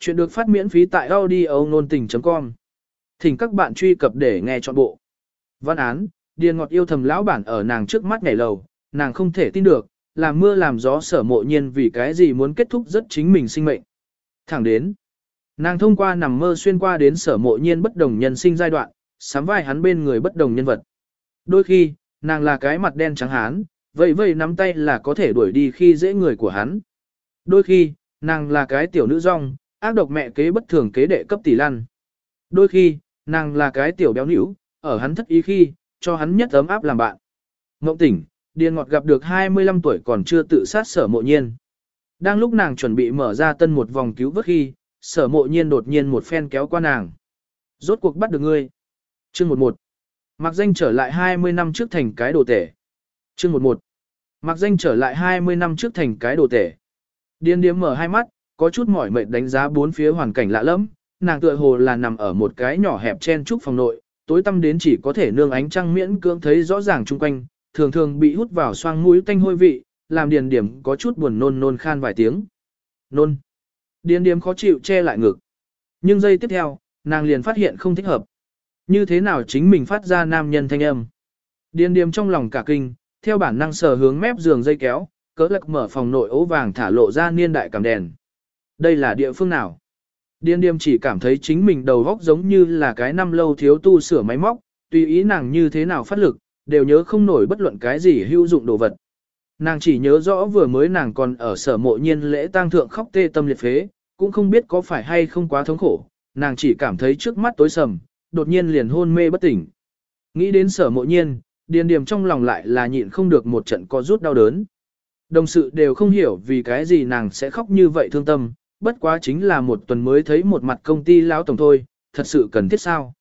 Chuyện được phát miễn phí tại audio nôn tình.com. Thỉnh các bạn truy cập để nghe trọn bộ. Văn án, Điền Ngọt yêu thầm lão bản ở nàng trước mắt nhảy lầu, nàng không thể tin được, làm mưa làm gió sở mộ nhiên vì cái gì muốn kết thúc rất chính mình sinh mệnh. Thẳng đến, nàng thông qua nằm mơ xuyên qua đến sở mộ nhiên bất đồng nhân sinh giai đoạn, sắm vai hắn bên người bất đồng nhân vật. Đôi khi, nàng là cái mặt đen trắng hán, vậy vậy nắm tay là có thể đuổi đi khi dễ người của hắn. Đôi khi, nàng là cái tiểu nữ rong, ác độc mẹ kế bất thường kế đệ cấp tỷ lăn. Đôi khi, nàng là cái tiểu béo nữ, ở hắn thất ý khi, cho hắn nhất ấm áp làm bạn. Ngộng tỉnh, Điền Ngọt gặp được 25 tuổi còn chưa tự sát sở mộ nhiên. Đang lúc nàng chuẩn bị mở ra tân một vòng cứu vớt khi, sở mộ nhiên đột nhiên một phen kéo qua nàng. Rốt cuộc bắt được ngươi. Chương 11. Mặc danh trở lại 20 năm trước thành cái đồ tể. Chương 11. Mặc danh trở lại 20 năm trước thành cái đồ tể. Điên điếm mở hai mắt, có chút mỏi mệt đánh giá bốn phía hoàn cảnh lạ lẫm, nàng tựa hồ là nằm ở một cái nhỏ hẹp chen trúc phòng nội, tối tăm đến chỉ có thể nương ánh trăng miễn cưỡng thấy rõ ràng chung quanh, thường thường bị hút vào xoang mũi tanh hôi vị, làm điền điểm có chút buồn nôn nôn khan vài tiếng. Nôn. Điền điểm khó chịu che lại ngực. Nhưng giây tiếp theo, nàng liền phát hiện không thích hợp. Như thế nào chính mình phát ra nam nhân thanh âm. Điền điểm trong lòng cả kinh, theo bản năng sờ hướng mép giường dây kéo, cỡ lắc mở phòng nội ố vàng thả lộ ra niên đại cảm đèn. Đây là địa phương nào? Điên điềm chỉ cảm thấy chính mình đầu góc giống như là cái năm lâu thiếu tu sửa máy móc, tùy ý nàng như thế nào phát lực, đều nhớ không nổi bất luận cái gì hữu dụng đồ vật. Nàng chỉ nhớ rõ vừa mới nàng còn ở sở mộ nhiên lễ tang thượng khóc tê tâm liệt phế, cũng không biết có phải hay không quá thống khổ, nàng chỉ cảm thấy trước mắt tối sầm, đột nhiên liền hôn mê bất tỉnh. Nghĩ đến sở mộ nhiên, điền điềm trong lòng lại là nhịn không được một trận co rút đau đớn. Đồng sự đều không hiểu vì cái gì nàng sẽ khóc như vậy thương tâm, bất quá chính là một tuần mới thấy một mặt công ty lão tổng thôi, thật sự cần thiết sao.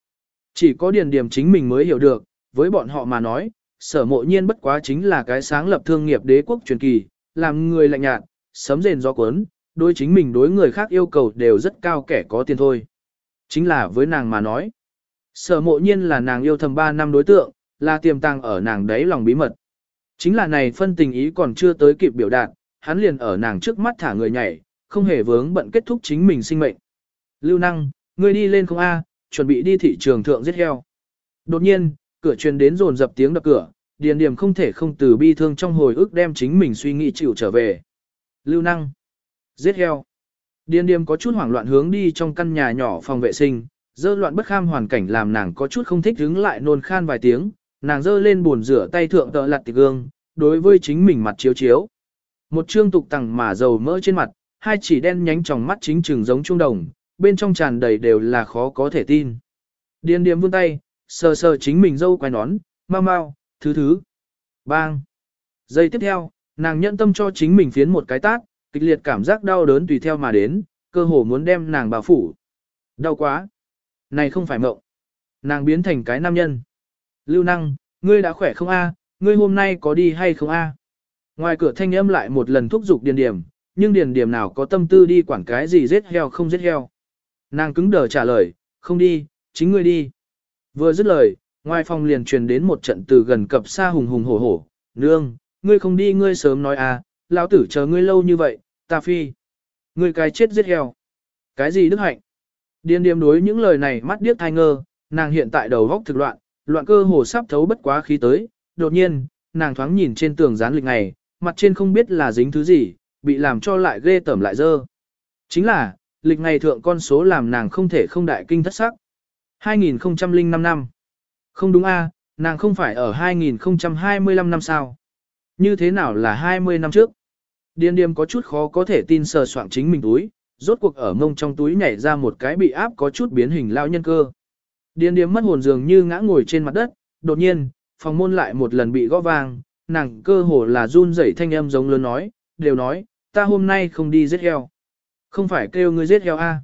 Chỉ có điền điểm chính mình mới hiểu được, với bọn họ mà nói, sở mộ nhiên bất quá chính là cái sáng lập thương nghiệp đế quốc truyền kỳ, làm người lạnh nhạt, sấm rền gió cuốn, đối chính mình đối người khác yêu cầu đều rất cao kẻ có tiền thôi. Chính là với nàng mà nói. Sở mộ nhiên là nàng yêu thầm 3 năm đối tượng, là tiềm tàng ở nàng đấy lòng bí mật. Chính là này phân tình ý còn chưa tới kịp biểu đạt, hắn liền ở nàng trước mắt thả người nhảy, không hề vướng bận kết thúc chính mình sinh mệnh. Lưu năng, ngươi đi lên không A, chuẩn bị đi thị trường thượng giết heo. Đột nhiên, cửa truyền đến rồn dập tiếng đập cửa, điền điểm không thể không từ bi thương trong hồi ức đem chính mình suy nghĩ chịu trở về. Lưu năng, giết heo. Điền điểm có chút hoảng loạn hướng đi trong căn nhà nhỏ phòng vệ sinh, dơ loạn bất kham hoàn cảnh làm nàng có chút không thích đứng lại nôn khan vài tiếng, nàng dơ lên buồn rửa tay thượng tợ lặt tịch gương, đối với chính mình mặt chiếu chiếu. Một trương tục tằng mà dầu mỡ trên mặt, hai chỉ đen nhánh tròng mắt chính trường giống trung đồng, bên trong tràn đầy đều là khó có thể tin. điền điềm vươn tay, sờ sờ chính mình dâu quai nón, mau mau, thứ thứ. Bang. Giây tiếp theo, nàng nhận tâm cho chính mình phiến một cái tát, kịch liệt cảm giác đau đớn tùy theo mà đến, cơ hồ muốn đem nàng bao phủ. Đau quá. Này không phải mộng. Nàng biến thành cái nam nhân. Lưu năng, ngươi đã khỏe không a? Ngươi hôm nay có đi hay không a? Ngoài cửa thanh âm lại một lần thúc giục điền điểm, nhưng điền điểm nào có tâm tư đi quản cái gì giết heo không giết heo. Nàng cứng đờ trả lời, không đi, chính ngươi đi. Vừa dứt lời, ngoài phòng liền truyền đến một trận từ gần cập xa hùng hùng hổ hổ, nương, ngươi không đi ngươi sớm nói à, lão tử chờ ngươi lâu như vậy, ta phi. Ngươi cái chết giết heo. Cái gì đức hạnh? Điền điểm đối những lời này mắt điếc thai ngơ, nàng hiện tại đầu góc thực loạn, loạn cơ hồ sắp thấu bất quá khí tới, đột nhiên, nàng thoáng nhìn trên tường dán lịch này, mặt trên không biết là dính thứ gì, bị làm cho lại ghê tởm lại dơ. Chính là, lịch ngày thượng con số làm nàng không thể không đại kinh thất sắc. 2005 năm. Không đúng a, nàng không phải ở 2025 năm sao. Như thế nào là 20 năm trước? Điên điềm có chút khó có thể tin sờ soạn chính mình túi, rốt cuộc ở mông trong túi nhảy ra một cái bị áp có chút biến hình lao nhân cơ. Điên điềm mất hồn dường như ngã ngồi trên mặt đất, đột nhiên, phòng môn lại một lần bị gõ vang, nàng cơ hồ là run rẩy thanh âm giống lớn nói, đều nói, ta hôm nay không đi giết heo. Không phải kêu ngươi giết heo a. À.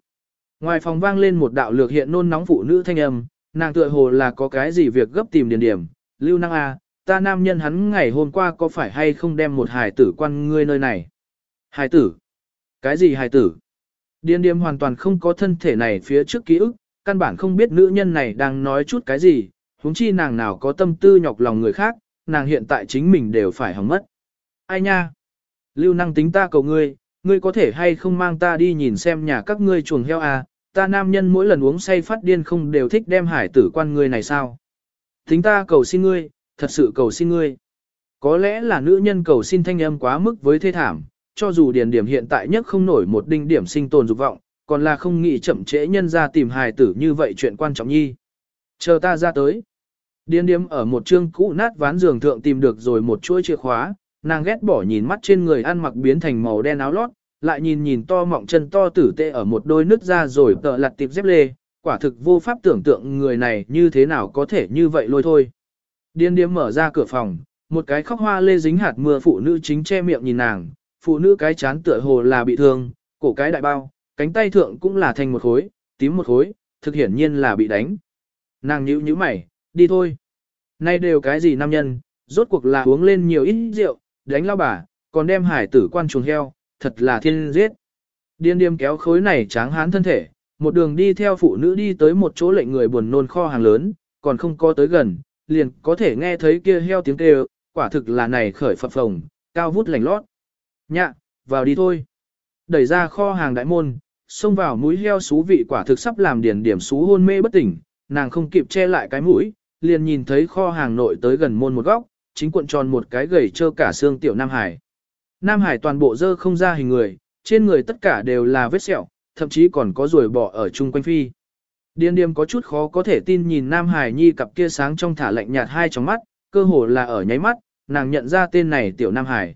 Ngoài phòng vang lên một đạo lược hiện nôn nóng phụ nữ thanh âm, nàng tựa hồ là có cái gì việc gấp tìm Điền điểm, lưu năng a, ta nam nhân hắn ngày hôm qua có phải hay không đem một hài tử quan ngươi nơi này. Hài tử? Cái gì hài tử? Điền điềm hoàn toàn không có thân thể này phía trước ký ức, căn bản không biết nữ nhân này đang nói chút cái gì, huống chi nàng nào có tâm tư nhọc lòng người khác, nàng hiện tại chính mình đều phải hỏng mất. Ai nha? Lưu năng tính ta cầu ngươi, ngươi có thể hay không mang ta đi nhìn xem nhà các ngươi chuồng heo à, ta nam nhân mỗi lần uống say phát điên không đều thích đem hải tử quan ngươi này sao. Tính ta cầu xin ngươi, thật sự cầu xin ngươi. Có lẽ là nữ nhân cầu xin thanh âm quá mức với thê thảm, cho dù điền điểm hiện tại nhất không nổi một đinh điểm sinh tồn dục vọng, còn là không nghĩ chậm trễ nhân ra tìm hài tử như vậy chuyện quan trọng nhi. Chờ ta ra tới. Điền điểm ở một chương cũ nát ván giường thượng tìm được rồi một chuỗi chìa khóa, nàng ghét bỏ nhìn mắt trên người ăn mặc biến thành màu đen áo lót, lại nhìn nhìn to mọng chân to tử tê ở một đôi nứt ra rồi tợ lặt tiệp dép lê, quả thực vô pháp tưởng tượng người này như thế nào có thể như vậy lôi thôi. Điên điếm mở ra cửa phòng, một cái khóc hoa lê dính hạt mưa phụ nữ chính che miệng nhìn nàng, phụ nữ cái chán tựa hồ là bị thương, cổ cái đại bao, cánh tay thượng cũng là thành một khối, tím một khối, thực hiển nhiên là bị đánh. Nàng nhíu nhíu mày, đi thôi. Nay đều cái gì nam nhân, rốt cuộc là uống lên nhiều ít rượu, đánh lao bà, còn đem hải tử quan chuồng heo, thật là thiên giết. Điên điềm kéo khối này tráng hán thân thể, một đường đi theo phụ nữ đi tới một chỗ lệnh người buồn nôn kho hàng lớn, còn không có tới gần, liền có thể nghe thấy kia heo tiếng kêu, quả thực là này khởi phập phồng, cao vút lành lót. Nhạ, vào đi thôi. Đẩy ra kho hàng đại môn, xông vào mũi heo xú vị quả thực sắp làm điền điểm xú hôn mê bất tỉnh, nàng không kịp che lại cái mũi, liền nhìn thấy kho hàng nội tới gần môn một góc, chính cuộn tròn một cái gầy trơ cả xương tiểu Nam Hải. Nam Hải toàn bộ dơ không ra hình người, trên người tất cả đều là vết sẹo, thậm chí còn có ruồi bọ ở chung quanh phi. Điên điềm có chút khó có thể tin nhìn Nam Hải Nhi cặp kia sáng trong thả lạnh nhạt hai trong mắt, cơ hồ là ở nháy mắt, nàng nhận ra tên này tiểu Nam Hải.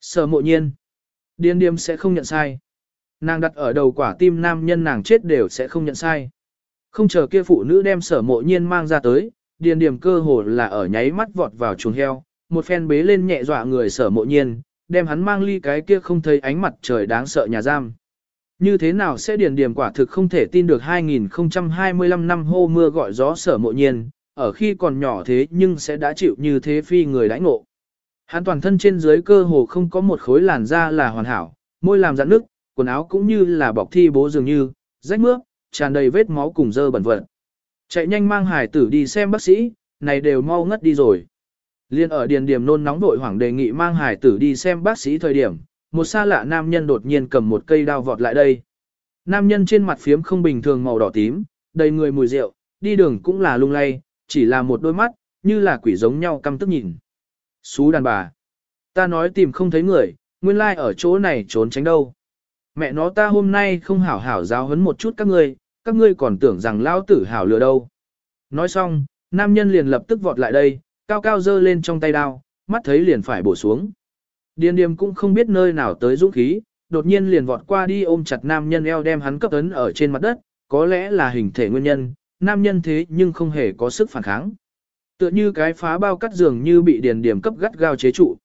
Sở mộ nhiên. Điên điềm sẽ không nhận sai. Nàng đặt ở đầu quả tim nam nhân nàng chết đều sẽ không nhận sai. Không chờ kia phụ nữ đem sở mộ nhiên mang ra tới, điền điểm cơ hồ là ở nháy mắt vọt vào chuồng heo, một phen bế lên nhẹ dọa người sở mộ nhiên, đem hắn mang ly cái kia không thấy ánh mặt trời đáng sợ nhà giam. Như thế nào sẽ điền điểm quả thực không thể tin được 2025 năm hô mưa gọi gió sở mộ nhiên, ở khi còn nhỏ thế nhưng sẽ đã chịu như thế phi người đãi ngộ. Hắn toàn thân trên dưới cơ hồ không có một khối làn da là hoàn hảo, môi làm rạn nước, quần áo cũng như là bọc thi bố dường như, rách mướp, tràn đầy vết máu cùng dơ bẩn vật. Chạy nhanh mang hải tử đi xem bác sĩ, này đều mau ngất đi rồi. Liên ở điền điểm nôn nóng vội hoảng đề nghị mang hải tử đi xem bác sĩ thời điểm, một xa lạ nam nhân đột nhiên cầm một cây đao vọt lại đây. Nam nhân trên mặt phiếm không bình thường màu đỏ tím, đầy người mùi rượu, đi đường cũng là lung lay, chỉ là một đôi mắt, như là quỷ giống nhau căm tức nhìn. Xú đàn bà. Ta nói tìm không thấy người, nguyên lai like ở chỗ này trốn tránh đâu. Mẹ nó ta hôm nay không hảo hảo giáo huấn một chút các ngươi, các ngươi còn tưởng rằng lao tử hảo lừa đâu. Nói xong, nam nhân liền lập tức vọt lại đây, cao cao dơ lên trong tay đao, mắt thấy liền phải bổ xuống. Điền điềm cũng không biết nơi nào tới dũng khí, đột nhiên liền vọt qua đi ôm chặt nam nhân eo đem hắn cấp ấn ở trên mặt đất, có lẽ là hình thể nguyên nhân, nam nhân thế nhưng không hề có sức phản kháng. Tựa như cái phá bao cắt giường như bị điền điểm cấp gắt gao chế trụ.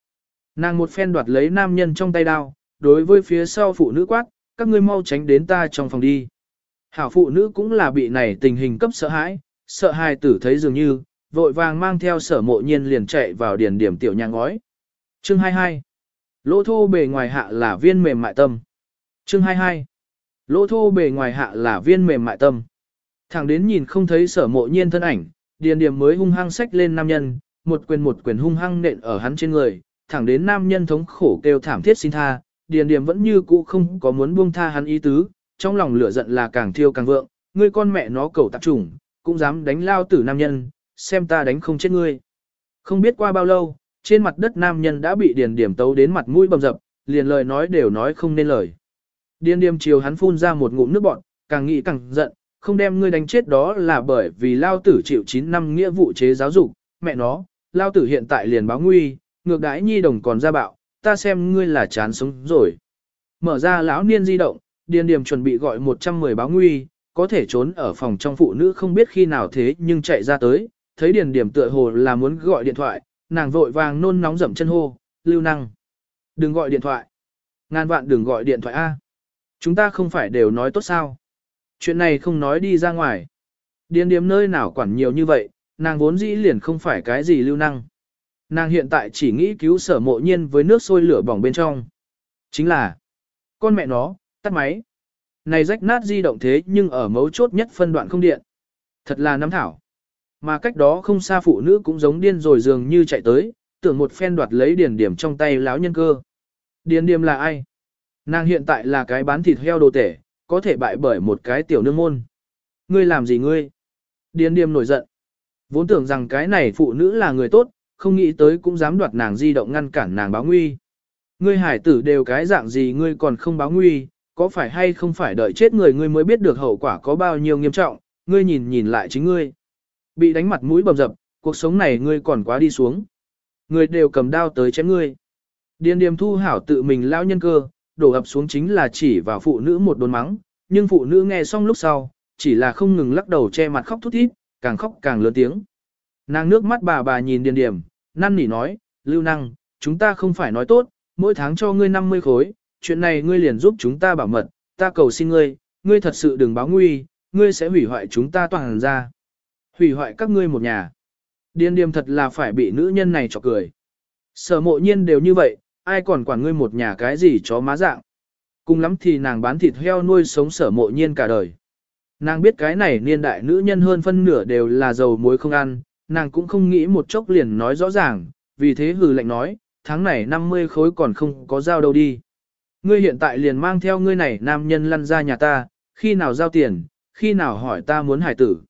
Nàng một phen đoạt lấy nam nhân trong tay đao, đối với phía sau phụ nữ quát, các ngươi mau tránh đến ta trong phòng đi. Hảo phụ nữ cũng là bị này tình hình cấp sợ hãi, sợ hai tử thấy dường như, vội vàng mang theo sở mộ nhiên liền chạy vào điền điểm tiểu nhà ngói. Chương 22 Lỗ thô bề ngoài hạ là viên mềm mại tâm. Chương 22 Lỗ thô bề ngoài hạ là viên mềm mại tâm. Thẳng đến nhìn không thấy sở mộ nhiên thân ảnh, điền điểm mới hung hăng sách lên nam nhân, một quyền một quyền hung hăng nện ở hắn trên người, thẳng đến nam nhân thống khổ kêu thảm thiết xin tha, điền điểm vẫn như cũ không có muốn buông tha hắn ý tứ, trong lòng lửa giận là càng thiêu càng vượng, ngươi con mẹ nó cầu tạp trùng, cũng dám đánh lao tử nam nhân, xem ta đánh không chết ngươi. Không biết qua bao lâu, trên mặt đất nam nhân đã bị điền điểm tấu đến mặt mũi bầm dập, liền lời nói đều nói không nên lời. Điền điểm chiều hắn phun ra một ngụm nước bọt, càng nghĩ càng giận, không đem ngươi đánh chết đó là bởi vì lao tử chịu 9 năm nghĩa vụ chế giáo dục, mẹ nó, lao tử hiện tại liền báo nguy, ngược đãi nhi đồng còn ra bạo, ta xem ngươi là chán sống rồi. Mở ra lão niên di động, điền điểm chuẩn bị gọi 110 báo nguy, có thể trốn ở phòng trong phụ nữ không biết khi nào thế nhưng chạy ra tới, thấy điền điểm tựa hồ là muốn gọi điện thoại, nàng vội vàng nôn nóng dậm chân hô, lưu năng. Đừng gọi điện thoại. Ngàn vạn đừng gọi điện thoại A. Chúng ta không phải đều nói tốt sao. Chuyện này không nói đi ra ngoài. Điền điểm nơi nào quản nhiều như vậy, nàng vốn dĩ liền không phải cái gì lưu năng. Nàng hiện tại chỉ nghĩ cứu sở mộ nhiên với nước sôi lửa bỏng bên trong. Chính là, con mẹ nó, tắt máy. Này rách nát di động thế nhưng ở mấu chốt nhất phân đoạn không điện. Thật là nắm thảo. Mà cách đó không xa phụ nữ cũng giống điên rồi dường như chạy tới, tưởng một phen đoạt lấy điền điểm trong tay lão nhân cơ. Điền điểm là ai? Nàng hiện tại là cái bán thịt heo đồ tể, có thể bại bởi một cái tiểu nương môn. Ngươi làm gì ngươi? Điền điềm nổi giận. Vốn tưởng rằng cái này phụ nữ là người tốt, không nghĩ tới cũng dám đoạt nàng di động ngăn cản nàng báo nguy. Ngươi hải tử đều cái dạng gì ngươi còn không báo nguy, có phải hay không phải đợi chết người ngươi mới biết được hậu quả có bao nhiêu nghiêm trọng, ngươi nhìn nhìn lại chính ngươi. Bị đánh mặt mũi bầm dập, cuộc sống này ngươi còn quá đi xuống. Ngươi đều cầm đao tới chém ngươi. Điền điềm thu hảo tự mình lao nhân cơ, đổ ập xuống chính là chỉ vào phụ nữ một đồn mắng, nhưng phụ nữ nghe xong lúc sau, chỉ là không ngừng lắc đầu che mặt khóc thút thít, càng khóc càng lớn tiếng. Nàng nước mắt bà bà nhìn điền điểm, năn nỉ nói, lưu năng, chúng ta không phải nói tốt, mỗi tháng cho ngươi 50 khối, chuyện này ngươi liền giúp chúng ta bảo mật, ta cầu xin ngươi, ngươi thật sự đừng báo nguy, ngươi sẽ hủy hoại chúng ta toàn ra. Hủy hoại các ngươi một nhà. Điên điềm thật là phải bị nữ nhân này chọc cười. Sở mộ nhiên đều như vậy, ai còn quản ngươi một nhà cái gì chó má dạng. Cùng lắm thì nàng bán thịt heo nuôi sống sở mộ nhiên cả đời. Nàng biết cái này niên đại nữ nhân hơn phân nửa đều là dầu muối không ăn, nàng cũng không nghĩ một chốc liền nói rõ ràng, vì thế hừ lạnh nói, tháng này 50 khối còn không có giao đâu đi. Ngươi hiện tại liền mang theo ngươi này nam nhân lăn ra nhà ta, khi nào giao tiền, khi nào hỏi ta muốn hải tử.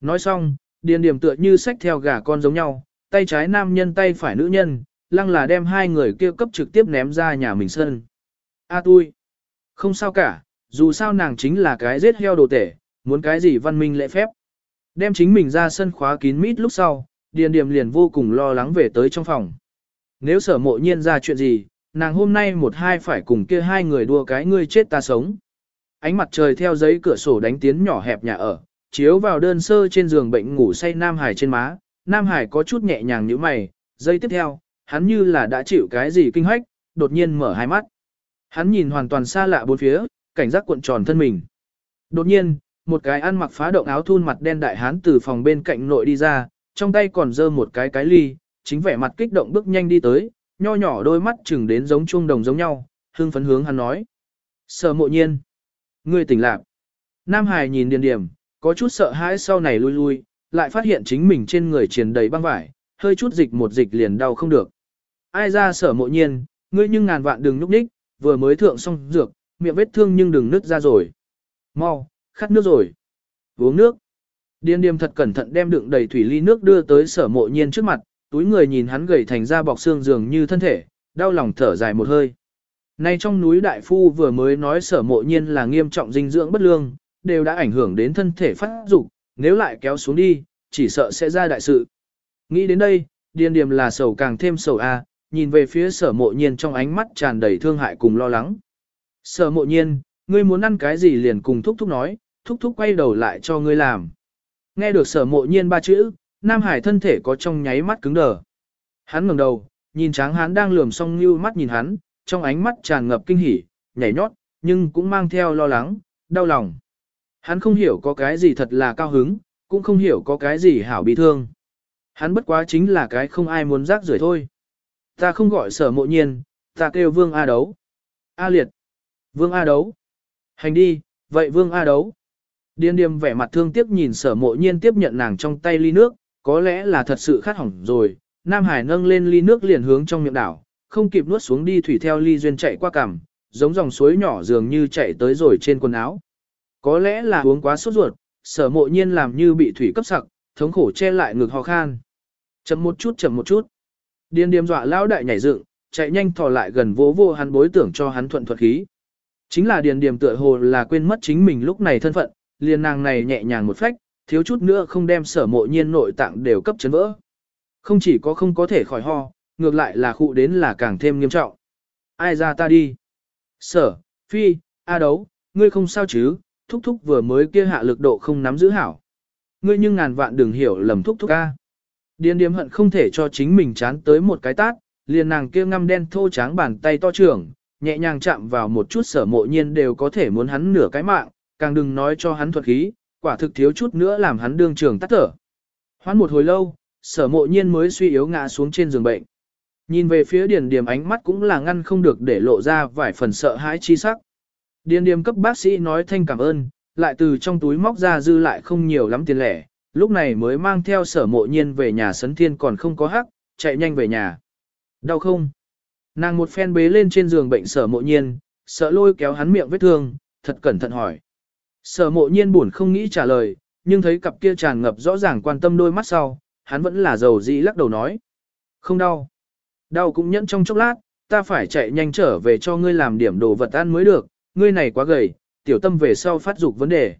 Nói xong, điền điểm tựa như sách theo gà con giống nhau, tay trái nam nhân tay phải nữ nhân, lăng là đem hai người kia cấp trực tiếp ném ra nhà mình sân. A à tôi, không sao cả, dù sao nàng chính là cái giết heo đồ tể, muốn cái gì văn minh lễ phép. Đem chính mình ra sân khóa kín mít lúc sau, Điền Điềm liền vô cùng lo lắng về tới trong phòng. Nếu sở mộ nhiên ra chuyện gì, nàng hôm nay một hai phải cùng kia hai người đua cái ngươi chết ta sống. Ánh mặt trời theo giấy cửa sổ đánh tiến nhỏ hẹp nhà ở, chiếu vào đơn sơ trên giường bệnh ngủ say Nam Hải trên má. Nam Hải có chút nhẹ nhàng như mày, giây tiếp theo, hắn như là đã chịu cái gì kinh hách, đột nhiên mở hai mắt. Hắn nhìn hoàn toàn xa lạ bốn phía, cảnh giác cuộn tròn thân mình. Đột nhiên, một cái ăn mặc phá động áo thun mặt đen đại hán từ phòng bên cạnh nội đi ra, trong tay còn dơ một cái cái ly, chính vẻ mặt kích động bước nhanh đi tới, nho nhỏ đôi mắt chừng đến giống chuông đồng giống nhau, hưng phấn hướng hắn nói. Sở mộ nhiên. Ngươi tỉnh lạc. Nam Hải nhìn điền điểm, có chút sợ hãi sau này lui lui, lại phát hiện chính mình trên người triền đầy băng vải, hơi chút dịch một dịch liền đau không được. Ai ra sở mộ nhiên, ngươi nhưng ngàn vạn đừng núp đích, vừa mới thượng xong dược, miệng vết thương nhưng đừng nứt ra rồi. Mau, khát nước rồi. Uống nước. Điên điềm thật cẩn thận đem đựng đầy thủy ly nước đưa tới sở mộ nhiên trước mặt, túi người nhìn hắn gầy thành ra bọc xương dường như thân thể, đau lòng thở dài một hơi. Nay trong núi đại phu vừa mới nói sở mộ nhiên là nghiêm trọng dinh dưỡng bất lương, đều đã ảnh hưởng đến thân thể phát dục, nếu lại kéo xuống đi, chỉ sợ sẽ ra đại sự. Nghĩ đến đây, điên điềm là sầu càng thêm sầu a, nhìn về phía sở mộ nhiên trong ánh mắt tràn đầy thương hại cùng lo lắng. Sở mộ nhiên, ngươi muốn ăn cái gì liền cùng thúc thúc nói, thúc thúc quay đầu lại cho ngươi làm. Nghe được sở mộ nhiên ba chữ, Nam Hải thân thể có trong nháy mắt cứng đờ. Hắn ngẩng đầu, nhìn tráng Hán đang lườm song như mắt nhìn hắn, trong ánh mắt tràn ngập kinh hỉ, nhảy nhót, nhưng cũng mang theo lo lắng, đau lòng. Hắn không hiểu có cái gì thật là cao hứng, cũng không hiểu có cái gì hảo bị thương. Hắn bất quá chính là cái không ai muốn rác rưởi thôi. Ta không gọi sở mộ nhiên, ta kêu vương A đấu. A liệt. Vương A đấu. Hành đi, vậy vương A đấu. Điên điềm vẻ mặt thương tiếc nhìn sở mộ nhiên tiếp nhận nàng trong tay ly nước, có lẽ là thật sự khát hỏng rồi. Nam Hải nâng lên ly nước liền hướng trong miệng đảo, không kịp nuốt xuống đi thủy theo ly duyên chạy qua cằm, giống dòng suối nhỏ dường như chạy tới rồi trên quần áo. Có lẽ là uống quá sốt ruột, sở mộ nhiên làm như bị thủy cấp sặc, thống khổ che lại ngực ho khan. Chậm một chút chậm một chút. Điên điềm dọa lão đại nhảy dựng, chạy nhanh thò lại gần vỗ vô hắn bối tưởng cho hắn thuận thuật khí. Chính là điền điềm tựa hồ là quên mất chính mình lúc này thân phận, liền nàng này nhẹ nhàng một phách, thiếu chút nữa không đem sở mộ nhiên nội tạng đều cấp chấn vỡ. Không chỉ có không có thể khỏi ho, ngược lại là khụ đến là càng thêm nghiêm trọng. Ai ra ta đi? Sở, phi, a đấu, ngươi không sao chứ, thúc thúc vừa mới kia hạ lực độ không nắm giữ hảo. Ngươi nhưng ngàn vạn đừng hiểu lầm thúc thúc a. Điên điếm hận không thể cho chính mình chán tới một cái tát, liền nàng kia ngăm đen thô tráng bàn tay to trưởng, nhẹ nhàng chạm vào một chút sở mộ nhiên đều có thể muốn hắn nửa cái mạng, càng đừng nói cho hắn thuật khí, quả thực thiếu chút nữa làm hắn đương trường tắt thở. Hoán một hồi lâu, sở mộ nhiên mới suy yếu ngã xuống trên giường bệnh. Nhìn về phía điền điềm ánh mắt cũng là ngăn không được để lộ ra vài phần sợ hãi chi sắc. Điền điềm cấp bác sĩ nói thanh cảm ơn, lại từ trong túi móc ra dư lại không nhiều lắm tiền lẻ, lúc này mới mang theo sở mộ nhiên về nhà sấn thiên còn không có hắc, chạy nhanh về nhà. Đau không? Nàng một phen bế lên trên giường bệnh sở mộ nhiên, sợ lôi kéo hắn miệng vết thương, thật cẩn thận hỏi. Sở mộ nhiên buồn không nghĩ trả lời, nhưng thấy cặp kia tràn ngập rõ ràng quan tâm đôi mắt sau, hắn vẫn là dầu dĩ lắc đầu nói. Không đau. Đau cũng nhẫn trong chốc lát, ta phải chạy nhanh trở về cho ngươi làm điểm đồ vật ăn mới được, ngươi này quá gầy, tiểu tâm về sau phát dục vấn đề.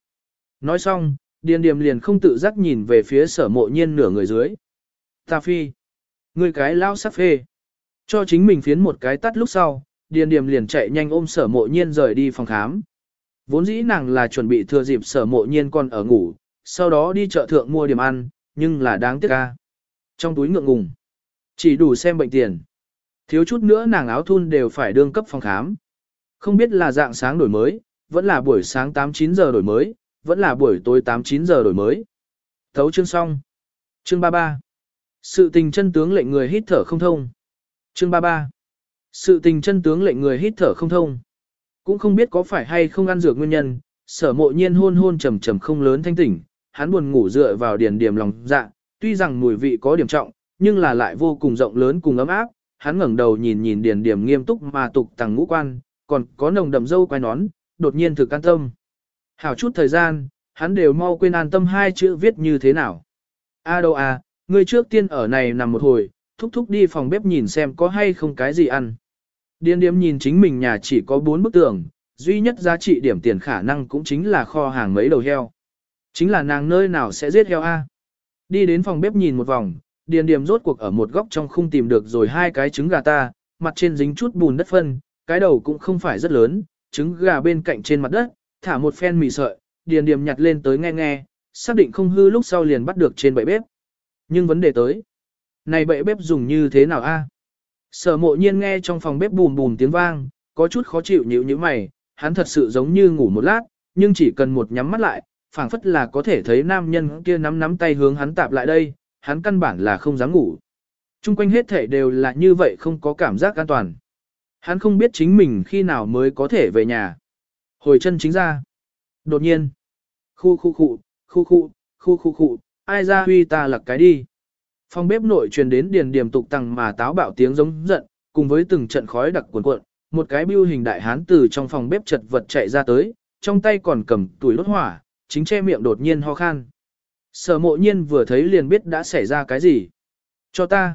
Nói xong, điền điềm liền không tự giác nhìn về phía sở mộ nhiên nửa người dưới. Ta phi. Ngươi cái lao sắc phê. Cho chính mình phiến một cái tắt lúc sau, điền điềm liền chạy nhanh ôm sở mộ nhiên rời đi phòng khám. Vốn dĩ nàng là chuẩn bị thừa dịp sở mộ nhiên còn ở ngủ, sau đó đi chợ thượng mua điểm ăn, nhưng là đáng tiếc ca. Trong túi ngượng ngùng, chỉ đủ xem bệnh tiền. Thiếu chút nữa nàng áo thun đều phải đương cấp phòng khám. Không biết là dạng sáng đổi mới, vẫn là buổi sáng 8-9 giờ đổi mới, vẫn là buổi tối 8-9 giờ đổi mới. Thấu chương xong. Chương 33. Sự tình chân tướng lệnh người hít thở không thông. Chương 33. Sự tình chân tướng lệnh người hít thở không thông. Cũng không biết có phải hay không ăn dược nguyên nhân, sở mộ nhiên hôn hôn trầm trầm không lớn thanh tỉnh, hắn buồn ngủ dựa vào điền điểm lòng dạ, tuy rằng mùi vị có điểm trọng, nhưng là lại vô cùng rộng lớn cùng ấm áp, hắn ngẩng đầu nhìn nhìn điền điểm nghiêm túc mà tục tàng ngũ quan, còn có nồng đậm dâu quai nón, đột nhiên thực an tâm. Hảo chút thời gian, hắn đều mau quên an tâm hai chữ viết như thế nào. A đâu à, người trước tiên ở này nằm một hồi, thúc thúc đi phòng bếp nhìn xem có hay không cái gì ăn. Điên điếm nhìn chính mình nhà chỉ có bốn bức tường, duy nhất giá trị điểm tiền khả năng cũng chính là kho hàng mấy đầu heo. Chính là nàng nơi nào sẽ giết heo A. Đi đến phòng bếp nhìn một vòng, điền điểm rốt cuộc ở một góc trong khung tìm được rồi hai cái trứng gà ta, mặt trên dính chút bùn đất phân, cái đầu cũng không phải rất lớn, trứng gà bên cạnh trên mặt đất, thả một phen mì sợi, điền điểm nhặt lên tới nghe nghe, xác định không hư lúc sau liền bắt được trên bệ bếp. Nhưng vấn đề tới, này bệ bếp dùng như thế nào a? Sở mộ nhiên nghe trong phòng bếp bùm bùm tiếng vang, có chút khó chịu nhíu như mày, hắn thật sự giống như ngủ một lát, nhưng chỉ cần một nhắm mắt lại, phảng phất là có thể thấy nam nhân kia nắm nắm tay hướng hắn tạp lại đây, hắn căn bản là không dám ngủ. Trung quanh hết thể đều là như vậy không có cảm giác an toàn. Hắn không biết chính mình khi nào mới có thể về nhà. Hồi chân chính ra. Đột nhiên. Khu khu khu, khu khu, khu khu khu, ai ra huy ta lặc cái đi. Phòng bếp nội truyền đến điền điểm tục tăng mà táo bạo tiếng giống giận, cùng với từng trận khói đặc cuồn cuộn, một cái bưu hình đại hán từ trong phòng bếp chật vật chạy ra tới, trong tay còn cầm tuổi đốt hỏa, chính che miệng đột nhiên ho khan. Sở mộ nhiên vừa thấy liền biết đã xảy ra cái gì. Cho ta.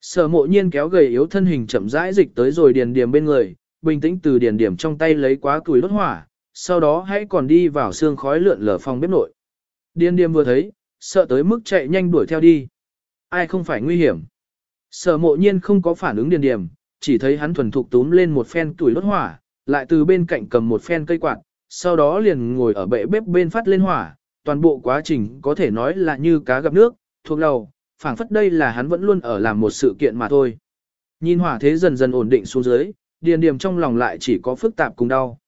Sở mộ nhiên kéo gầy yếu thân hình chậm rãi dịch tới rồi điền điểm bên người, bình tĩnh từ điền điểm trong tay lấy quá tuổi đốt hỏa, sau đó hãy còn đi vào xương khói lượn lở phòng bếp nội. Điền điểm vừa thấy, sợ tới mức chạy nhanh đuổi theo đi. Ai không phải nguy hiểm. Sở mộ nhiên không có phản ứng điền điểm, chỉ thấy hắn thuần thục túm lên một phen tuổi đốt hỏa, lại từ bên cạnh cầm một phen cây quạt, sau đó liền ngồi ở bệ bếp bên phát lên hỏa, toàn bộ quá trình có thể nói là như cá gặp nước, thuộc đầu, phảng phất đây là hắn vẫn luôn ở làm một sự kiện mà thôi. Nhìn hỏa thế dần dần ổn định xuống dưới, điền điểm trong lòng lại chỉ có phức tạp cùng đau.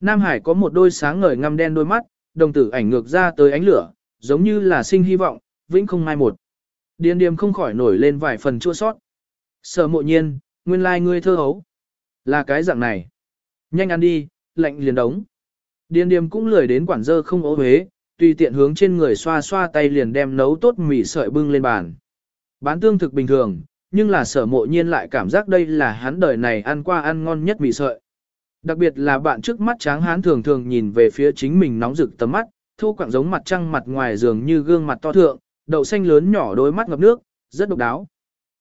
Nam Hải có một đôi sáng ngời ngăm đen đôi mắt, đồng tử ảnh ngược ra tới ánh lửa, giống như là sinh hy vọng, vĩnh không mai một. Điền điềm không khỏi nổi lên vài phần chua sót. Sở mộ nhiên, nguyên lai like ngươi thơ hấu. Là cái dạng này. Nhanh ăn đi, lạnh liền đóng. Điền điềm cũng lười đến quản dơ không ố huế, tùy tiện hướng trên người xoa xoa tay liền đem nấu tốt mì sợi bưng lên bàn. Bán tương thực bình thường, nhưng là sở mộ nhiên lại cảm giác đây là hắn đời này ăn qua ăn ngon nhất mì sợi. Đặc biệt là bạn trước mắt tráng hán thường thường nhìn về phía chính mình nóng rực tầm mắt, thu quặng giống mặt trăng mặt ngoài dường như gương mặt to thượng, đậu xanh lớn nhỏ đôi mắt ngập nước, rất độc đáo.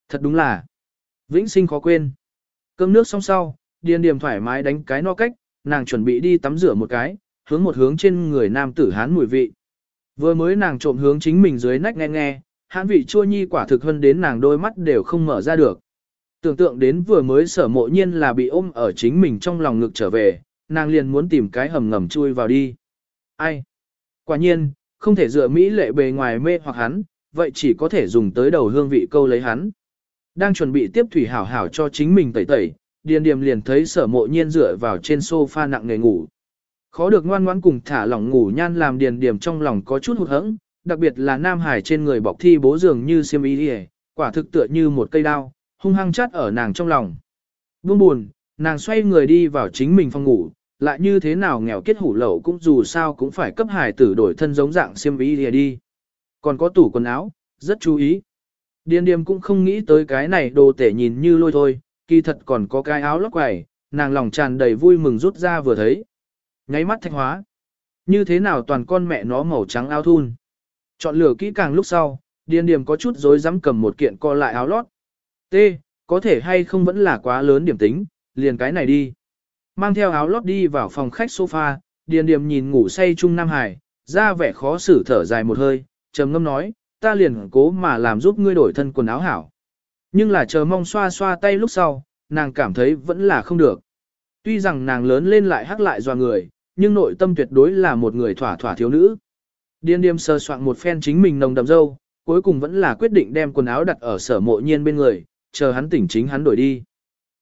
Thật đúng là Vĩnh sinh khó quên. Cơm nước xong sau, điền điểm thoải mái đánh cái no cách, nàng chuẩn bị đi tắm rửa một cái, hướng một hướng trên người nam tử hán mùi vị. Vừa mới nàng trộm hướng chính mình dưới nách nghe nghe, hán vị chua nhi quả thực hơn đến nàng đôi mắt đều không mở ra được. Tưởng tượng đến vừa mới sở mộ nhiên là bị ôm ở chính mình trong lòng ngực trở về, nàng liền muốn tìm cái hầm ngầm chui vào đi. Ai? Quả nhiên, không thể dựa Mỹ lệ bề ngoài mê hoặc hắn, vậy chỉ có thể dùng tới đầu hương vị câu lấy hắn. Đang chuẩn bị tiếp thủy hảo hảo cho chính mình tẩy tẩy, điền điềm liền thấy sở mộ nhiên dựa vào trên sofa nặng nề ngủ. Khó được ngoan ngoãn cùng thả lỏng ngủ nhan làm điền điềm trong lòng có chút hụt hẫng, đặc biệt là nam hải trên người bọc thi bố dường như xiêm y đi quả thực tựa như một cây đao, hung hăng chát ở nàng trong lòng. Buông buồn, nàng xoay người đi vào chính mình phòng ngủ, lại như thế nào nghèo kết hủ lậu cũng dù sao cũng phải cấp hài tử đổi thân giống dạng xiêm y đi đi. Còn có tủ quần áo, rất chú ý. Điền điềm cũng không nghĩ tới cái này đồ tể nhìn như lôi thôi, kỳ thật còn có cái áo lót quầy, nàng lòng tràn đầy vui mừng rút ra vừa thấy. Nháy mắt thanh hóa. Như thế nào toàn con mẹ nó màu trắng áo thun. Chọn lửa kỹ càng lúc sau, điền Điềm có chút rối rắm cầm một kiện co lại áo lót. T, có thể hay không vẫn là quá lớn điểm tính, liền cái này đi. Mang theo áo lót đi vào phòng khách sofa, điền Điềm nhìn ngủ say Trung Nam Hải, ra vẻ khó xử thở dài một hơi, trầm ngâm nói, ta liền cố mà làm giúp ngươi đổi thân quần áo hảo. Nhưng là chờ mong xoa xoa tay lúc sau, nàng cảm thấy vẫn là không được. Tuy rằng nàng lớn lên lại hắc lại doa người, nhưng nội tâm tuyệt đối là một người thỏa thỏa thiếu nữ. Điên điềm sơ soạn một phen chính mình nồng đậm dâu, cuối cùng vẫn là quyết định đem quần áo đặt ở sở mộ nhiên bên người, chờ hắn tỉnh chính hắn đổi đi.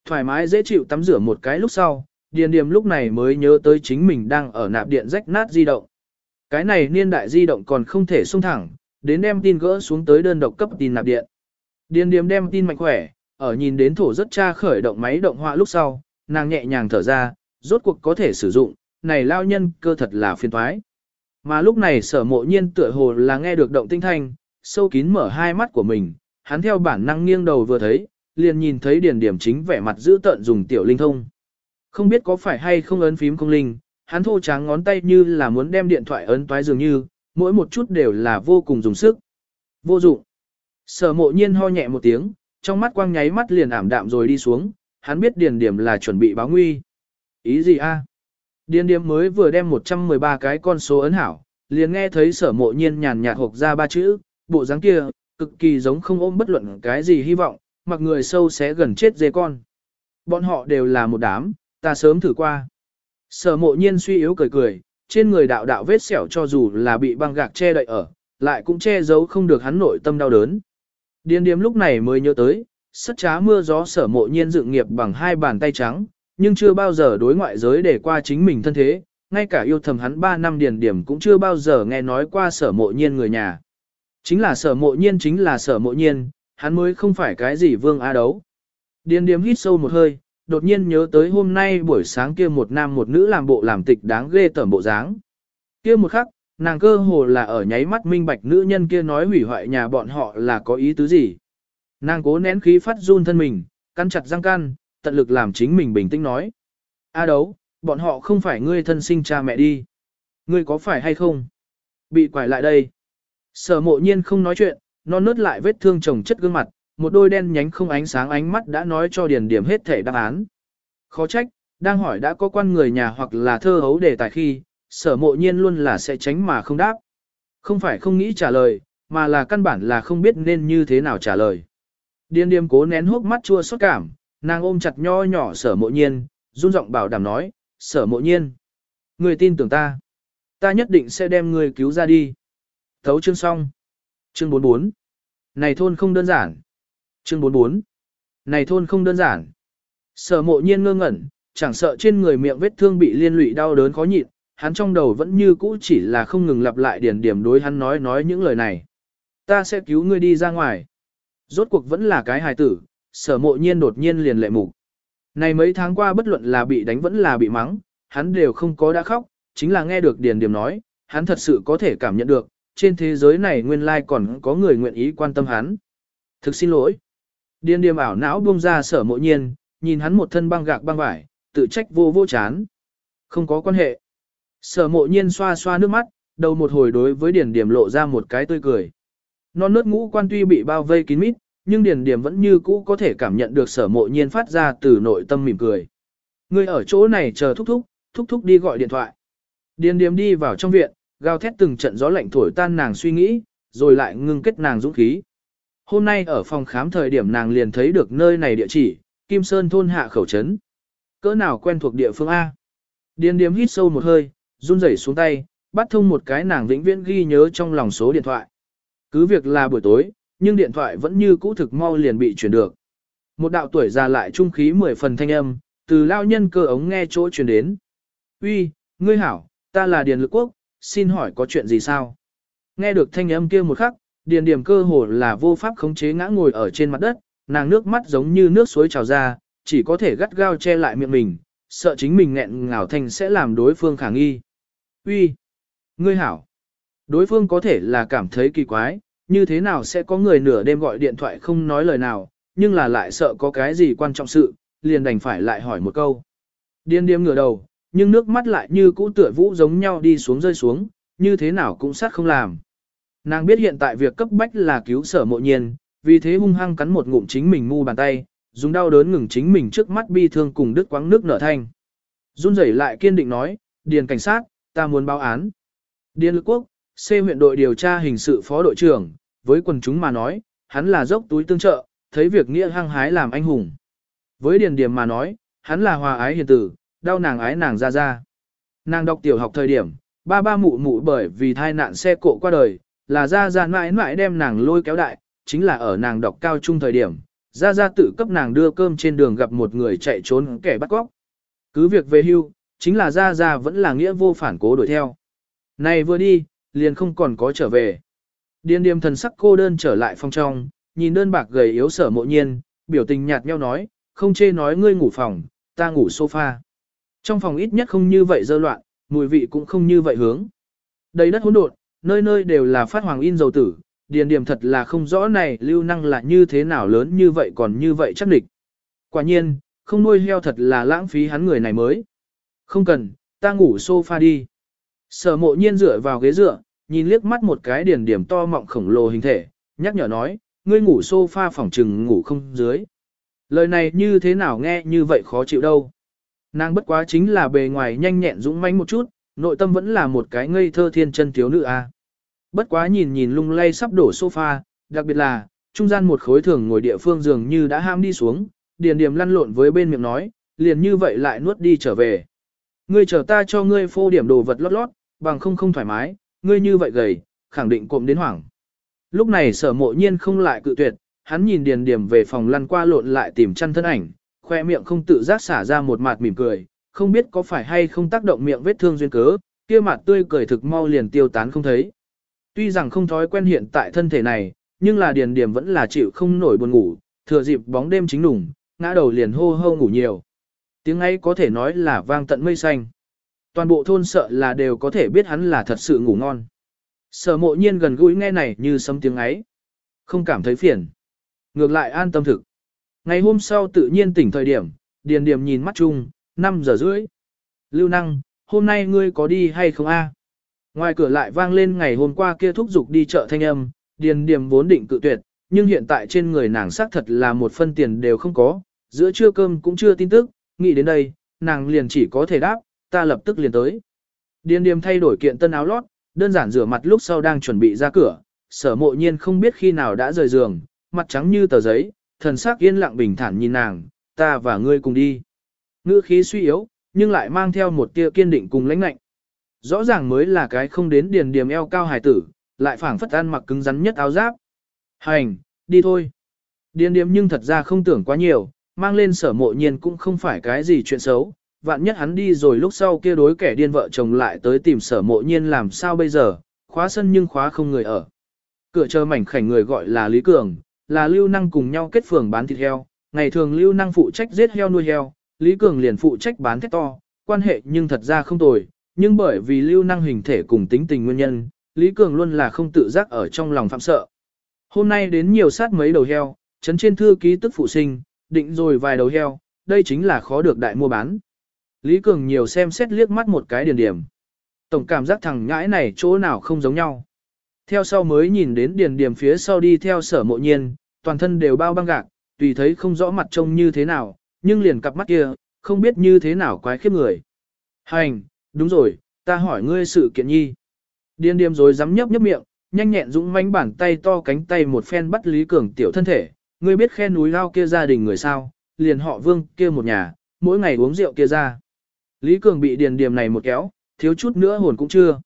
Thoải mái dễ chịu tắm rửa một cái lúc sau, điền điềm lúc này mới nhớ tới chính mình đang ở nạp điện rách nát di động. Cái này niên đại di động còn không thể xung thẳng, đến đem tin gỡ xuống tới đơn độc cấp tin nạp điện. Điền điềm đem tin mạnh khỏe, ở nhìn đến thổ rất cha khởi động máy động họa lúc sau, nàng nhẹ nhàng thở ra, rốt cuộc có thể sử dụng, này lao nhân cơ thật là phiền thoái. Mà lúc này sở mộ nhiên tựa hồ là nghe được động tinh thanh, sâu kín mở hai mắt của mình, hắn theo bản năng nghiêng đầu vừa thấy, liền nhìn thấy điền điểm chính vẻ mặt giữ tận dùng tiểu linh thông. Không biết có phải hay không ấn phím công linh, hắn thô tráng ngón tay như là muốn đem điện thoại ấn toái dường như, mỗi một chút đều là vô cùng dùng sức. Vô dụng. Sở mộ nhiên ho nhẹ một tiếng, trong mắt quang nháy mắt liền ảm đạm rồi đi xuống, hắn biết điền điểm là chuẩn bị báo nguy. Ý gì a? Điền điểm mới vừa đem 113 cái con số ấn hảo, liền nghe thấy sở mộ nhiên nhàn nhạt hộp ra ba chữ, bộ dáng kia, cực kỳ giống không ôm bất luận cái gì hy vọng, mặc người sâu sẽ gần chết dê con. Bọn họ đều là một đám, ta sớm thử qua. Sở mộ nhiên suy yếu cười cười, trên người đạo đạo vết sẹo cho dù là bị băng gạc che đậy ở, lại cũng che giấu không được hắn nội tâm đau đớn. Điền điếm lúc này mới nhớ tới, sất trá mưa gió sở mộ nhiên dựng nghiệp bằng hai bàn tay trắng, nhưng chưa bao giờ đối ngoại giới để qua chính mình thân thế, ngay cả yêu thầm hắn 3 năm điền điểm cũng chưa bao giờ nghe nói qua sở mộ nhiên người nhà. Chính là sở mộ nhiên chính là sở mộ nhiên, hắn mới không phải cái gì vương a đấu. Điền điếm hít sâu một hơi, đột nhiên nhớ tới hôm nay buổi sáng kia một nam một nữ làm bộ làm tịch đáng ghê tởm bộ dáng. Kia một khắc, nàng cơ hồ là ở nháy mắt minh bạch nữ nhân kia nói hủy hoại nhà bọn họ là có ý tứ gì. Nàng cố nén khí phát run thân mình, căn chặt răng can, tận lực làm chính mình bình tĩnh nói. A đấu, bọn họ không phải ngươi thân sinh cha mẹ đi. Ngươi có phải hay không? Bị quải lại đây. Sở mộ nhiên không nói chuyện, non nớt lại vết thương chồng chất gương mặt, một đôi đen nhánh không ánh sáng ánh mắt đã nói cho điền điểm hết thể đáp án. Khó trách, đang hỏi đã có quan người nhà hoặc là thơ hấu đề tài khi, sở mộ nhiên luôn là sẽ tránh mà không đáp. Không phải không nghĩ trả lời, mà là căn bản là không biết nên như thế nào trả lời. Điền Điểm cố nén hốc mắt chua xót cảm, nàng ôm chặt nho nhỏ sở mộ nhiên, run giọng bảo đảm nói, sở mộ nhiên. Người tin tưởng ta. Ta nhất định sẽ đem người cứu ra đi. Thấu chương xong. Chương 44. Này thôn không đơn giản. Chương 44. Này thôn không đơn giản. Sở mộ nhiên ngơ ngẩn, chẳng sợ trên người miệng vết thương bị liên lụy đau đớn khó nhịn, hắn trong đầu vẫn như cũ chỉ là không ngừng lặp lại điển điểm đối hắn nói nói những lời này. Ta sẽ cứu ngươi đi ra ngoài. Rốt cuộc vẫn là cái hài tử, sở mộ nhiên đột nhiên liền lệ mục. Này mấy tháng qua bất luận là bị đánh vẫn là bị mắng, hắn đều không có đã khóc, chính là nghe được điển điểm nói, hắn thật sự có thể cảm nhận được, trên thế giới này nguyên lai còn có người nguyện ý quan tâm hắn. Thực xin lỗi. Điền điềm ảo não buông ra sở mộ nhiên, nhìn hắn một thân băng gạc băng vải, tự trách vô vô chán. Không có quan hệ. Sở mộ nhiên xoa xoa nước mắt, đầu một hồi đối với điền điểm lộ ra một cái tươi cười. Non nớt ngũ quan tuy bị bao vây kín mít, nhưng điền điểm vẫn như cũ có thể cảm nhận được sở mộ nhiên phát ra từ nội tâm mỉm cười. Người ở chỗ này chờ thúc thúc, thúc thúc đi gọi điện thoại. Điền điểm đi vào trong viện, gào thét từng trận gió lạnh thổi tan nàng suy nghĩ, rồi lại ngưng kết nàng dũng khí. Hôm nay ở phòng khám thời điểm nàng liền thấy được nơi này địa chỉ, Kim Sơn thôn hạ khẩu trấn. Cỡ nào quen thuộc địa phương A. Điền điếm hít sâu một hơi, run rẩy xuống tay, bắt thông một cái nàng vĩnh viễn ghi nhớ trong lòng số điện thoại. Cứ việc là buổi tối, nhưng điện thoại vẫn như cũ thực mau liền bị chuyển được. Một đạo tuổi già lại trung khí mười phần thanh âm, từ lao nhân cơ ống nghe chỗ truyền đến. Uy, ngươi hảo, ta là Điền Lực Quốc, xin hỏi có chuyện gì sao? Nghe được thanh âm kia một khắc, điền điểm cơ hồ là vô pháp khống chế ngã ngồi ở trên mặt đất, nàng nước mắt giống như nước suối trào ra, chỉ có thể gắt gao che lại miệng mình, sợ chính mình nghẹn ngào thành sẽ làm đối phương khả nghi. Uy, Ngươi hảo! Đối phương có thể là cảm thấy kỳ quái, như thế nào sẽ có người nửa đêm gọi điện thoại không nói lời nào, nhưng là lại sợ có cái gì quan trọng sự, liền đành phải lại hỏi một câu. Điên điềm ngửa đầu, nhưng nước mắt lại như cũ tựa vũ giống nhau đi xuống rơi xuống, như thế nào cũng sát không làm. Nàng biết hiện tại việc cấp bách là cứu sở mộ nhiên, vì thế hung hăng cắn một ngụm chính mình ngu bàn tay, dùng đau đớn ngừng chính mình trước mắt bi thương cùng đứt quãng nước nở thanh. Run rẩy lại kiên định nói, điền cảnh sát, ta muốn báo án. Điền lực quốc, C huyện đội điều tra hình sự phó đội trưởng, với quần chúng mà nói, hắn là dốc túi tương trợ, thấy việc nghĩa hăng hái làm anh hùng. Với điền điểm mà nói, hắn là hòa ái hiền tử, đau nàng ái nàng ra ra. Nàng đọc tiểu học thời điểm, ba ba mụ mụ bởi vì thai nạn xe cộ qua đời, là ra ra mãi mãi đem nàng lôi kéo đại, chính là ở nàng đọc cao trung thời điểm, ra ra tự cấp nàng đưa cơm trên đường gặp một người chạy trốn kẻ bắt cóc. Cứ việc về hưu, chính là ra ra vẫn là nghĩa vô phản cố đuổi theo. Này vừa đi, liền không còn có trở về. Điên điềm thần sắc cô đơn trở lại phòng trong, nhìn đơn bạc gầy yếu sở mộ nhiên, biểu tình nhạt nhau nói, không chê nói ngươi ngủ phòng, ta ngủ sofa. Trong phòng ít nhất không như vậy dơ loạn, mùi vị cũng không như vậy hướng. Đầy đất hỗn độn, nơi nơi đều là phát hoàng in dầu tử, điền điểm thật là không rõ này lưu năng là như thế nào lớn như vậy còn như vậy chắc địch. Quả nhiên, không nuôi heo thật là lãng phí hắn người này mới. Không cần, ta ngủ sofa đi. Sở mộ nhiên dựa vào ghế dựa, nhìn liếc mắt một cái điền điểm to mọng khổng lồ hình thể, nhắc nhở nói, ngươi ngủ sofa phòng trừng ngủ không dưới. Lời này như thế nào nghe như vậy khó chịu đâu. Nàng bất quá chính là bề ngoài nhanh nhẹn dũng mãnh một chút, nội tâm vẫn là một cái ngây thơ thiên chân thiếu nữ a. Bất quá nhìn nhìn lung lay sắp đổ sofa, đặc biệt là, trung gian một khối thường ngồi địa phương dường như đã ham đi xuống, điền điểm lăn lộn với bên miệng nói, liền như vậy lại nuốt đi trở về. Ngươi chờ ta cho ngươi phô điểm đồ vật lót lót, bằng không không thoải mái, ngươi như vậy gầy, khẳng định cộm đến hoảng. Lúc này sở mộ nhiên không lại cự tuyệt, hắn nhìn điền điểm về phòng lăn qua lộn lại tìm chăn thân ảnh, khoe miệng không tự giác xả ra một mặt mỉm cười, không biết có phải hay không tác động miệng vết thương duyên cớ, kia mặt tươi cười thực mau liền tiêu tán không thấy. Tuy rằng không thói quen hiện tại thân thể này, nhưng là điền điểm vẫn là chịu không nổi buồn ngủ, thừa dịp bóng đêm chính đủng, ngã đầu liền hô hô ngủ nhiều. Tiếng ấy có thể nói là vang tận mây xanh. Toàn bộ thôn sợ là đều có thể biết hắn là thật sự ngủ ngon. Sở mộ nhiên gần gũi nghe này như sấm tiếng ấy. Không cảm thấy phiền. Ngược lại an tâm thực. Ngày hôm sau tự nhiên tỉnh thời điểm, điền điểm nhìn mắt chung, 5 giờ rưỡi. Lưu năng, hôm nay ngươi có đi hay không a? Ngoài cửa lại vang lên ngày hôm qua kia thúc giục đi chợ thanh âm, điền điểm vốn định cự tuyệt, nhưng hiện tại trên người nàng xác thật là một phân tiền đều không có, giữa trưa cơm cũng chưa tin tức, nghĩ đến đây, nàng liền chỉ có thể đáp, ta lập tức liền tới. Điền điểm thay đổi kiện tân áo lót, đơn giản rửa mặt lúc sau đang chuẩn bị ra cửa, sở mộ nhiên không biết khi nào đã rời giường, mặt trắng như tờ giấy, thần sắc yên lặng bình thản nhìn nàng, ta và ngươi cùng đi. Ngữ khí suy yếu, nhưng lại mang theo một tia kiên định cùng lãnh lạnh. Rõ ràng mới là cái không đến điền điểm eo cao hài tử, lại phảng phất ăn mặc cứng rắn nhất áo giáp. Hành, đi thôi. Điền điểm nhưng thật ra không tưởng quá nhiều, mang lên sở mộ nhiên cũng không phải cái gì chuyện xấu. Vạn nhất hắn đi rồi lúc sau kia đối kẻ điên vợ chồng lại tới tìm sở mộ nhiên làm sao bây giờ, khóa sân nhưng khóa không người ở. Cửa chờ mảnh khảnh người gọi là Lý Cường, là lưu năng cùng nhau kết phường bán thịt heo, ngày thường lưu năng phụ trách giết heo nuôi heo, Lý Cường liền phụ trách bán thét to, quan hệ nhưng thật ra không tồi, nhưng bởi vì lưu năng hình thể cùng tính tình nguyên nhân, Lý Cường luôn là không tự giác ở trong lòng phạm sợ. Hôm nay đến nhiều sát mấy đầu heo, chấn trên thư ký tức phụ sinh, định rồi vài đầu heo, đây chính là khó được đại mua bán. Lý Cường nhiều xem xét liếc mắt một cái điền điểm. Tổng cảm giác thằng nhãi này chỗ nào không giống nhau. Theo sau mới nhìn đến điền điểm phía sau đi theo sở mộ nhiên, toàn thân đều bao băng gạc, tùy thấy không rõ mặt trông như thế nào, nhưng liền cặp mắt kia, không biết như thế nào quái khiếp người. Hành, đúng rồi, ta hỏi ngươi sự kiện nhi. Điền điềm rồi dám nhấp nhấp miệng, nhanh nhẹn dũng mánh bàn tay to cánh tay một phen bắt Lý Cường tiểu thân thể, ngươi biết khe núi lao kia gia đình người sao, liền họ vương kia một nhà, mỗi ngày uống rượu kia ra. Lý Cường bị điền điềm này một kéo, thiếu chút nữa hồn cũng chưa.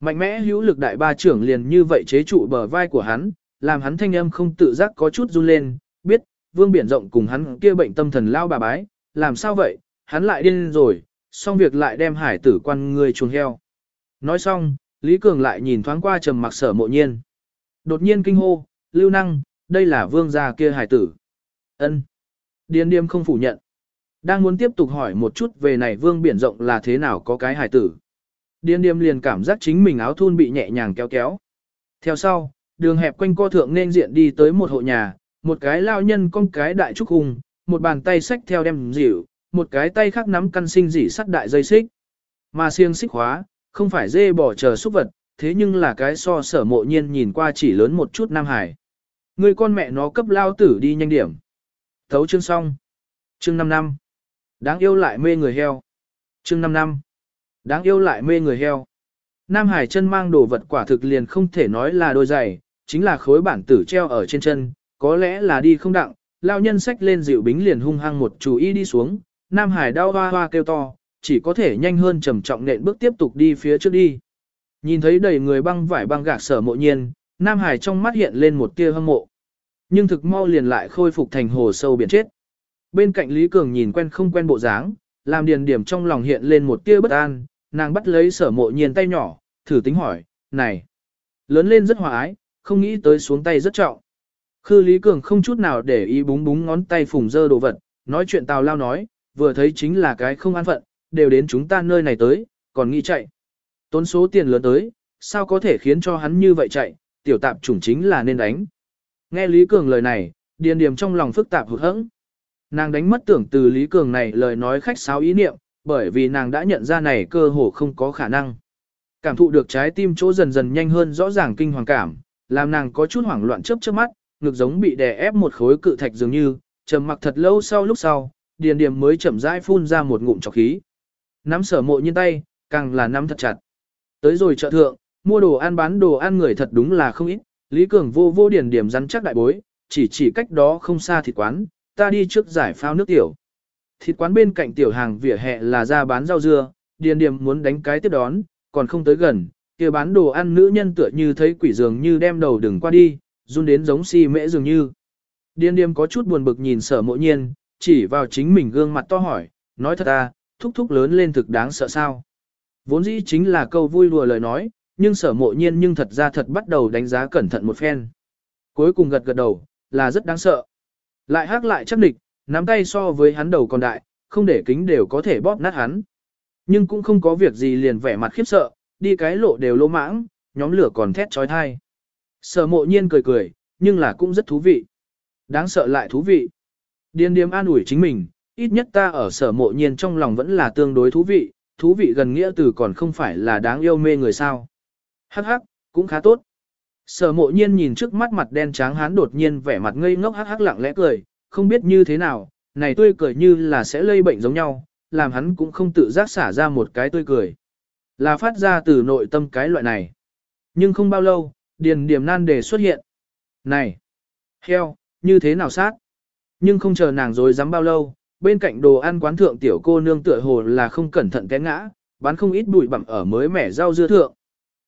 Mạnh mẽ hữu lực đại ba trưởng liền như vậy chế trụ bờ vai của hắn, làm hắn thanh âm không tự giác có chút run lên, biết, vương biển rộng cùng hắn kia bệnh tâm thần lao bà bái, làm sao vậy, hắn lại điên rồi, xong việc lại đem hải tử quan người chuồng heo. Nói xong, Lý Cường lại nhìn thoáng qua trầm mặc sở mộ nhiên. Đột nhiên kinh hô, lưu năng, đây là vương gia kia hải tử. ân Điên điềm không phủ nhận. Đang muốn tiếp tục hỏi một chút về này vương biển rộng là thế nào có cái hải tử. Điên điềm liền cảm giác chính mình áo thun bị nhẹ nhàng kéo kéo. Theo sau, đường hẹp quanh co thượng nên diện đi tới một hộ nhà, một cái lao nhân con cái đại trúc hùng, một bàn tay xách theo đem dịu, một cái tay khác nắm căn sinh dỉ sắt đại dây xích. Mà xiềng xích hóa, không phải dê bỏ chờ xúc vật, thế nhưng là cái so sở mộ nhiên nhìn qua chỉ lớn một chút Nam Hải. Người con mẹ nó cấp lao tử đi nhanh điểm. Thấu chương xong. Chương 5 năm. Đáng yêu lại mê người heo. Chương 5 năm. Đáng yêu lại mê người heo. Nam Hải chân mang đồ vật quả thực liền không thể nói là đôi giày, chính là khối bản tử treo ở trên chân, có lẽ là đi không đặng, lao nhân sách lên dịu bính liền hung hăng một chú ý đi xuống, Nam Hải đau hoa hoa kêu to, chỉ có thể nhanh hơn trầm trọng nện bước tiếp tục đi phía trước đi. Nhìn thấy đầy người băng vải băng gạc sở mộ nhiên, Nam Hải trong mắt hiện lên một tia hâm mộ. Nhưng thực mau liền lại khôi phục thành hồ sâu biển chết. Bên cạnh Lý Cường nhìn quen không quen bộ dáng, làm điền điểm trong lòng hiện lên một tia bất an, nàng bắt lấy sở mộ nhiên tay nhỏ, thử tính hỏi, này, lớn lên rất hòa ái, không nghĩ tới xuống tay rất trọng. Khư Lý Cường không chút nào để ý búng búng ngón tay phùng dơ đồ vật, nói chuyện tào lao nói, vừa thấy chính là cái không an phận, đều đến chúng ta nơi này tới, còn nghĩ chạy. Tốn số tiền lớn tới, sao có thể khiến cho hắn như vậy chạy, tiểu tạp chủng chính là nên đánh. Nghe Lý Cường lời này, điền điểm trong lòng phức tạp hụt hẫng. Nàng đánh mất tưởng từ Lý Cường này lời nói khách sáo ý niệm, bởi vì nàng đã nhận ra này cơ hồ không có khả năng. Cảm thụ được trái tim chỗ dần dần nhanh hơn rõ ràng kinh hoàng cảm, làm nàng có chút hoảng loạn chớp chớp mắt, ngực giống bị đè ép một khối cự thạch dường như, trầm mặc thật lâu sau lúc sau, điền điểm mới chậm rãi phun ra một ngụm trọc khí. Nắm sở mộ nhiên tay, càng là nắm thật chặt. Tới rồi chợ thượng, mua đồ ăn bán đồ ăn người thật đúng là không ít, Lý Cường vô vô điền điểm rắn chắc đại bối, chỉ chỉ cách đó không xa thịt quán, ta đi trước giải phao nước tiểu. Thịt quán bên cạnh tiểu hàng vỉa hè là ra bán rau dưa, điền điểm muốn đánh cái tiếp đón, còn không tới gần, kia bán đồ ăn nữ nhân tựa như thấy quỷ dường như đem đầu đừng qua đi, run đến giống si mễ dường như. điên điềm có chút buồn bực nhìn sở mộ nhiên, chỉ vào chính mình gương mặt to hỏi, nói thật à, thúc thúc lớn lên thực đáng sợ sao. Vốn dĩ chính là câu vui lùa lời nói, nhưng sở mộ nhiên nhưng thật ra thật bắt đầu đánh giá cẩn thận một phen. Cuối cùng gật gật đầu, là rất đáng sợ. Lại hát lại chắc địch, nắm tay so với hắn đầu còn đại, không để kính đều có thể bóp nát hắn. Nhưng cũng không có việc gì liền vẻ mặt khiếp sợ, đi cái lộ đều lô mãng, nhóm lửa còn thét trói thai. Sở mộ nhiên cười cười, nhưng là cũng rất thú vị. Đáng sợ lại thú vị. Điên điếm an ủi chính mình, ít nhất ta ở sở mộ nhiên trong lòng vẫn là tương đối thú vị, thú vị gần nghĩa từ còn không phải là đáng yêu mê người sao. Hắc hắc, cũng khá tốt. Sở mộ nhiên nhìn trước mắt mặt đen tráng hán đột nhiên vẻ mặt ngây ngốc hắc hắc lặng lẽ cười, không biết như thế nào, này tươi cười như là sẽ lây bệnh giống nhau, làm hắn cũng không tự giác xả ra một cái tươi cười. Là phát ra từ nội tâm cái loại này. Nhưng không bao lâu, điền điểm nan đề xuất hiện. Này! Heo, như thế nào sát? Nhưng không chờ nàng dối dám bao lâu, bên cạnh đồ ăn quán thượng tiểu cô nương tựa hồ là không cẩn thận té ngã, bán không ít bụi bặm ở mới mẻ rau dưa thượng.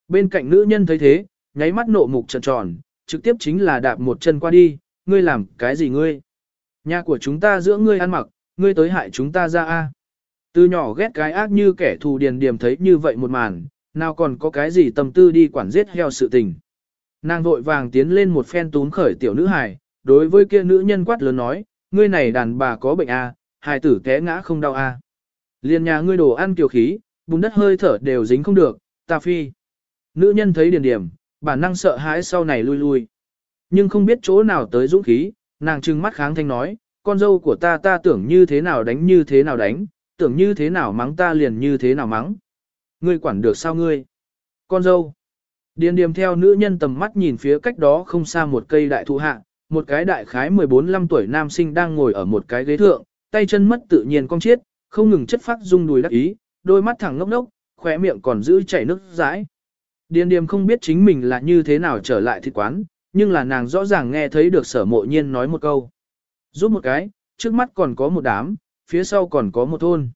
Bên cạnh nữ nhân thấy thế, nháy mắt nộ mục tròn tròn, trực tiếp chính là đạp một chân qua đi, ngươi làm cái gì ngươi? Nhà của chúng ta giữa ngươi ăn mặc, ngươi tới hại chúng ta ra a. Từ nhỏ ghét cái ác như kẻ thù điền điểm thấy như vậy một màn, nào còn có cái gì tâm tư đi quản giết heo sự tình. Nàng vội vàng tiến lên một phen tún khởi tiểu nữ hài, đối với kia nữ nhân quát lớn nói, ngươi này đàn bà có bệnh à? hài tử té ngã không đau à? Liên nhà ngươi đồ ăn kiều khí, bùn đất hơi thở đều dính không được, ta phi. Nữ nhân thấy điền điểm, bản năng sợ hãi sau này lui lui. Nhưng không biết chỗ nào tới dũng khí, nàng trừng mắt kháng thanh nói, con dâu của ta ta tưởng như thế nào đánh như thế nào đánh, tưởng như thế nào mắng ta liền như thế nào mắng. Ngươi quản được sao ngươi? Con dâu. Điền điềm theo nữ nhân tầm mắt nhìn phía cách đó không xa một cây đại thụ hạ, một cái đại khái 14-15 tuổi nam sinh đang ngồi ở một cái ghế thượng, tay chân mất tự nhiên cong chiết, không ngừng chất phát rung đùi đắc ý, đôi mắt thẳng ngốc ngốc, khóe miệng còn giữ chảy nước dãi. Điền điềm không biết chính mình là như thế nào trở lại thịt quán, nhưng là nàng rõ ràng nghe thấy được sở mộ nhiên nói một câu. Giúp một cái, trước mắt còn có một đám, phía sau còn có một thôn.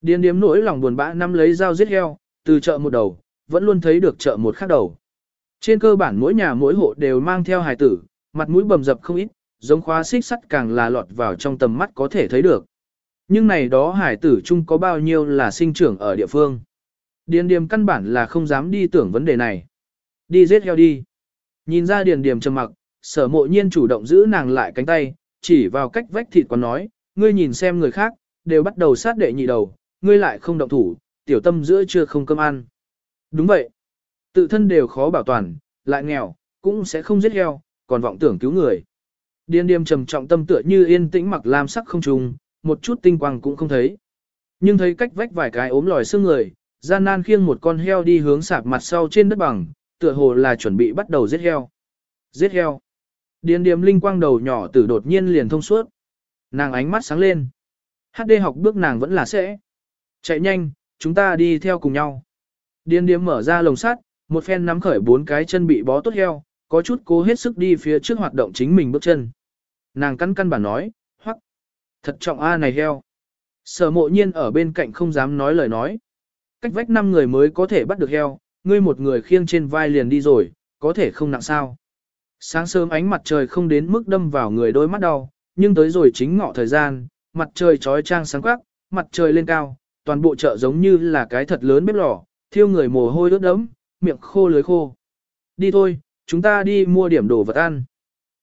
Điền Điềm nỗi lòng buồn bã năm lấy dao giết heo, từ chợ một đầu, vẫn luôn thấy được chợ một khác đầu. Trên cơ bản mỗi nhà mỗi hộ đều mang theo hài tử, mặt mũi bầm dập không ít, giống khóa xích sắt càng là lọt vào trong tầm mắt có thể thấy được. Nhưng này đó hải tử chung có bao nhiêu là sinh trưởng ở địa phương. Điền điềm căn bản là không dám đi tưởng vấn đề này. Đi giết heo đi. Nhìn ra điền điềm trầm mặc, sở mộ nhiên chủ động giữ nàng lại cánh tay, chỉ vào cách vách thịt còn nói, ngươi nhìn xem người khác, đều bắt đầu sát đệ nhị đầu, ngươi lại không động thủ, tiểu tâm giữa chưa không cơm ăn. Đúng vậy. Tự thân đều khó bảo toàn, lại nghèo, cũng sẽ không giết heo, còn vọng tưởng cứu người. Điên điềm trầm trọng tâm tựa như yên tĩnh mặc lam sắc không trùng, một chút tinh quang cũng không thấy. Nhưng thấy cách vách vài cái ốm lòi xương người, gian nan khiêng một con heo đi hướng sạp mặt sau trên đất bằng, tựa hồ là chuẩn bị bắt đầu giết heo. Giết heo. Điền điềm linh quang đầu nhỏ tử đột nhiên liền thông suốt. Nàng ánh mắt sáng lên. HD học bước nàng vẫn là sẽ. Chạy nhanh, chúng ta đi theo cùng nhau. Điền điềm mở ra lồng sắt, một phen nắm khởi bốn cái chân bị bó tốt heo, có chút cố hết sức đi phía trước hoạt động chính mình bước chân. Nàng căn căn bản nói, hoắc, thật trọng A này heo. Sở mộ nhiên ở bên cạnh không dám nói lời nói. Cách vách năm người mới có thể bắt được heo, ngươi một người khiêng trên vai liền đi rồi, có thể không nặng sao. Sáng sớm ánh mặt trời không đến mức đâm vào người đôi mắt đau, nhưng tới rồi chính ngọ thời gian, mặt trời trói trang sáng quắc, mặt trời lên cao, toàn bộ chợ giống như là cái thật lớn bếp lò, thiêu người mồ hôi đốt đấm, miệng khô lưới khô. Đi thôi, chúng ta đi mua điểm đồ vật ăn.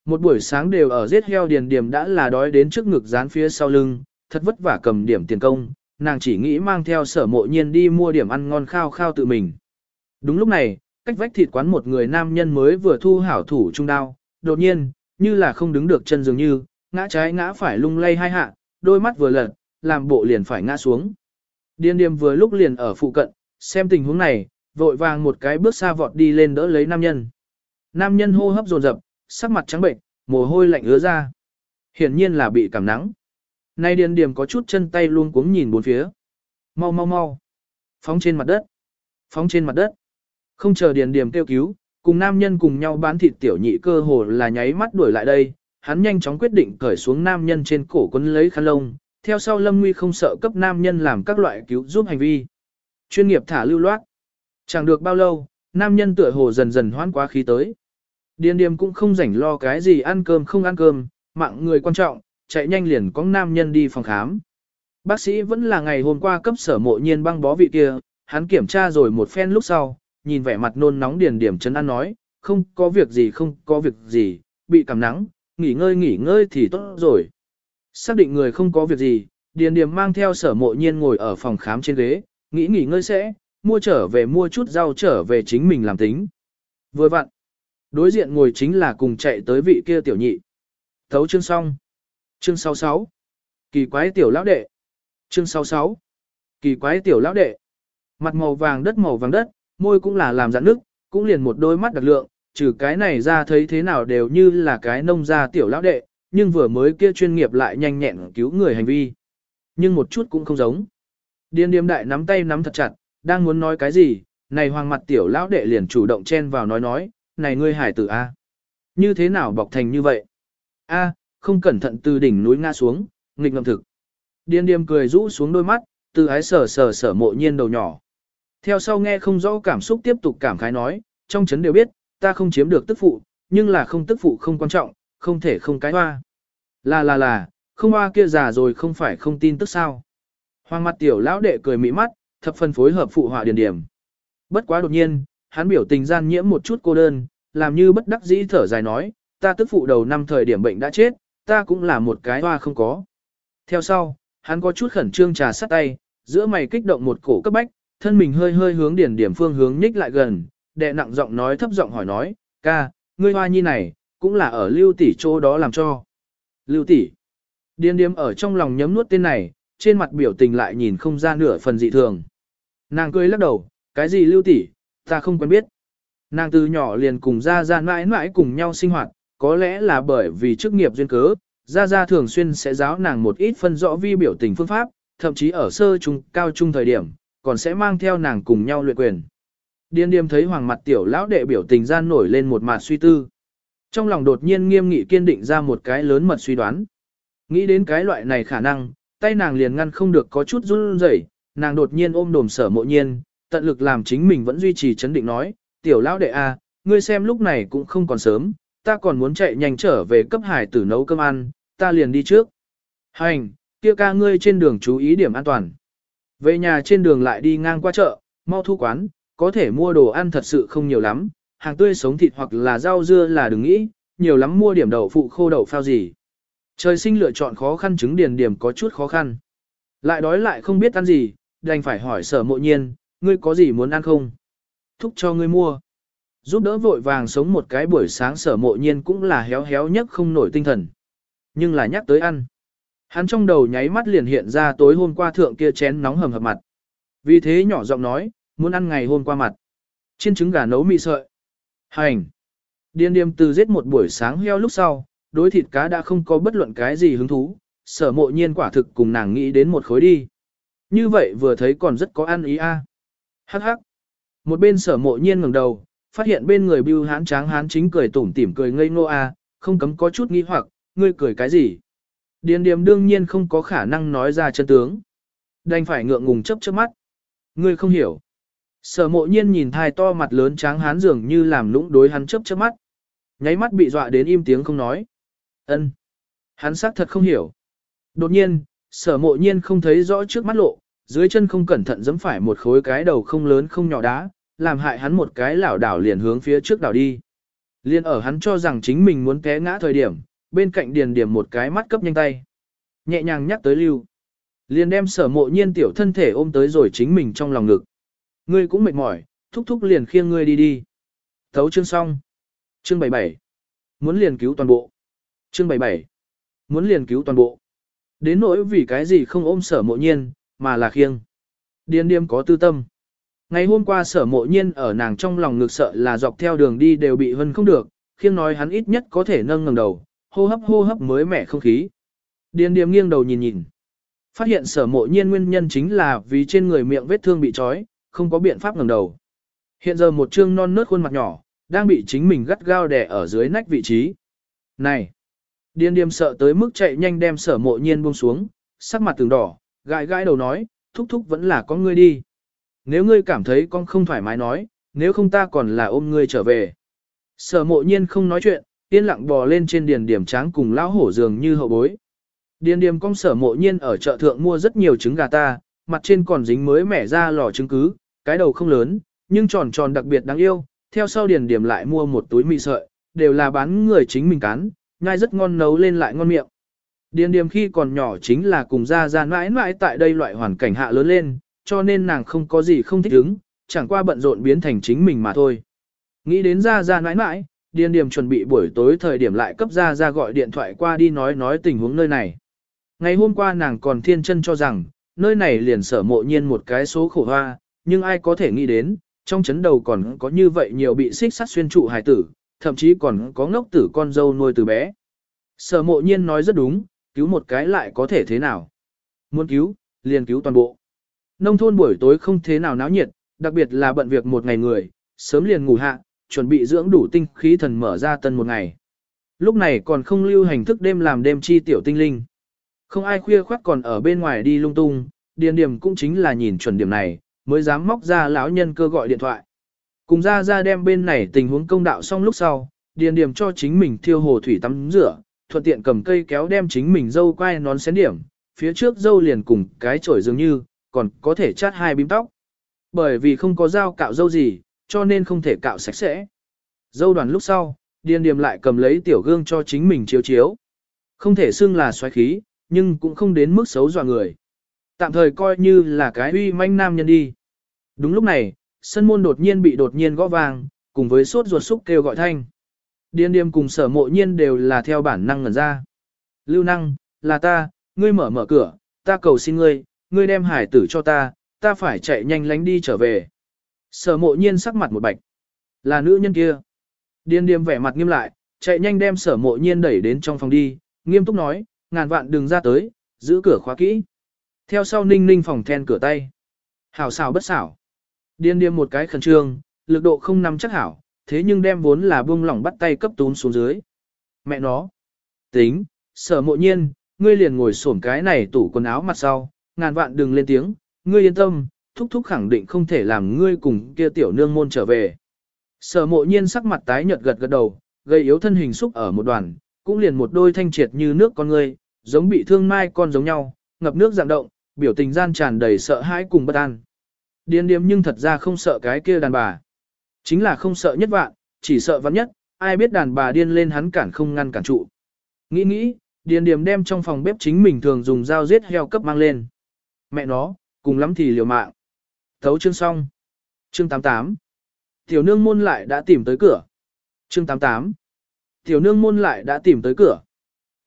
Một buổi sáng đều ở giết heo điền điểm đã là đói đến trước ngực dán phía sau lưng, thật vất vả cầm điểm tiền công, nàng chỉ nghĩ mang theo sở mộ nhiên đi mua điểm ăn ngon khao khao tự mình. Đúng lúc này, cách vách thịt quán một người nam nhân mới vừa thu hảo thủ trung đao, đột nhiên, như là không đứng được chân dường như, ngã trái ngã phải lung lay hai hạ, đôi mắt vừa lật, làm bộ liền phải ngã xuống. Điên điềm vừa lúc liền ở phụ cận, xem tình huống này, vội vàng một cái bước xa vọt đi lên đỡ lấy nam nhân. Nam nhân hô hấp dồn dập, sắc mặt trắng bệnh, mồ hôi lạnh ứa ra. Hiển nhiên là bị cảm nắng. Nay điền điểm có chút chân tay luôn cuống nhìn bốn phía. Mau mau mau. Phóng trên mặt đất. Phóng trên mặt đất. Không chờ điền điểm kêu cứu, cùng nam nhân cùng nhau bán thịt tiểu nhị cơ hồ là nháy mắt đuổi lại đây. Hắn nhanh chóng quyết định cởi xuống nam nhân trên cổ quấn lấy khăn lông, theo sau Lâm Nguy không sợ cấp nam nhân làm các loại cứu giúp hành vi. Chuyên nghiệp thả lưu loát. Chẳng được bao lâu, nam nhân tựa hồ dần dần hoán quá khí tới. Điền điềm cũng không rảnh lo cái gì ăn cơm không ăn cơm, mạng người quan trọng, chạy nhanh liền có nam nhân đi phòng khám. Bác sĩ vẫn là ngày hôm qua cấp sở mộ nhiên băng bó vị kia, hắn kiểm tra rồi một phen lúc sau, nhìn vẻ mặt nôn nóng điền điểm chấn an nói, không có việc gì không có việc gì, bị cảm nắng, nghỉ ngơi nghỉ ngơi thì tốt rồi. Xác định người không có việc gì, điền điểm mang theo sở mộ nhiên ngồi ở phòng khám trên ghế, nghĩ nghỉ ngơi sẽ, mua trở về mua chút rau trở về chính mình làm tính. Vừa vặn, đối diện ngồi chính là cùng chạy tới vị kia tiểu nhị. Thấu chương xong. Chương 66. Kỳ quái tiểu lão đệ. Chương 66. Kỳ quái tiểu lão đệ. Mặt màu vàng đất màu vàng đất, môi cũng là làm dạng nước, cũng liền một đôi mắt đặc lượng, trừ cái này ra thấy thế nào đều như là cái nông gia tiểu lão đệ, nhưng vừa mới kia chuyên nghiệp lại nhanh nhẹn cứu người hành vi. Nhưng một chút cũng không giống. Điên điềm đại nắm tay nắm thật chặt, đang muốn nói cái gì, này hoàng mặt tiểu lão đệ liền chủ động chen vào nói nói, này ngươi hải tử A. Như thế nào bọc thành như vậy? A, không cẩn thận từ đỉnh núi ngã xuống, nghịch ngầm thực. Điên điềm cười rũ xuống đôi mắt, từ ái sở sở sở mộ nhiên đầu nhỏ. Theo sau nghe không rõ cảm xúc tiếp tục cảm khái nói, trong chấn đều biết, ta không chiếm được tức phụ, nhưng là không tức phụ không quan trọng, không thể không cái hoa. Là là là, không hoa kia già rồi không phải không tin tức sao. Hoàng mặt tiểu lão đệ cười mỹ mắt, thập phần phối hợp phụ họa điền điểm. Bất quá đột nhiên, hắn biểu tình gian nhiễm một chút cô đơn, làm như bất đắc dĩ thở dài nói, ta tức phụ đầu năm thời điểm bệnh đã chết, ta cũng là một cái hoa không có. Theo sau, hắn có chút khẩn trương trà sắt tay, giữa mày kích động một cổ cấp bách, thân mình hơi hơi hướng điển điểm phương hướng nhích lại gần, đệ nặng giọng nói thấp giọng hỏi nói, ca, ngươi hoa nhi này, cũng là ở lưu tỷ chỗ đó làm cho. Lưu tỷ. Điền điếm ở trong lòng nhấm nuốt tên này, trên mặt biểu tình lại nhìn không ra nửa phần dị thường. Nàng cười lắc đầu, cái gì lưu tỷ, ta không quen biết. Nàng từ nhỏ liền cùng gia gia mãi mãi cùng nhau sinh hoạt, có lẽ là bởi vì chức nghiệp duyên cớ, Gia Gia thường xuyên sẽ giáo nàng một ít phân rõ vi biểu tình phương pháp, thậm chí ở sơ trung, cao trung thời điểm, còn sẽ mang theo nàng cùng nhau luyện quyền. Điên điềm thấy hoàng mặt tiểu lão đệ biểu tình gian nổi lên một mặt suy tư. Trong lòng đột nhiên nghiêm nghị kiên định ra một cái lớn mật suy đoán. Nghĩ đến cái loại này khả năng, tay nàng liền ngăn không được có chút run rẩy, nàng đột nhiên ôm đồm sở mộ nhiên, tận lực làm chính mình vẫn duy trì chấn định nói, tiểu lão đệ a, ngươi xem lúc này cũng không còn sớm, ta còn muốn chạy nhanh trở về cấp hải tử nấu cơm ăn, ta liền đi trước. Hành, kia ca ngươi trên đường chú ý điểm an toàn. Về nhà trên đường lại đi ngang qua chợ, mau thu quán, có thể mua đồ ăn thật sự không nhiều lắm, hàng tươi sống thịt hoặc là rau dưa là đừng nghĩ, nhiều lắm mua điểm đậu phụ khô đậu phao gì. Trời sinh lựa chọn khó khăn chứng điền điểm có chút khó khăn. Lại đói lại không biết ăn gì, đành phải hỏi sở mộ nhiên, ngươi có gì muốn ăn không? Thúc cho ngươi mua. Giúp đỡ vội vàng sống một cái buổi sáng sở mộ nhiên cũng là héo héo nhất không nổi tinh thần. Nhưng là nhắc tới ăn. Hắn trong đầu nháy mắt liền hiện ra tối hôm qua thượng kia chén nóng hầm hập mặt. Vì thế nhỏ giọng nói, muốn ăn ngày hôm qua mặt. Chiên trứng gà nấu mì sợi. Hành. Điên điềm từ giết một buổi sáng heo lúc sau, đối thịt cá đã không có bất luận cái gì hứng thú, sở mộ nhiên quả thực cùng nàng nghĩ đến một khối đi. Như vậy vừa thấy còn rất có ăn ý a. Hắc hắc. Một bên sở mộ nhiên ngẩng đầu, phát hiện bên người bưu hán tráng hán chính cười tủm tỉm cười ngây ngô a, không cấm có chút nghi hoặc, ngươi cười cái gì? Điền điềm đương nhiên không có khả năng nói ra chân tướng. Đành phải ngượng ngùng chấp chớp mắt. Ngươi không hiểu. Sở mộ nhiên nhìn thai to mặt lớn tráng hán dường như làm lũng đối hắn chấp chớp mắt. Nháy mắt bị dọa đến im tiếng không nói. ân Hắn xác thật không hiểu. Đột nhiên, sở mộ nhiên không thấy rõ trước mắt lộ, dưới chân không cẩn thận giẫm phải một khối cái đầu không lớn không nhỏ đá, làm hại hắn một cái lảo đảo liền hướng phía trước đảo đi. Liên ở hắn cho rằng chính mình muốn té ngã thời điểm, bên cạnh điền điểm một cái mắt cấp nhanh tay. Nhẹ nhàng nhắc tới lưu. Liền đem sở mộ nhiên tiểu thân thể ôm tới rồi chính mình trong lòng ngực. Ngươi cũng mệt mỏi, thúc thúc liền khiêng ngươi đi đi. Thấu chương xong. Chương 77. Muốn liền cứu toàn bộ. Chương 77. Muốn liền cứu toàn bộ. Đến nỗi vì cái gì không ôm sở mộ nhiên, mà là khiêng. Điền điềm có tư tâm. Ngày hôm qua sở mộ nhiên ở nàng trong lòng ngực sợ là dọc theo đường đi đều bị hân không được, khiêng nói hắn ít nhất có thể nâng ngẩng đầu, hô hấp hô hấp mới mẻ không khí. Điền điềm nghiêng đầu nhìn nhìn. Phát hiện sở mộ nhiên nguyên nhân chính là vì trên người miệng vết thương bị trói, không có biện pháp ngẩng đầu. Hiện giờ một trương non nớt khuôn mặt nhỏ, đang bị chính mình gắt gao đè ở dưới nách vị trí. Này! Điền điềm sợ tới mức chạy nhanh đem sở mộ nhiên buông xuống, sắc mặt từng đỏ, gãi gãi đầu nói, thúc thúc vẫn là con ngươi đi. Nếu ngươi cảm thấy con không thoải mái nói, nếu không ta còn là ôm ngươi trở về. Sở mộ nhiên không nói chuyện, yên lặng bò lên trên điền điểm tráng cùng lão hổ dường như hậu bối. Điền điểm con sở mộ nhiên ở chợ thượng mua rất nhiều trứng gà ta, mặt trên còn dính mới mẻ ra lò trứng cứ, cái đầu không lớn, nhưng tròn tròn đặc biệt đáng yêu, theo sau điền điểm lại mua một túi mì sợi, đều là bán người chính mình cán, nhai rất ngon nấu lên lại ngon miệng. Điền Điềm khi còn nhỏ chính là cùng ra ra mãi mãi tại đây loại hoàn cảnh hạ lớn lên, cho nên nàng không có gì không thích ứng, chẳng qua bận rộn biến thành chính mình mà thôi. Nghĩ đến ra ra mãi mãi, điền Điềm chuẩn bị buổi tối thời điểm lại cấp ra ra gọi điện thoại qua đi nói nói tình huống nơi này. Ngày hôm qua nàng còn thiên chân cho rằng, nơi này liền sở mộ nhiên một cái số khổ hoa, nhưng ai có thể nghĩ đến, trong chấn đầu còn có như vậy nhiều bị xích sắt xuyên trụ hài tử, thậm chí còn có ngốc tử con dâu nuôi từ bé. Sở mộ nhiên nói rất đúng, cứu một cái lại có thể thế nào. Muốn cứu, liền cứu toàn bộ. Nông thôn buổi tối không thế nào náo nhiệt, đặc biệt là bận việc một ngày người, sớm liền ngủ hạ, chuẩn bị dưỡng đủ tinh khí thần mở ra tân một ngày. Lúc này còn không lưu hành thức đêm làm đêm chi tiểu tinh linh. Không ai khuya khoác còn ở bên ngoài đi lung tung, điền điểm cũng chính là nhìn chuẩn điểm này, mới dám móc ra lão nhân cơ gọi điện thoại. Cùng ra ra đem bên này tình huống công đạo xong lúc sau, điền điểm cho chính mình thiêu hồ thủy tắm rửa, thuận tiện cầm cây kéo đem chính mình dâu quay nón xén điểm, phía trước dâu liền cùng cái chổi dường như, còn có thể chát hai bím tóc. Bởi vì không có dao cạo dâu gì, cho nên không thể cạo sạch sẽ. Dâu đoàn lúc sau, điền điềm lại cầm lấy tiểu gương cho chính mình chiếu chiếu. Không thể xưng là xoáy khí, nhưng cũng không đến mức xấu dọa người. Tạm thời coi như là cái uy manh nam nhân đi. Đúng lúc này, sân môn đột nhiên bị đột nhiên gõ vàng cùng với suốt ruột xúc kêu gọi thanh. Điên điềm cùng sở mộ nhiên đều là theo bản năng ngẩn ra. Lưu năng, là ta, ngươi mở mở cửa, ta cầu xin ngươi, ngươi đem hải tử cho ta, ta phải chạy nhanh lánh đi trở về. Sở mộ nhiên sắc mặt một bạch. Là nữ nhân kia. Điên điềm vẻ mặt nghiêm lại, chạy nhanh đem sở mộ nhiên đẩy đến trong phòng đi, nghiêm túc nói, ngàn vạn đừng ra tới, giữ cửa khóa kỹ. Theo sau ninh ninh phòng then cửa tay. Hảo xảo bất xảo. Điên điềm một cái khẩn trương, lực độ không nắm chắc hảo, thế nhưng đem vốn là buông lỏng bắt tay cấp tún xuống dưới. Mẹ nó. Tính, sở mộ nhiên, ngươi liền ngồi xổm cái này tủ quần áo mặt sau, ngàn vạn đừng lên tiếng, ngươi yên tâm, thúc thúc khẳng định không thể làm ngươi cùng kia tiểu nương môn trở về. Sở mộ nhiên sắc mặt tái nhợt gật gật đầu, gây yếu thân hình xúc ở một đoàn, cũng liền một đôi thanh triệt như nước con ngươi, giống bị thương mai con giống nhau, ngập nước dạng động, biểu tình gian tràn đầy sợ hãi cùng bất an. Điên điếm nhưng thật ra không sợ cái kia đàn bà. Chính là không sợ nhất vạn, chỉ sợ vạn nhất, ai biết đàn bà điên lên hắn cản không ngăn cản trụ. Nghĩ nghĩ, điền điểm đem trong phòng bếp chính mình thường dùng dao giết heo cấp mang lên. Mẹ nó, cùng lắm thì liều mạng. Thấu chương xong. Chương 88. Tiểu nương môn lại đã tìm tới cửa. Chương 88. Tiểu nương môn lại đã tìm tới cửa.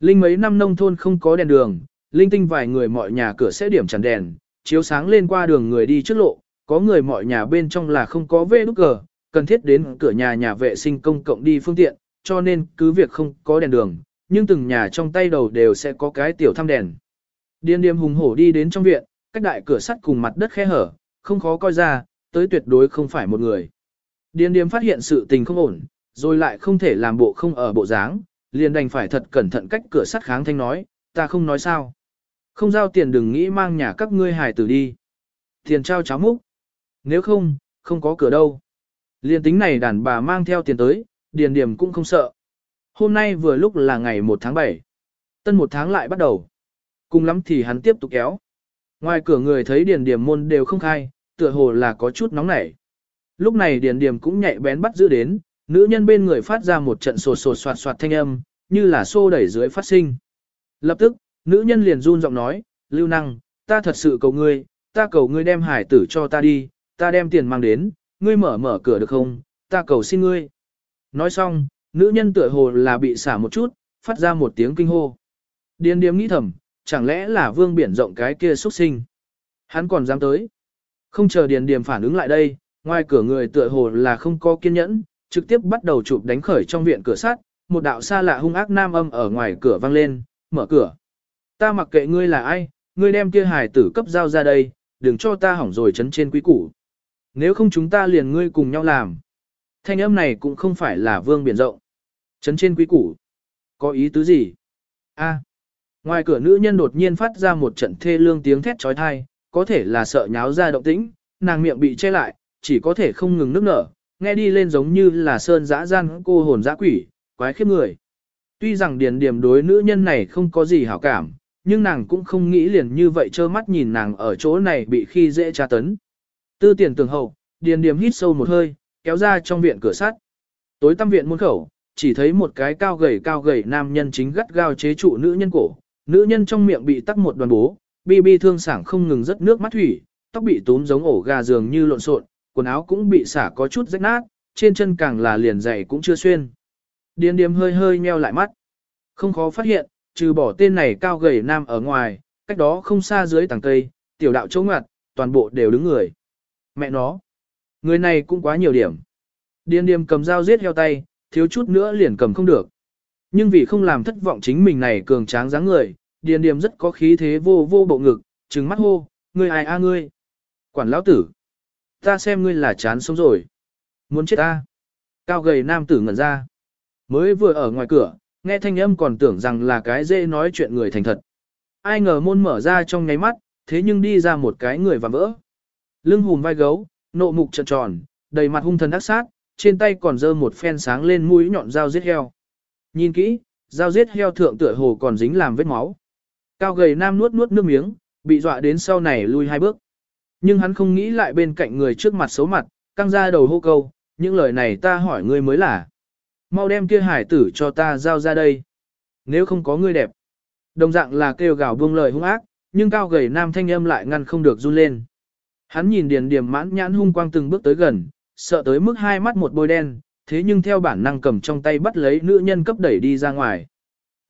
Linh mấy năm nông thôn không có đèn đường, Linh tinh vài người mọi nhà cửa sẽ điểm chẳng đèn, chiếu sáng lên qua đường người đi trước lộ, có người mọi nhà bên trong là không có vê nút cờ, cần thiết đến cửa nhà nhà vệ sinh công cộng đi phương tiện, cho nên cứ việc không có đèn đường, nhưng từng nhà trong tay đầu đều sẽ có cái tiểu thăm đèn. Điên điềm hùng hổ đi đến trong viện, cách đại cửa sắt cùng mặt đất khe hở, không khó coi ra, tới tuyệt đối không phải một người. Điên điềm phát hiện sự tình không ổn, rồi lại không thể làm bộ không ở bộ dáng, liền đành phải thật cẩn thận cách cửa sắt kháng thanh nói, ta không nói sao. Không giao tiền đừng nghĩ mang nhà các ngươi hài tử đi. Tiền trao cháo múc. Nếu không, không có cửa đâu. Liên tính này đàn bà mang theo tiền tới, điền điểm cũng không sợ. Hôm nay vừa lúc là ngày 1 tháng 7. Tân một tháng lại bắt đầu. Cùng lắm thì hắn tiếp tục kéo. Ngoài cửa người thấy điền điểm môn đều không khai, tựa hồ là có chút nóng nảy. Lúc này điền điểm cũng nhạy bén bắt giữ đến, nữ nhân bên người phát ra một trận sột sột soạt soạt thanh âm, như là xô đẩy dưới phát sinh. Lập tức, nữ nhân liền run giọng nói, lưu năng, ta thật sự cầu ngươi, ta cầu ngươi đem hải tử cho ta đi, ta đem tiền mang đến, ngươi mở mở cửa được không, ta cầu xin ngươi. Nói xong, nữ nhân tựa hồ là bị xả một chút, phát ra một tiếng kinh hô. Điên điếm nghĩ thầm, chẳng lẽ là vương biển rộng cái kia xuất sinh. Hắn còn dám tới. Không chờ điền điềm phản ứng lại đây, ngoài cửa người tựa hồ là không có kiên nhẫn, trực tiếp bắt đầu chụp đánh khởi trong viện cửa sắt, một đạo xa lạ hung ác nam âm ở ngoài cửa vang lên, mở cửa. Ta mặc kệ ngươi là ai, ngươi đem kia hài tử cấp giao ra đây, đừng cho ta hỏng rồi chấn trên quý củ. Nếu không chúng ta liền ngươi cùng nhau làm. Thanh âm này cũng không phải là vương biển rộng. Chấn trên quý củ. Có ý tứ gì? A. Ngoài cửa nữ nhân đột nhiên phát ra một trận thê lương tiếng thét trói thai, có thể là sợ nháo ra động tĩnh, nàng miệng bị che lại, chỉ có thể không ngừng nước nở, nghe đi lên giống như là sơn dã gian cô hồn dã quỷ, quái khiếp người. Tuy rằng điền điểm đối nữ nhân này không có gì hảo cảm, nhưng nàng cũng không nghĩ liền như vậy trơ mắt nhìn nàng ở chỗ này bị khi dễ tra tấn. Tư tiền tường hậu, điền điểm hít sâu một hơi, kéo ra trong viện cửa sắt. Tối tăm viện môn khẩu, chỉ thấy một cái cao gầy cao gầy nam nhân chính gắt gao chế trụ nữ nhân cổ. Nữ nhân trong miệng bị tắc một đoàn bố, bi bi thương sảng không ngừng rất nước mắt thủy, tóc bị túm giống ổ gà dường như lộn xộn, quần áo cũng bị xả có chút rách nát, trên chân càng là liền dày cũng chưa xuyên. Điền điềm hơi hơi nheo lại mắt. Không khó phát hiện, trừ bỏ tên này cao gầy nam ở ngoài, cách đó không xa dưới tầng cây, tiểu đạo chỗ ngoặt, toàn bộ đều đứng người. Mẹ nó, người này cũng quá nhiều điểm. Điền điềm cầm dao giết heo tay, thiếu chút nữa liền cầm không được. Nhưng vì không làm thất vọng chính mình này cường tráng dáng người, điền điềm rất có khí thế vô vô bộ ngực, trừng mắt hô, ngươi ai a ngươi. Quản lão tử, ta xem ngươi là chán sống rồi. Muốn chết ta. Cao gầy nam tử ngẩn ra. Mới vừa ở ngoài cửa, nghe thanh âm còn tưởng rằng là cái dễ nói chuyện người thành thật. Ai ngờ môn mở ra trong nháy mắt, thế nhưng đi ra một cái người và vỡ. Lưng hùm vai gấu, nộ mục trợn tròn, đầy mặt hung thần ác sát, trên tay còn dơ một phen sáng lên mũi nhọn dao giết heo. Nhìn kỹ, dao giết heo thượng tựa hồ còn dính làm vết máu. Cao gầy nam nuốt nuốt nước miếng, bị dọa đến sau này lui hai bước. Nhưng hắn không nghĩ lại bên cạnh người trước mặt xấu mặt, căng ra đầu hô câu, những lời này ta hỏi ngươi mới là. Mau đem kia hải tử cho ta giao ra đây. Nếu không có ngươi đẹp. Đồng dạng là kêu gào buông lời hung ác, nhưng cao gầy nam thanh âm lại ngăn không được run lên. Hắn nhìn điền điểm mãn nhãn hung quang từng bước tới gần, sợ tới mức hai mắt một bôi đen, thế nhưng theo bản năng cầm trong tay bắt lấy nữ nhân cấp đẩy đi ra ngoài.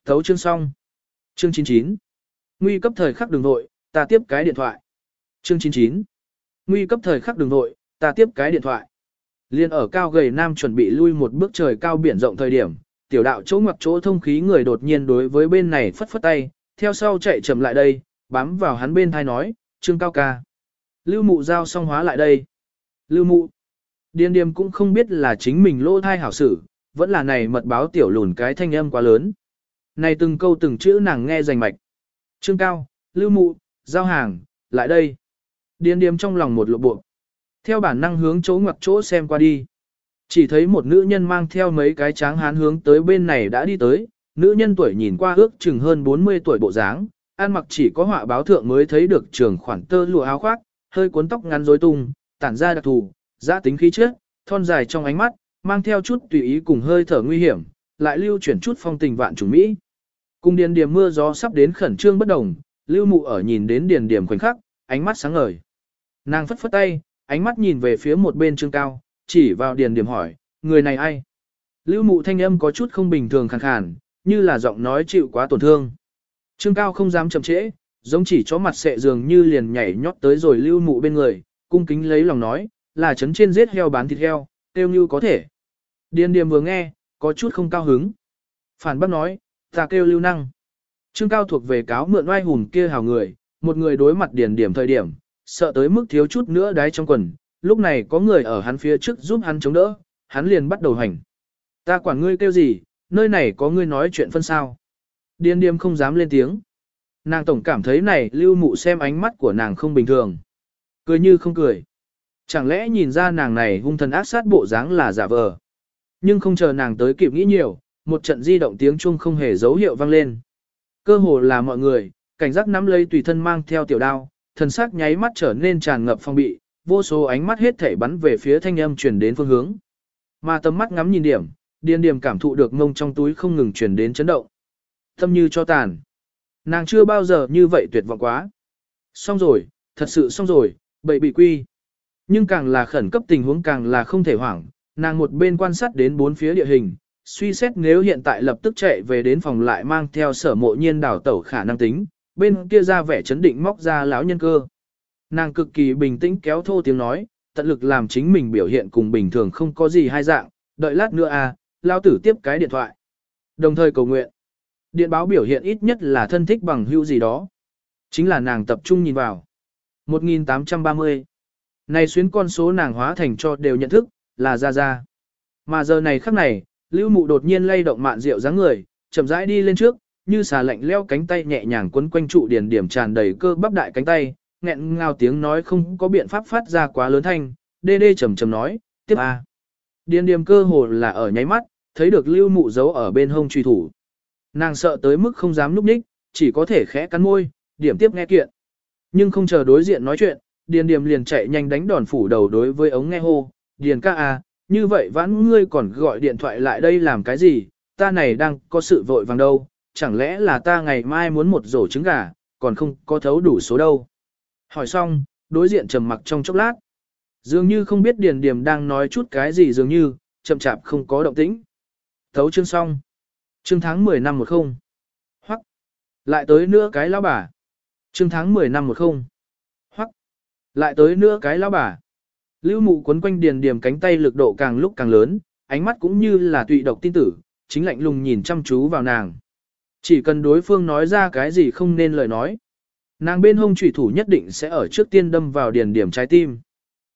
Thấu chương xong. Chương 99. Nguy cấp thời khắc đường nội, ta tiếp cái điện thoại. Chương 99. Nguy cấp thời khắc đường nội, ta tiếp cái điện thoại. Liên ở cao gầy nam chuẩn bị lui một bước trời cao biển rộng thời điểm, tiểu đạo chỗ ngoặc chỗ thông khí người đột nhiên đối với bên này phất phất tay, theo sau chạy chậm lại đây, bám vào hắn bên thai nói, trương cao ca. Lưu mụ giao song hóa lại đây. Lưu mụ. Điên điềm cũng không biết là chính mình lỗ thai hảo sử, vẫn là này mật báo tiểu lùn cái thanh âm quá lớn. Này từng câu từng chữ nàng nghe rành mạch. Trương cao, lưu mụ, giao hàng, lại đây. Điên điềm trong lòng một lộ bộ. Theo bản năng hướng chỗ ngoặc chỗ xem qua đi. Chỉ thấy một nữ nhân mang theo mấy cái tráng hán hướng tới bên này đã đi tới, nữ nhân tuổi nhìn qua ước chừng hơn 40 tuổi bộ dáng, ăn mặc chỉ có họa báo thượng mới thấy được trường khoản tơ lụa áo khoác, hơi cuốn tóc ngắn rối tung, tản ra đặc thù, giã tính khí trước, thon dài trong ánh mắt, mang theo chút tùy ý cùng hơi thở nguy hiểm, lại lưu chuyển chút phong tình vạn trùng mỹ. Cùng điền điểm mưa gió sắp đến khẩn trương bất đồng, lưu mụ ở nhìn đến điền điểm khoảnh khắc, ánh mắt sáng ngời. Nàng phất phất tay, ánh mắt nhìn về phía một bên trương cao, chỉ vào điền điểm hỏi, người này ai? Lưu mụ thanh âm có chút không bình thường khàn khàn, như là giọng nói chịu quá tổn thương. Trương Cao không dám chậm trễ, giống chỉ chó mặt sệ dường như liền nhảy nhót tới rồi lưu mụ bên người, cung kính lấy lòng nói, là chấn trên giết heo bán thịt heo, tiêu như có thể. Điền điềm vừa nghe, có chút không cao hứng. Phản bác nói, ta kêu lưu năng. Trương Cao thuộc về cáo mượn oai hùng kia hào người, một người đối mặt điền điểm thời điểm, sợ tới mức thiếu chút nữa đáy trong quần, lúc này có người ở hắn phía trước giúp hắn chống đỡ, hắn liền bắt đầu hành. Ta quản ngươi kêu gì, nơi này có ngươi nói chuyện phân sao. Điền điềm không dám lên tiếng. Nàng tổng cảm thấy này lưu mụ xem ánh mắt của nàng không bình thường. Cười như không cười. Chẳng lẽ nhìn ra nàng này hung thần ác sát bộ dáng là giả vờ. Nhưng không chờ nàng tới kịp nghĩ nhiều, một trận di động tiếng chuông không hề dấu hiệu vang lên. Cơ hồ là mọi người, cảnh giác nắm lấy tùy thân mang theo tiểu đao, thần sắc nháy mắt trở nên tràn ngập phong bị, vô số ánh mắt hết thể bắn về phía thanh âm truyền đến phương hướng. Mà tầm mắt ngắm nhìn điểm, điên điểm cảm thụ được ngông trong túi không ngừng truyền đến chấn động. Tâm như cho tàn. Nàng chưa bao giờ như vậy tuyệt vọng quá. Xong rồi, thật sự xong rồi, bậy bị quy. Nhưng càng là khẩn cấp tình huống càng là không thể hoảng, nàng một bên quan sát đến bốn phía địa hình, suy xét nếu hiện tại lập tức chạy về đến phòng lại mang theo sở mộ nhiên đảo tẩu khả năng tính, bên kia ra vẻ chấn định móc ra lão nhân cơ. Nàng cực kỳ bình tĩnh kéo thô tiếng nói, tận lực làm chính mình biểu hiện cùng bình thường không có gì hai dạng, đợi lát nữa à, lao tử tiếp cái điện thoại. Đồng thời cầu nguyện. Điện báo biểu hiện ít nhất là thân thích bằng hữu gì đó. Chính là nàng tập trung nhìn vào. 1830. Này xuyến con số nàng hóa thành cho đều nhận thức, là ra ra. Mà giờ này khắc này, lưu mụ đột nhiên lay động mạn rượu dáng người, chậm rãi đi lên trước, như xà lạnh leo cánh tay nhẹ nhàng quấn quanh trụ điển điểm tràn đầy cơ bắp đại cánh tay, nghẹn ngào tiếng nói không có biện pháp phát ra quá lớn thanh, đê đê trầm trầm nói, tiếp a. Điền điểm cơ hồ là ở nháy mắt, thấy được lưu mụ giấu ở bên hông truy thủ. Nàng sợ tới mức không dám núp ních, chỉ có thể khẽ cắn môi, điểm tiếp nghe kiện. Nhưng không chờ đối diện nói chuyện, Điền Điềm liền chạy nhanh đánh đòn phủ đầu đối với ống nghe hô, Điền ca à, như vậy vãn ngươi còn gọi điện thoại lại đây làm cái gì, ta này đang có sự vội vàng đâu, chẳng lẽ là ta ngày mai muốn một rổ trứng gà, còn không có thấu đủ số đâu. Hỏi xong, đối diện trầm mặc trong chốc lát. Dường như không biết Điền Điềm đang nói chút cái gì dường như, chậm chạp không có động tĩnh. Thấu chương xong trương tháng 10 năm một không. Hoặc. Lại tới nữa cái lão bà. trương tháng 10 năm một không. Hoặc. Lại tới nữa cái lão bà. Lưu mụ quấn quanh điền điểm cánh tay lực độ càng lúc càng lớn, ánh mắt cũng như là tụy độc tin tử, chính lạnh lùng nhìn chăm chú vào nàng. Chỉ cần đối phương nói ra cái gì không nên lời nói. Nàng bên hông trùy thủ nhất định sẽ ở trước tiên đâm vào điền điểm trái tim.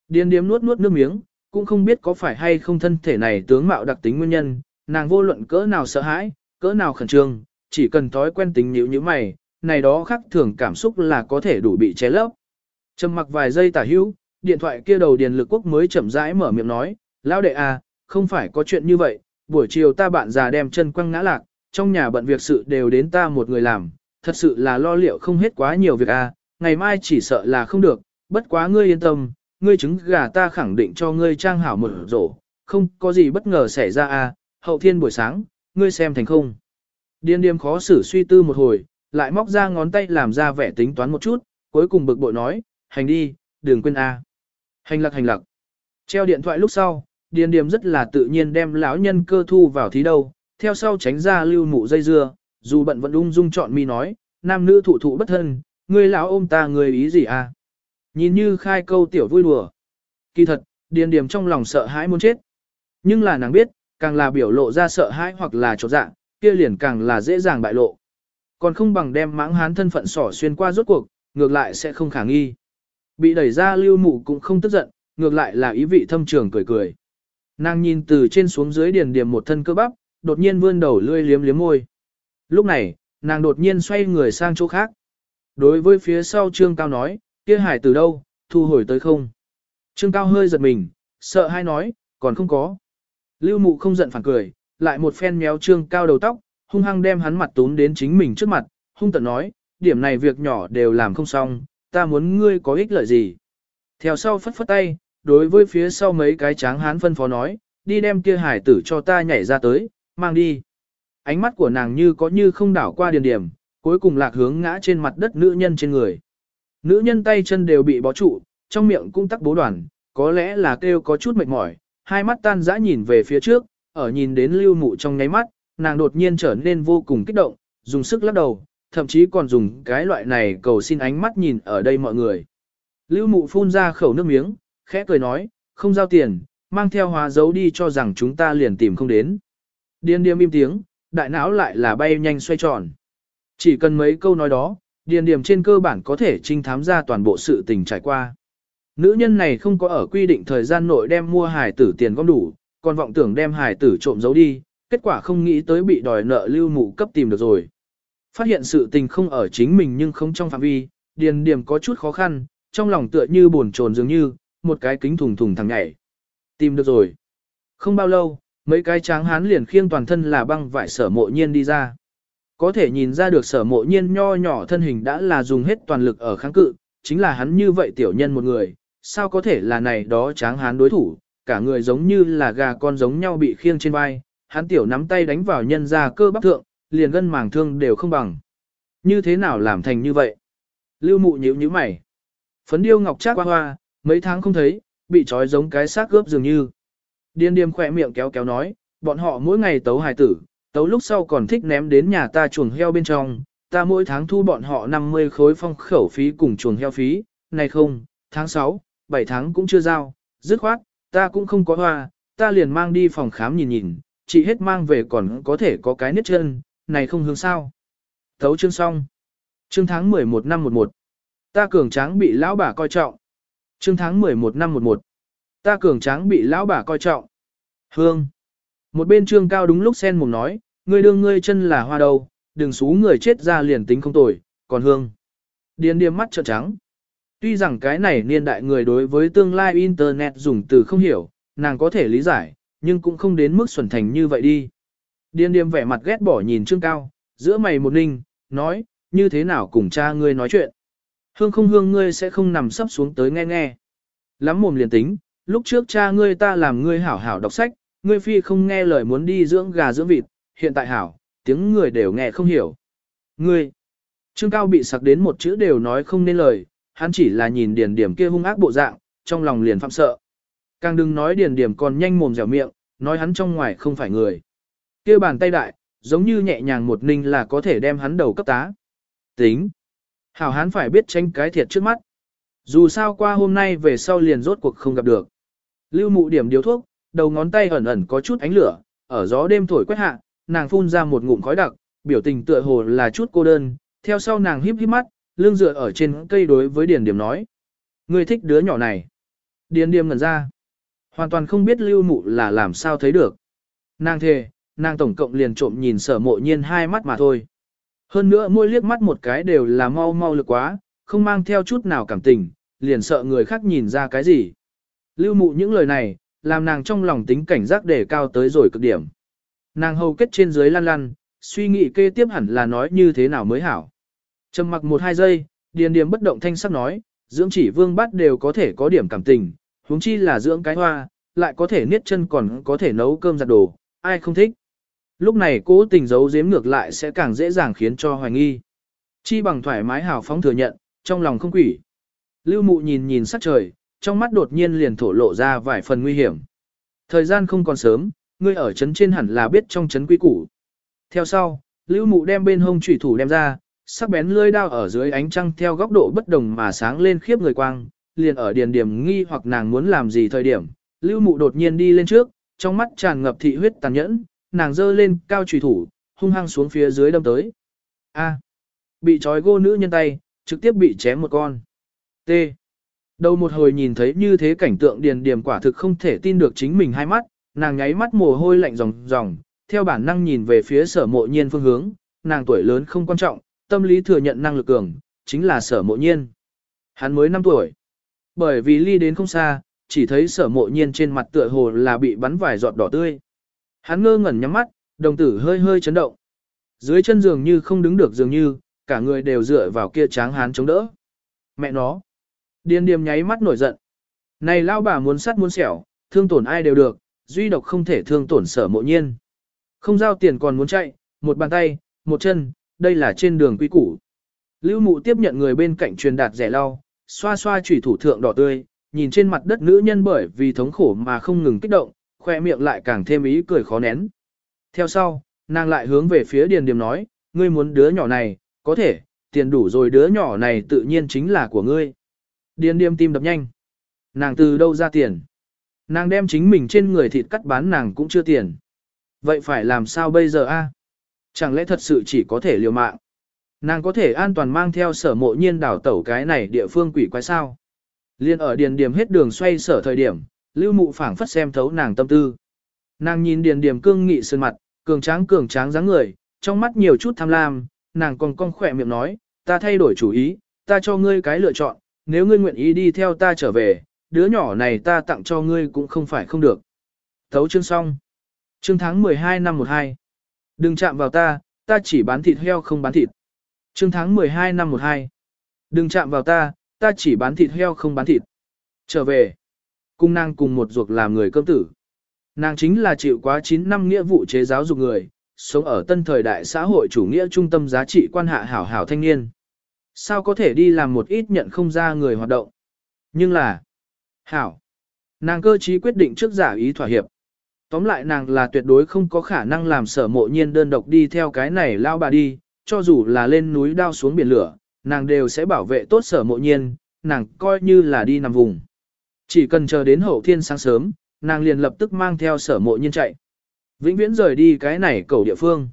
Điền điểm nuốt nuốt nước miếng, cũng không biết có phải hay không thân thể này tướng mạo đặc tính nguyên nhân, nàng vô luận cỡ nào sợ hãi, cỡ nào khẩn trương, chỉ cần thói quen tính nhữ như mày, này đó khác thường cảm xúc là có thể đủ bị che lấp. Trầm mặc vài giây tả hữu, điện thoại kia đầu điền lực quốc mới chậm rãi mở miệng nói, lão đệ à, không phải có chuyện như vậy, buổi chiều ta bạn già đem chân quăng ngã lạc, trong nhà bận việc sự đều đến ta một người làm, thật sự là lo liệu không hết quá nhiều việc à, ngày mai chỉ sợ là không được, bất quá ngươi yên tâm, ngươi trứng gà ta khẳng định cho ngươi trang hảo một rổ, không có gì bất ngờ xảy ra à, hậu thiên buổi sáng, ngươi xem thành không. Điên điềm khó xử suy tư một hồi, lại móc ra ngón tay làm ra vẻ tính toán một chút, cuối cùng bực bội nói, hành đi, đừng quên a. Hành lạc hành lạc. Treo điện thoại lúc sau, điền điềm rất là tự nhiên đem lão nhân cơ thu vào thí đâu, theo sau tránh ra lưu mụ dây dưa, dù bận vẫn ung dung chọn mi nói, nam nữ thụ thụ bất thân, ngươi lão ôm ta người ý gì a? Nhìn như khai câu tiểu vui đùa. Kỳ thật, điền điềm trong lòng sợ hãi muốn chết. Nhưng là nàng biết, càng là biểu lộ ra sợ hãi hoặc là chột dạ, kia liền càng là dễ dàng bại lộ. Còn không bằng đem mãng hán thân phận sỏ xuyên qua rốt cuộc, ngược lại sẽ không khả nghi. Bị đẩy ra lưu mụ cũng không tức giận, ngược lại là ý vị thâm trường cười cười. Nàng nhìn từ trên xuống dưới điền điểm một thân cơ bắp, đột nhiên vươn đầu lươi liếm liếm môi. Lúc này, nàng đột nhiên xoay người sang chỗ khác. Đối với phía sau Trương Cao nói, kia hải từ đâu, thu hồi tới không. Trương Cao hơi giật mình, sợ hay nói, còn không có. Lưu mụ không giận phản cười, lại một phen méo Trương Cao đầu tóc, hung hăng đem hắn mặt tún đến chính mình trước mặt, hung tận nói, điểm này việc nhỏ đều làm không xong, ta muốn ngươi có ích lợi gì. Theo sau phất phất tay, đối với phía sau mấy cái tráng hán phân phó nói, đi đem kia hải tử cho ta nhảy ra tới, mang đi. Ánh mắt của nàng như có như không đảo qua điền điểm, cuối cùng lạc hướng ngã trên mặt đất nữ nhân trên người. Nữ nhân tay chân đều bị bó trụ, trong miệng cũng tắc bố đoàn, có lẽ là kêu có chút mệt mỏi, hai mắt tan dã nhìn về phía trước, ở nhìn đến lưu mụ trong nháy mắt, nàng đột nhiên trở nên vô cùng kích động, dùng sức lắc đầu, thậm chí còn dùng cái loại này cầu xin ánh mắt nhìn ở đây mọi người. Lưu mụ phun ra khẩu nước miếng, khẽ cười nói, không giao tiền, mang theo hóa dấu đi cho rằng chúng ta liền tìm không đến. Điên điềm im tiếng, đại não lại là bay nhanh xoay tròn. Chỉ cần mấy câu nói đó, điền điểm trên cơ bản có thể trinh thám ra toàn bộ sự tình trải qua. Nữ nhân này không có ở quy định thời gian nội đem mua hài tử tiền gom đủ, còn vọng tưởng đem hài tử trộm giấu đi, kết quả không nghĩ tới bị đòi nợ lưu mụ cấp tìm được rồi. Phát hiện sự tình không ở chính mình nhưng không trong phạm vi, điền điểm có chút khó khăn, trong lòng tựa như buồn chồn dường như, một cái kính thùng thùng thằng nhảy. Tìm được rồi. Không bao lâu, mấy cái tráng hán liền khiêng toàn thân là băng vải sở mộ nhiên đi ra. Có thể nhìn ra được sở mộ nhiên nho nhỏ thân hình đã là dùng hết toàn lực ở kháng cự, chính là hắn như vậy tiểu nhân một người, sao có thể là này đó tráng hán đối thủ, cả người giống như là gà con giống nhau bị khiêng trên vai, hắn tiểu nắm tay đánh vào nhân ra cơ bắp thượng, liền gân màng thương đều không bằng. Như thế nào làm thành như vậy? Lưu mụ nhíu nhíu mày. Phấn điêu ngọc trác hoa hoa, mấy tháng không thấy, bị trói giống cái xác gớp dường như. Điên điềm khỏe miệng kéo kéo nói, bọn họ mỗi ngày tấu hài tử, tấu lúc sau còn thích ném đến nhà ta chuồng heo bên trong, ta mỗi tháng thu bọn họ 50 khối phong khẩu phí cùng chuồng heo phí, này không, tháng 6, 7 tháng cũng chưa giao, dứt khoát, ta cũng không có hoa, ta liền mang đi phòng khám nhìn nhìn, chỉ hết mang về còn có thể có cái nứt chân, này không hướng sao. Thấu chương xong. Chương tháng 11 năm 11. Ta cường tráng bị lão bà coi trọng. Chương tháng 11 năm 11. Ta cường tráng bị lão bà coi trọng. Hương. Một bên trương cao đúng lúc sen mồm nói, ngươi đương ngươi chân là hoa đầu, đừng xú người chết ra liền tính không tội, còn hương. Điền điềm mắt trợn trắng. Tuy rằng cái này niên đại người đối với tương lai Internet dùng từ không hiểu, nàng có thể lý giải, nhưng cũng không đến mức xuẩn thành như vậy đi. Điên điềm vẻ mặt ghét bỏ nhìn trương cao, giữa mày một ninh, nói, như thế nào cùng cha ngươi nói chuyện. Hương không hương ngươi sẽ không nằm sấp xuống tới nghe nghe. Lắm mồm liền tính, lúc trước cha ngươi ta làm ngươi hảo hảo đọc sách, ngươi phi không nghe lời muốn đi dưỡng gà dưỡng vịt, hiện tại hảo, tiếng người đều nghe không hiểu. Ngươi, Trương Cao bị sặc đến một chữ đều nói không nên lời, hắn chỉ là nhìn điền điểm kia hung ác bộ dạng, trong lòng liền phạm sợ. Càng đừng nói điền điểm còn nhanh mồm dẻo miệng, nói hắn trong ngoài không phải người. kia bàn tay đại, giống như nhẹ nhàng một ninh là có thể đem hắn đầu cấp tá. Tính. Hảo hắn phải biết tranh cái thiệt trước mắt. Dù sao qua hôm nay về sau liền rốt cuộc không gặp được. Lưu mụ điểm điếu thuốc, đầu ngón tay ẩn ẩn có chút ánh lửa, ở gió đêm thổi quét hạ, nàng phun ra một ngụm khói đặc, biểu tình tựa hồ là chút cô đơn, theo sau nàng híp híp mắt, lưng dựa ở trên cây đối với Điền Điềm nói. Ngươi thích đứa nhỏ này. Điền Điềm ngẩn ra. Hoàn toàn không biết lưu mụ là làm sao thấy được. Nàng thề, nàng tổng cộng liền trộm nhìn sở mộ nhiên hai mắt mà thôi. Hơn nữa môi liếc mắt một cái đều là mau mau lực quá, không mang theo chút nào cảm tình, liền sợ người khác nhìn ra cái gì. Lưu mụ những lời này, làm nàng trong lòng tính cảnh giác để cao tới rồi cực điểm. Nàng hầu kết trên dưới lăn lăn, suy nghĩ kê tiếp hẳn là nói như thế nào mới hảo. Trầm mặc một hai giây, điền điềm bất động thanh sắc nói, dưỡng chỉ vương bát đều có thể có điểm cảm tình, huống chi là dưỡng cái hoa, lại có thể niết chân còn có thể nấu cơm giặt đồ, ai không thích. Lúc này cố tình giấu giếm ngược lại sẽ càng dễ dàng khiến cho hoài nghi. Chi bằng thoải mái hào phóng thừa nhận, trong lòng không quỷ. Lưu mụ nhìn nhìn sắc trời, trong mắt đột nhiên liền thổ lộ ra vài phần nguy hiểm. Thời gian không còn sớm, ngươi ở trấn trên hẳn là biết trong trấn quý củ. Theo sau, Lưu Mụ đem bên hông chủy thủ đem ra, sắc bén lưỡi đao ở dưới ánh trăng theo góc độ bất đồng mà sáng lên khiếp người quang, liền ở điền điểm nghi hoặc nàng muốn làm gì thời điểm, Lưu Mụ đột nhiên đi lên trước, trong mắt tràn ngập thị huyết tàn nhẫn, nàng giơ lên cao chủy thủ, hung hăng xuống phía dưới đâm tới. A. bị trói gô nữ nhân tay, trực tiếp bị chém một con. T. Đầu một hồi nhìn thấy như thế cảnh tượng điền điểm quả thực không thể tin được chính mình hai mắt, nàng nháy mắt mồ hôi lạnh ròng ròng, theo bản năng nhìn về phía sở mộ nhiên phương hướng, nàng tuổi lớn không quan trọng, tâm lý thừa nhận năng lực cường, chính là sở mộ nhiên. Hắn mới 5 tuổi. Bởi vì ly đến không xa, chỉ thấy sở mộ nhiên trên mặt tựa hồ là bị bắn vài giọt đỏ tươi. Hắn ngơ ngẩn nhắm mắt, đồng tử hơi hơi chấn động. Dưới chân giường như không đứng được dường như, cả người đều dựa vào kia tráng hán chống đỡ. Mẹ nó. Điên điềm nháy mắt nổi giận. Này lao bà muốn sắt muốn xẻo, thương tổn ai đều được, duy độc không thể thương tổn sở mộ nhiên. Không giao tiền còn muốn chạy, một bàn tay, một chân, đây là trên đường quy củ. Lưu mụ tiếp nhận người bên cạnh truyền đạt rẻ lau, xoa xoa chủy thủ thượng đỏ tươi, nhìn trên mặt đất nữ nhân bởi vì thống khổ mà không ngừng kích động, khoe miệng lại càng thêm ý cười khó nén. Theo sau, nàng lại hướng về phía điền điềm nói, ngươi muốn đứa nhỏ này, có thể, tiền đủ rồi đứa nhỏ này tự nhiên chính là của ngươi. Điền điềm tim đập nhanh. Nàng từ đâu ra tiền? Nàng đem chính mình trên người thịt cắt bán nàng cũng chưa tiền. Vậy phải làm sao bây giờ a? Chẳng lẽ thật sự chỉ có thể liều mạng? Nàng có thể an toàn mang theo sở mộ nhiên đảo tẩu cái này địa phương quỷ quái sao? Liên ở điền điểm hết đường xoay sở thời điểm, lưu mụ phảng phất xem thấu nàng tâm tư. Nàng nhìn điền điểm cương nghị sơn mặt, cường tráng cường tráng dáng người, trong mắt nhiều chút tham lam, nàng còn cong khỏe miệng nói, ta thay đổi chủ ý, ta cho ngươi cái lựa chọn, nếu ngươi nguyện ý đi theo ta trở về, đứa nhỏ này ta tặng cho ngươi cũng không phải không được. Thấu chương xong. Chương tháng 12 năm 12. Đừng chạm vào ta, ta chỉ bán thịt heo không bán thịt. Trương tháng 12 năm 12. Đừng chạm vào ta, ta chỉ bán thịt heo không bán thịt. Trở về. Cung nàng cùng một ruột làm người cơm tử. Nàng chính là chịu quá 9 năm nghĩa vụ chế giáo dục người, sống ở tân thời đại xã hội chủ nghĩa trung tâm giá trị quan hạ hảo hảo thanh niên. Sao có thể đi làm một ít nhận không ra người hoạt động? Nhưng là, hảo, nàng cơ trí quyết định trước giả ý thỏa hiệp. Tóm lại nàng là tuyệt đối không có khả năng làm sở mộ nhiên đơn độc đi theo cái này lao bà đi, cho dù là lên núi đao xuống biển lửa, nàng đều sẽ bảo vệ tốt sở mộ nhiên, nàng coi như là đi nằm vùng. Chỉ cần chờ đến hậu thiên sáng sớm, nàng liền lập tức mang theo sở mộ nhiên chạy. Vĩnh viễn rời đi cái này cầu địa phương.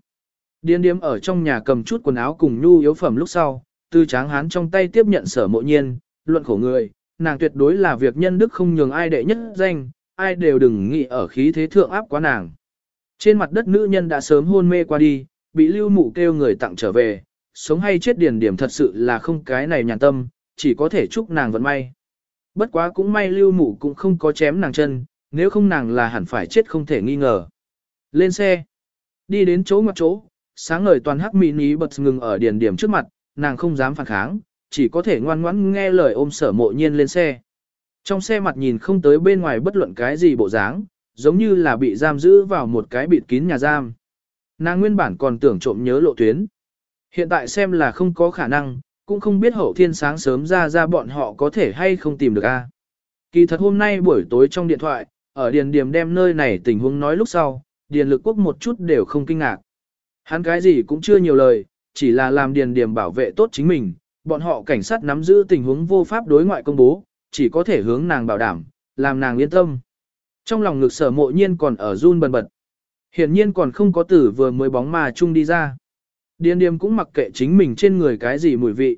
Điên điếm ở trong nhà cầm chút quần áo cùng nhu yếu phẩm lúc sau, tư tráng hán trong tay tiếp nhận sở mộ nhiên, luận khổ người, nàng tuyệt đối là việc nhân đức không nhường ai đệ nhất danh, ai đều đừng nghĩ ở khí thế thượng áp quá nàng. Trên mặt đất nữ nhân đã sớm hôn mê qua đi, bị lưu mụ kêu người tặng trở về, sống hay chết điển điểm thật sự là không cái này nhàn tâm, chỉ có thể chúc nàng vận may. Bất quá cũng may lưu mụ cũng không có chém nàng chân, nếu không nàng là hẳn phải chết không thể nghi ngờ. Lên xe, đi đến chỗ ngoặt chỗ, sáng ngời toàn hắc mini bật ngừng ở điển điểm trước mặt, nàng không dám phản kháng, chỉ có thể ngoan ngoãn nghe lời ôm sở mộ nhiên lên xe. Trong xe mặt nhìn không tới bên ngoài bất luận cái gì bộ dáng, giống như là bị giam giữ vào một cái bịt kín nhà giam. Nàng nguyên bản còn tưởng trộm nhớ lộ tuyến. Hiện tại xem là không có khả năng, cũng không biết hậu thiên sáng sớm ra ra bọn họ có thể hay không tìm được a. Kỳ thật hôm nay buổi tối trong điện thoại, ở Điền Điềm đem nơi này tình huống nói lúc sau, Điền Lực Quốc một chút đều không kinh ngạc. Hắn cái gì cũng chưa nhiều lời, chỉ là làm Điền Điềm bảo vệ tốt chính mình, bọn họ cảnh sát nắm giữ tình huống vô pháp đối ngoại công bố, chỉ có thể hướng nàng bảo đảm, làm nàng yên tâm. Trong lòng ngực sở mộ nhiên còn ở run bần bật. Hiển nhiên còn không có tử vừa mới bóng mà chung đi ra. Điên điềm cũng mặc kệ chính mình trên người cái gì mùi vị.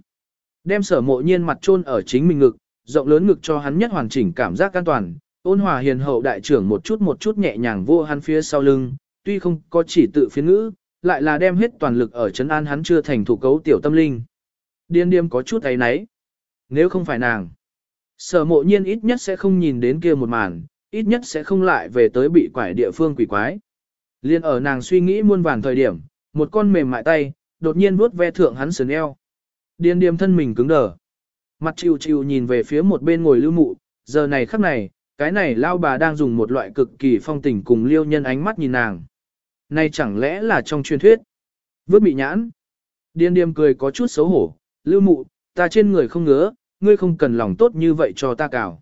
Đem sở mộ nhiên mặt chôn ở chính mình ngực, rộng lớn ngực cho hắn nhất hoàn chỉnh cảm giác an toàn. Ôn hòa hiền hậu đại trưởng một chút một chút nhẹ nhàng vô hắn phía sau lưng, tuy không có chỉ tự phiến ngữ, lại là đem hết toàn lực ở chấn an hắn chưa thành thủ cấu tiểu tâm linh. Điên điềm có chút ấy nấy. Nếu không phải nàng, sở mộ nhiên ít nhất sẽ không nhìn đến kia một màn, ít nhất sẽ không lại về tới bị quải địa phương quỷ quái. Liên ở nàng suy nghĩ muôn vàn thời điểm, một con mềm mại tay, đột nhiên vuốt ve thượng hắn sườn eo. Điên điềm thân mình cứng đờ. Mặt chịu chịu nhìn về phía một bên ngồi lưu mụ, giờ này khắc này, cái này lao bà đang dùng một loại cực kỳ phong tình cùng liêu nhân ánh mắt nhìn nàng. Này chẳng lẽ là trong truyền thuyết? Vớt bị nhãn. Điên điềm cười có chút xấu hổ, lưu mụ, ta trên người không ngứa, ngươi không cần lòng tốt như vậy cho ta cào.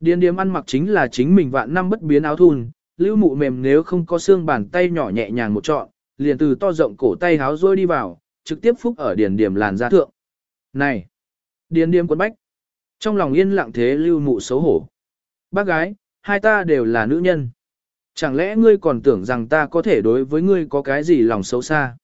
Điền điếm ăn mặc chính là chính mình vạn năm bất biến áo thun, lưu mụ mềm nếu không có xương bàn tay nhỏ nhẹ nhàng một trọn, liền từ to rộng cổ tay háo rôi đi vào, trực tiếp phúc ở điền điểm làn da thượng. Này! Điền điểm quấn bách! Trong lòng yên lặng thế lưu mụ xấu hổ. Bác gái, hai ta đều là nữ nhân. Chẳng lẽ ngươi còn tưởng rằng ta có thể đối với ngươi có cái gì lòng xấu xa?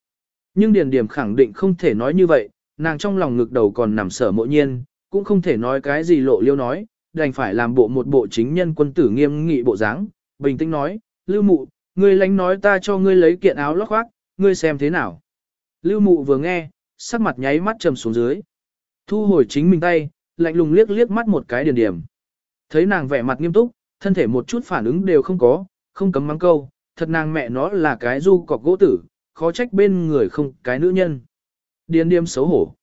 Nhưng điền điểm khẳng định không thể nói như vậy, nàng trong lòng ngực đầu còn nằm sở mộ nhiên, cũng không thể nói cái gì lộ liêu nói, đành phải làm bộ một bộ chính nhân quân tử nghiêm nghị bộ dáng, bình tĩnh nói, lưu mụ, ngươi lánh nói ta cho ngươi lấy kiện áo lót khoác, ngươi xem thế nào. Lưu mụ vừa nghe, sắc mặt nháy mắt trầm xuống dưới. Thu hồi chính mình tay, lạnh lùng liếc liếc mắt một cái điền điểm. Thấy nàng vẻ mặt nghiêm túc, thân thể một chút phản ứng đều không có, không cấm mắng câu, thật nàng mẹ nó là cái du cọc gỗ tử, khó trách bên người không cái nữ nhân. Điền điềm xấu hổ.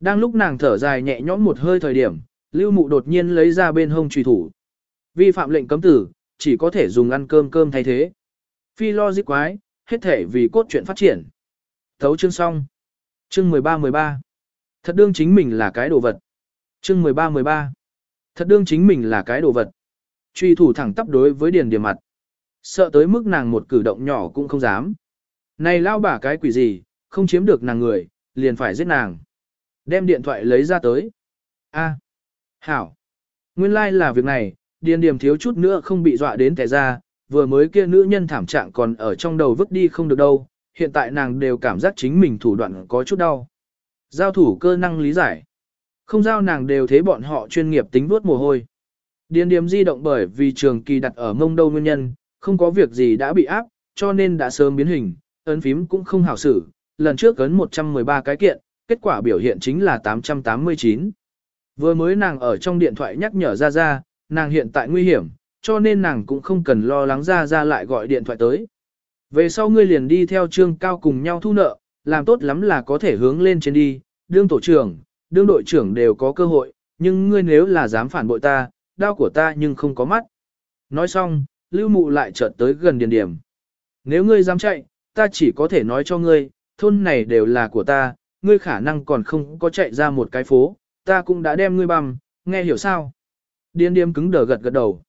Đang lúc nàng thở dài nhẹ nhõm một hơi thời điểm, lưu mụ đột nhiên lấy ra bên hông trùy thủ. Vi phạm lệnh cấm tử, chỉ có thể dùng ăn cơm cơm thay thế. Phi lo dịp quái, hết thể vì cốt truyện phát triển. Thấu chương xong. Chương 13-13. Thật đương chính mình là cái đồ vật. Chương 13-13. Thật đương chính mình là cái đồ vật. Truy thủ thẳng tắp đối với điền điểm mặt. Sợ tới mức nàng một cử động nhỏ cũng không dám. Này lao bả cái quỷ gì, không chiếm được nàng người, liền phải giết nàng. Đem điện thoại lấy ra tới. A, hảo. Nguyên lai like là việc này, điền điểm thiếu chút nữa không bị dọa đến kẻ ra, vừa mới kia nữ nhân thảm trạng còn ở trong đầu vứt đi không được đâu, hiện tại nàng đều cảm giác chính mình thủ đoạn có chút đau. Giao thủ cơ năng lý giải. Không giao nàng đều thế bọn họ chuyên nghiệp tính vuốt mồ hôi. Điền điểm di động bởi vì trường kỳ đặt ở mông đâu nguyên nhân, không có việc gì đã bị áp, cho nên đã sớm biến hình, ấn phím cũng không hảo xử. Lần trước ấn 113 cái kiện, kết quả biểu hiện chính là 889. Vừa mới nàng ở trong điện thoại nhắc nhở ra ra, nàng hiện tại nguy hiểm, cho nên nàng cũng không cần lo lắng ra ra lại gọi điện thoại tới. Về sau ngươi liền đi theo trương cao cùng nhau thu nợ, làm tốt lắm là có thể hướng lên trên đi, đương tổ trưởng, đương đội trưởng đều có cơ hội, nhưng ngươi nếu là dám phản bội ta, đau của ta nhưng không có mắt. Nói xong, lưu mụ lại chợt tới gần điền điểm. Nếu ngươi dám chạy, ta chỉ có thể nói cho ngươi, thôn này đều là của ta, ngươi khả năng còn không có chạy ra một cái phố, ta cũng đã đem ngươi băm, nghe hiểu sao? Điền điếm cứng đờ gật gật đầu.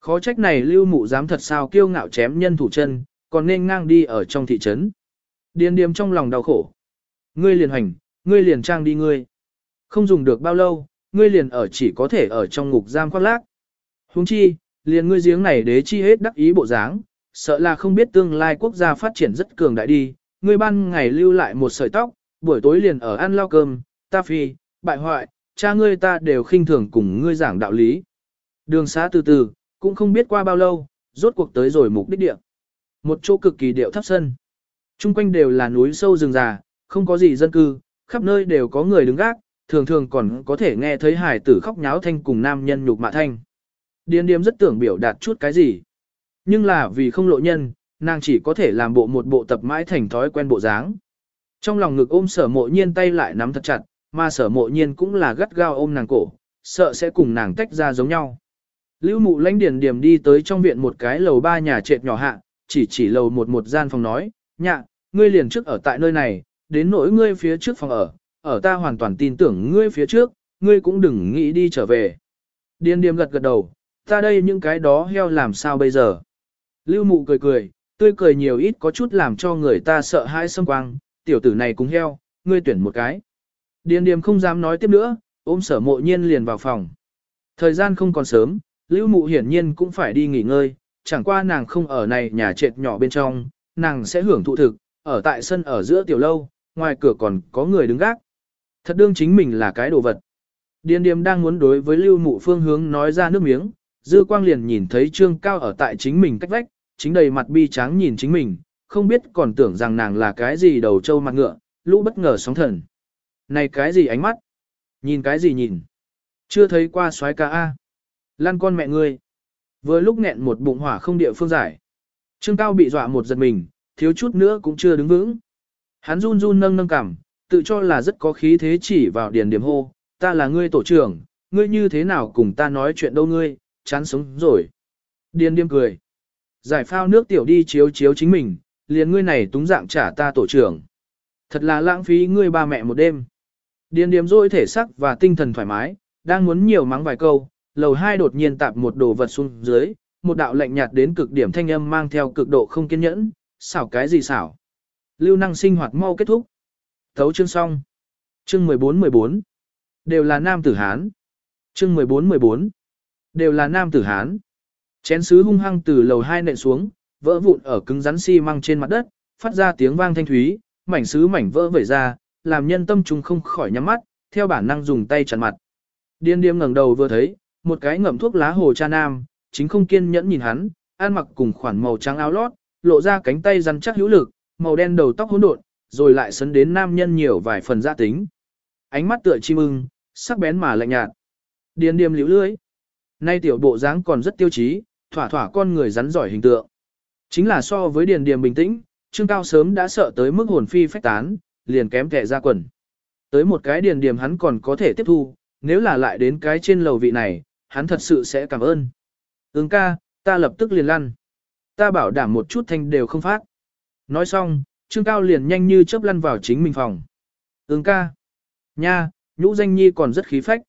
Khó trách này lưu mụ dám thật sao kiêu ngạo chém nhân thủ chân, còn nên ngang đi ở trong thị trấn. Điền điếm trong lòng đau khổ. Ngươi liền hành, ngươi liền trang đi ngươi. Không dùng được bao lâu, ngươi liền ở chỉ có thể ở trong ngục giam khoác lác. Huống chi, liền ngươi giếng này đế chi hết đắc ý bộ dáng, sợ là không biết tương lai quốc gia phát triển rất cường đại đi, ngươi ban ngày lưu lại một sợi tóc, buổi tối liền ở ăn lao cơm, ta phi, bại hoại, cha ngươi ta đều khinh thường cùng ngươi giảng đạo lý. Đường xá từ từ, cũng không biết qua bao lâu, rốt cuộc tới rồi mục đích địa. Một chỗ cực kỳ điệu thấp sân. Trung quanh đều là núi sâu rừng già, không có gì dân cư, khắp nơi đều có người đứng gác, thường thường còn có thể nghe thấy hải tử khóc nháo thanh cùng nam nhân nhục mạ thanh. Điên điếm rất tưởng biểu đạt chút cái gì. Nhưng là vì không lộ nhân, nàng chỉ có thể làm bộ một bộ tập mãi thành thói quen bộ dáng. Trong lòng ngực ôm sở mộ nhiên tay lại nắm thật chặt, mà sở mộ nhiên cũng là gắt gao ôm nàng cổ, sợ sẽ cùng nàng tách ra giống nhau. Lưu mụ lãnh điền điểm đi tới trong viện một cái lầu ba nhà trệt nhỏ hạ, chỉ chỉ lầu một một gian phòng nói, nhạ, ngươi liền trước ở tại nơi này, đến nỗi ngươi phía trước phòng ở, ở ta hoàn toàn tin tưởng ngươi phía trước, ngươi cũng đừng nghĩ đi trở về. Điền điểm gật gật đầu, ta đây những cái đó heo làm sao bây giờ. Lưu mụ cười cười, tươi cười nhiều ít có chút làm cho người ta sợ hãi xâm quang, tiểu tử này cũng heo, ngươi tuyển một cái. Điền điểm không dám nói tiếp nữa, ôm sở mộ nhiên liền vào phòng. Thời gian không còn sớm, Lưu mụ hiển nhiên cũng phải đi nghỉ ngơi, chẳng qua nàng không ở này nhà trệt nhỏ bên trong, nàng sẽ hưởng thụ thực, ở tại sân ở giữa tiểu lâu, ngoài cửa còn có người đứng gác. Thật đương chính mình là cái đồ vật. Điền điềm đang muốn đối với lưu mụ phương hướng nói ra nước miếng, dư quang liền nhìn thấy trương cao ở tại chính mình cách vách, chính đầy mặt bi tráng nhìn chính mình, không biết còn tưởng rằng nàng là cái gì đầu trâu mặt ngựa, lũ bất ngờ sóng thần. Này cái gì ánh mắt? Nhìn cái gì nhìn? Chưa thấy qua xoái ca A. Lan con mẹ ngươi. Vừa lúc nghẹn một bụng hỏa không địa phương giải. Trương Cao bị dọa một giật mình, thiếu chút nữa cũng chưa đứng vững. Hắn run run nâng nâng cằm, tự cho là rất có khí thế chỉ vào điền điểm hô, ta là ngươi tổ trưởng, ngươi như thế nào cùng ta nói chuyện đâu ngươi, chán sống rồi. Điền điểm cười. Giải phao nước tiểu đi chiếu chiếu chính mình, liền ngươi này túng dạng trả ta tổ trưởng. Thật là lãng phí ngươi ba mẹ một đêm. Điền điểm dôi thể sắc và tinh thần thoải mái, đang muốn nhiều mắng vài câu, lầu hai đột nhiên tạp một đồ vật xuống dưới, một đạo lạnh nhạt đến cực điểm thanh âm mang theo cực độ không kiên nhẫn, xảo cái gì xảo. Lưu năng sinh hoạt mau kết thúc. Thấu chương xong. Chương 14-14. Đều là nam tử Hán. Chương 14-14. Đều là nam tử Hán. Chén sứ hung hăng từ lầu hai nện xuống, vỡ vụn ở cứng rắn xi măng trên mặt đất, phát ra tiếng vang thanh thúy, mảnh sứ mảnh vỡ vẩy ra, làm nhân tâm trùng không khỏi nhắm mắt, theo bản năng dùng tay chặn mặt. Điên điềm ngẩng đầu vừa thấy, một cái ngậm thuốc lá hồ cha nam, chính không kiên nhẫn nhìn hắn, ăn mặc cùng khoản màu trắng áo lót, lộ ra cánh tay rắn chắc hữu lực, màu đen đầu tóc hỗn độn, rồi lại sấn đến nam nhân nhiều vài phần gia tính. Ánh mắt tựa chim ưng, sắc bén mà lạnh nhạt. Điền điềm liễu lưới. Nay tiểu bộ dáng còn rất tiêu chí, thỏa thỏa con người rắn giỏi hình tượng. Chính là so với điền điềm bình tĩnh, Trương Cao sớm đã sợ tới mức hồn phi phách tán, liền kém kẻ ra quần. Tới một cái điền điềm hắn còn có thể tiếp thu, nếu là lại đến cái trên lầu vị này, hắn thật sự sẽ cảm ơn. Ứng ca, ta lập tức liền lăn. Ta bảo đảm một chút thanh đều không phát. Nói xong, Trương Cao liền nhanh như chớp lăn vào chính mình phòng. Ứng ca. Nha, nhũ danh nhi còn rất khí phách.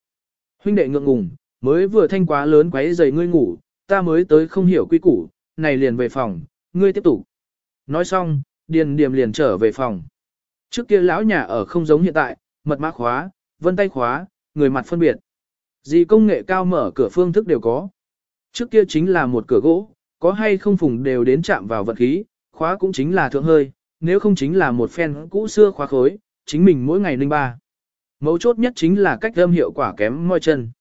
Huynh đệ ngượng ngùng, mới vừa thanh quá lớn quấy giày ngươi ngủ, ta mới tới không hiểu quy củ, này liền về phòng, ngươi tiếp tục. Nói xong, điền điềm liền trở về phòng. Trước kia lão nhà ở không giống hiện tại, mật mã khóa, vân tay khóa, người mặt phân biệt. Gì công nghệ cao mở cửa phương thức đều có. Trước kia chính là một cửa gỗ, có hay không phùng đều đến chạm vào vật khí, khóa cũng chính là thượng hơi, nếu không chính là một phen cũ xưa khóa khối, chính mình mỗi ngày linh ba. Mấu chốt nhất chính là cách âm hiệu quả kém môi chân.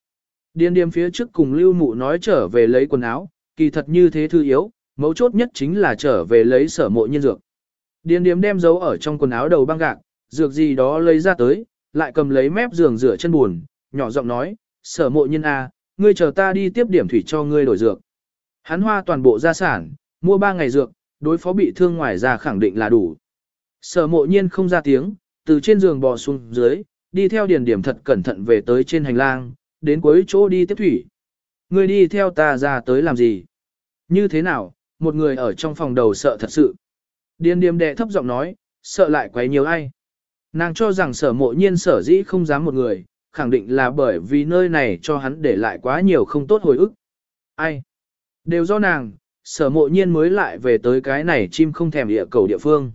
Điên điềm phía trước cùng lưu mụ nói trở về lấy quần áo, kỳ thật như thế thư yếu, mấu chốt nhất chính là trở về lấy sở mộ nhiên dược. Điền điếm đem dấu ở trong quần áo đầu băng gạc, dược gì đó lấy ra tới, lại cầm lấy mép giường rửa chân buồn, nhỏ giọng nói, sở mộ nhiên a, à, ngươi chờ ta đi tiếp điểm thủy cho ngươi đổi dược. Hắn hoa toàn bộ gia sản, mua 3 ngày dược, đối phó bị thương ngoài ra khẳng định là đủ. Sở mộ nhiên không ra tiếng, từ trên giường bò xuống dưới, đi theo điền điểm thật cẩn thận về tới trên hành lang, đến cuối chỗ đi tiếp thủy. Ngươi đi theo ta ra tới làm gì? Như thế nào, một người ở trong phòng đầu sợ thật sự. Điền Điềm đệ thấp giọng nói, sợ lại quấy nhiều ai. Nàng cho rằng sở mộ nhiên sở dĩ không dám một người, khẳng định là bởi vì nơi này cho hắn để lại quá nhiều không tốt hồi ức. Ai? Đều do nàng, sở mộ nhiên mới lại về tới cái này chim không thèm địa cầu địa phương.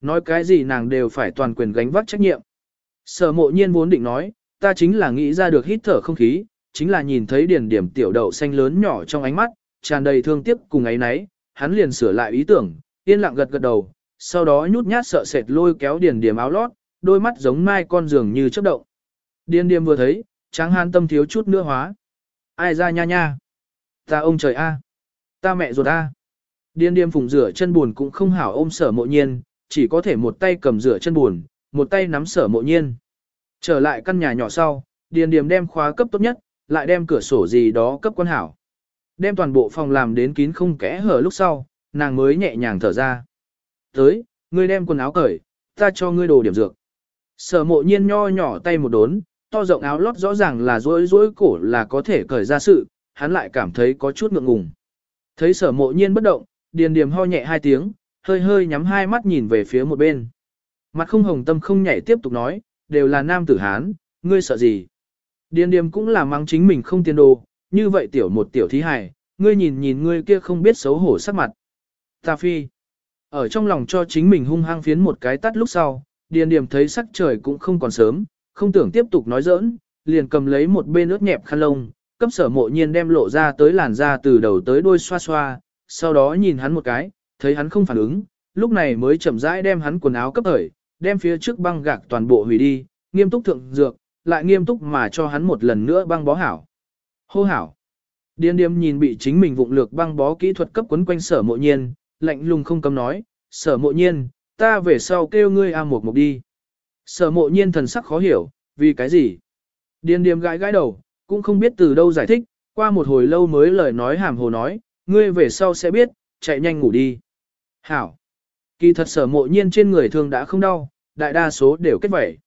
Nói cái gì nàng đều phải toàn quyền gánh vác trách nhiệm. Sở mộ nhiên vốn định nói, ta chính là nghĩ ra được hít thở không khí, chính là nhìn thấy điển điểm tiểu đậu xanh lớn nhỏ trong ánh mắt, tràn đầy thương tiếc cùng ấy náy, hắn liền sửa lại ý tưởng, yên lặng gật gật đầu, sau đó nhút nhát sợ sệt lôi kéo điền điểm áo lót, đôi mắt giống mai con giường như chớp động. Điền điềm vừa thấy, tráng hán tâm thiếu chút nữa hóa. Ai ra nha nha? Ta ông trời a, Ta mẹ ruột a. Điền điềm phùng rửa chân buồn cũng không hảo ôm sở mộ nhiên, chỉ có thể một tay cầm rửa chân buồn, một tay nắm sở mộ nhiên. Trở lại căn nhà nhỏ sau, điền điềm đem khóa cấp tốt nhất, lại đem cửa sổ gì đó cấp quan hảo. Đem toàn bộ phòng làm đến kín không kẽ hở lúc sau, nàng mới nhẹ nhàng thở ra. Tới, ngươi đem quần áo cởi, ta cho ngươi đồ điểm dược. Sở mộ nhiên nho nhỏ tay một đốn, to rộng áo lót rõ ràng là rối rối cổ là có thể cởi ra sự, hắn lại cảm thấy có chút ngượng ngùng. Thấy sở mộ nhiên bất động, điền điềm ho nhẹ hai tiếng, hơi hơi nhắm hai mắt nhìn về phía một bên. Mặt không hồng tâm không nhảy tiếp tục nói, đều là nam tử Hán, ngươi sợ gì? Điền điềm cũng là mang chính mình không tiền đồ, như vậy tiểu một tiểu thí hài, ngươi nhìn nhìn ngươi kia không biết xấu hổ sắc mặt. Ta phi, ở trong lòng cho chính mình hung hăng phiến một cái tắt lúc sau, điền điềm thấy sắc trời cũng không còn sớm, không tưởng tiếp tục nói giỡn, liền cầm lấy một bên ướt nhẹp khăn lông, cấp sở mộ nhiên đem lộ ra tới làn da từ đầu tới đuôi xoa xoa, sau đó nhìn hắn một cái, thấy hắn không phản ứng, lúc này mới chậm rãi đem hắn quần áo cấp thởi đem phía trước băng gạc toàn bộ hủy đi, nghiêm túc thượng dược, lại nghiêm túc mà cho hắn một lần nữa băng bó hảo. Hô hảo. Điên điềm nhìn bị chính mình vụng lược băng bó kỹ thuật cấp quấn quanh sở mộ nhiên, lạnh lùng không cấm nói, sở mộ nhiên, ta về sau kêu ngươi a một mục đi. Sở mộ nhiên thần sắc khó hiểu, vì cái gì? Điền điềm gãi gãi đầu, cũng không biết từ đâu giải thích, qua một hồi lâu mới lời nói hàm hồ nói, ngươi về sau sẽ biết, chạy nhanh ngủ đi. Hảo! Kỳ thật sở mộ nhiên trên người thường đã không đau, đại đa số đều kết vẩy.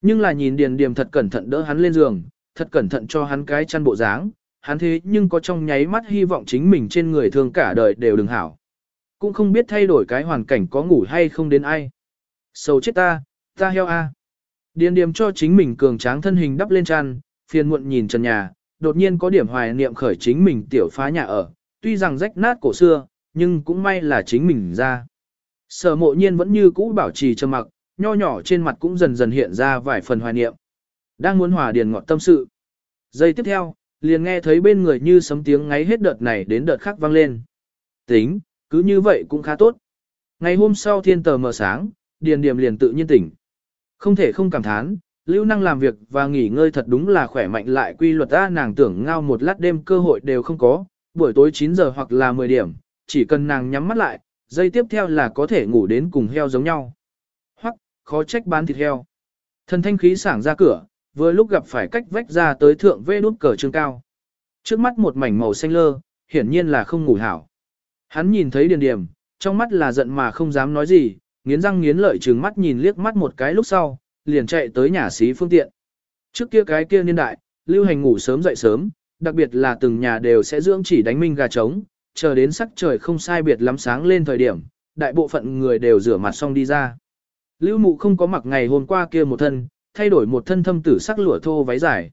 Nhưng là nhìn điền điềm thật cẩn thận đỡ hắn lên giường, thật cẩn thận cho hắn cái chăn bộ dáng, hắn thế nhưng có trong nháy mắt hy vọng chính mình trên người thương cả đời đều đừng hảo. Cũng không biết thay đổi cái hoàn cảnh có ngủ hay không đến ai. Sầu chết ta, Ta heo a. Điền điềm cho chính mình cường tráng thân hình đắp lên chăn, phiền muộn nhìn trần nhà, đột nhiên có điểm hoài niệm khởi chính mình tiểu phá nhà ở, tuy rằng rách nát cổ xưa, nhưng cũng may là chính mình ra. Sở mộ nhiên vẫn như cũ bảo trì trầm mặc, nho nhỏ trên mặt cũng dần dần hiện ra vài phần hoài niệm. Đang muốn hòa điền ngọt tâm sự. Giây tiếp theo, liền nghe thấy bên người như sấm tiếng ngáy hết đợt này đến đợt khác vang lên. Tính, cứ như vậy cũng khá tốt. Ngày hôm sau thiên tờ mờ sáng, điền điểm liền tự nhiên tỉnh. Không thể không cảm thán, lưu năng làm việc và nghỉ ngơi thật đúng là khỏe mạnh lại quy luật ta nàng tưởng ngao một lát đêm cơ hội đều không có, buổi tối 9 giờ hoặc là 10 điểm, chỉ cần nàng nhắm mắt lại, giây tiếp theo là có thể ngủ đến cùng heo giống nhau. Hoặc, khó trách bán thịt heo. Thần thanh khí sảng ra cửa, vừa lúc gặp phải cách vách ra tới thượng vê nút cờ trương cao. Trước mắt một mảnh màu xanh lơ, hiển nhiên là không ngủ hảo. Hắn nhìn thấy điền điểm, trong mắt là giận mà không dám nói gì, nghiến răng nghiến lợi trừng mắt nhìn liếc mắt một cái lúc sau, liền chạy tới nhà xí phương tiện. Trước kia cái kia niên đại, lưu hành ngủ sớm dậy sớm, đặc biệt là từng nhà đều sẽ dưỡng chỉ đánh minh gà trống, chờ đến sắc trời không sai biệt lắm sáng lên thời điểm, đại bộ phận người đều rửa mặt xong đi ra. Lưu mụ không có mặc ngày hôm qua kia một thân, thay đổi một thân thâm tử sắc lụa thô váy dài.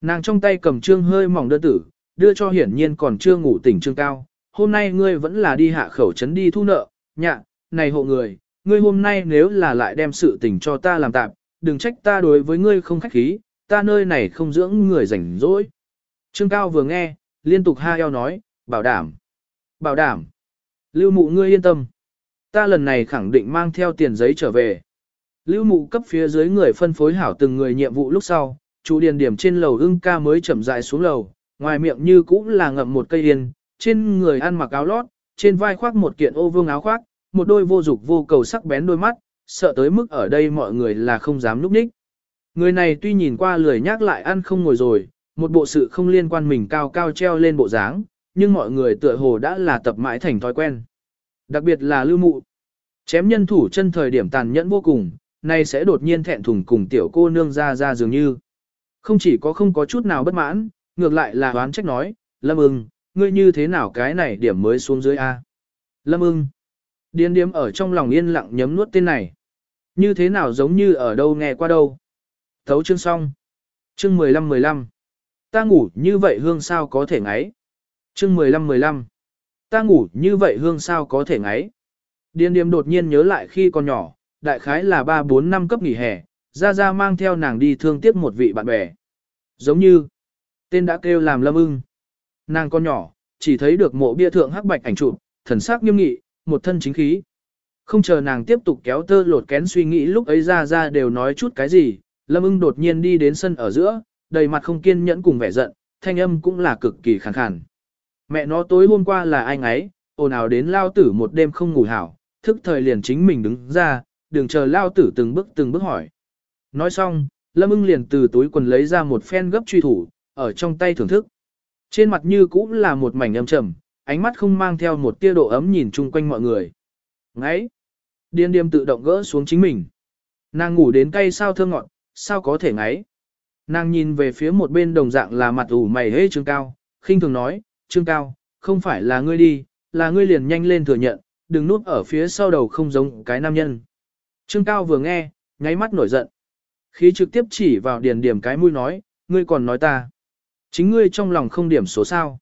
Nàng trong tay cầm trương hơi mỏng đơn tử, đưa cho hiển nhiên còn chưa ngủ tỉnh trương cao. Hôm nay ngươi vẫn là đi hạ khẩu trấn đi thu nợ, nhạ, này hộ người, ngươi hôm nay nếu là lại đem sự tình cho ta làm tạm, đừng trách ta đối với ngươi không khách khí, ta nơi này không dưỡng người rảnh rỗi. Trương Cao vừa nghe, liên tục ha eo nói, bảo đảm, bảo đảm, lưu mụ ngươi yên tâm. Ta lần này khẳng định mang theo tiền giấy trở về. Lưu mụ cấp phía dưới người phân phối hảo từng người nhiệm vụ lúc sau, chủ điền điểm trên lầu ưng ca mới chậm rãi xuống lầu, ngoài miệng như cũng là ngậm một cây yên, trên người ăn mặc áo lót, trên vai khoác một kiện ô vương áo khoác, một đôi vô dục vô cầu sắc bén đôi mắt, sợ tới mức ở đây mọi người là không dám núp ních. Người này tuy nhìn qua lười nhác lại ăn không ngồi rồi, một bộ sự không liên quan mình cao cao treo lên bộ dáng, nhưng mọi người tựa hồ đã là tập mãi thành thói quen. Đặc biệt là lưu mụ. Chém nhân thủ chân thời điểm tàn nhẫn vô cùng, nay sẽ đột nhiên thẹn thùng cùng tiểu cô nương ra ra dường như. Không chỉ có không có chút nào bất mãn, ngược lại là oán trách nói, Lâm ưng, ngươi như thế nào cái này điểm mới xuống dưới A. Lâm ưng. Điên điếm ở trong lòng yên lặng nhấm nuốt tên này. Như thế nào giống như ở đâu nghe qua đâu. Thấu chương xong. Chương 15-15. Ta ngủ như vậy hương sao có thể ngáy. Chương 15-15. Ta ngủ như vậy hương sao có thể ngáy. Điên điếm đột nhiên nhớ lại khi còn nhỏ, đại khái là 3-4 năm cấp nghỉ hè, ra ra mang theo nàng đi thương tiếc một vị bạn bè. Giống như, tên đã kêu làm lâm ưng. Nàng con nhỏ, chỉ thấy được mộ bia thượng hắc bạch ảnh chụp, thần sắc nghiêm nghị, một thân chính khí. Không chờ nàng tiếp tục kéo tơ lột kén suy nghĩ lúc ấy ra ra đều nói chút cái gì, lâm ưng đột nhiên đi đến sân ở giữa, đầy mặt không kiên nhẫn cùng vẻ giận, thanh âm cũng là cực kỳ khàn khàn. Mẹ nó tối hôm qua là anh ấy, ồn ào đến lao tử một đêm không ngủ hảo, thức thời liền chính mình đứng ra, đừng chờ lao tử từng bước từng bước hỏi. Nói xong, lâm ưng liền từ túi quần lấy ra một phen gấp truy thủ, ở trong tay thưởng thức. Trên mặt như cũng là một mảnh âm trầm, ánh mắt không mang theo một tia độ ấm nhìn chung quanh mọi người. Ngáy! Điên điềm tự động gỡ xuống chính mình. Nàng ngủ đến cay sao thơ ngọn, sao có thể ngáy. Nàng nhìn về phía một bên đồng dạng là mặt ủ mày hê Trương Cao, khinh thường nói, Trương Cao, không phải là ngươi đi, là ngươi liền nhanh lên thừa nhận, đừng núp ở phía sau đầu không giống cái nam nhân. Trương Cao vừa nghe, nháy mắt nổi giận. Khí trực tiếp chỉ vào điền điểm cái mũi nói, ngươi còn nói ta. Chính ngươi trong lòng không điểm số sao.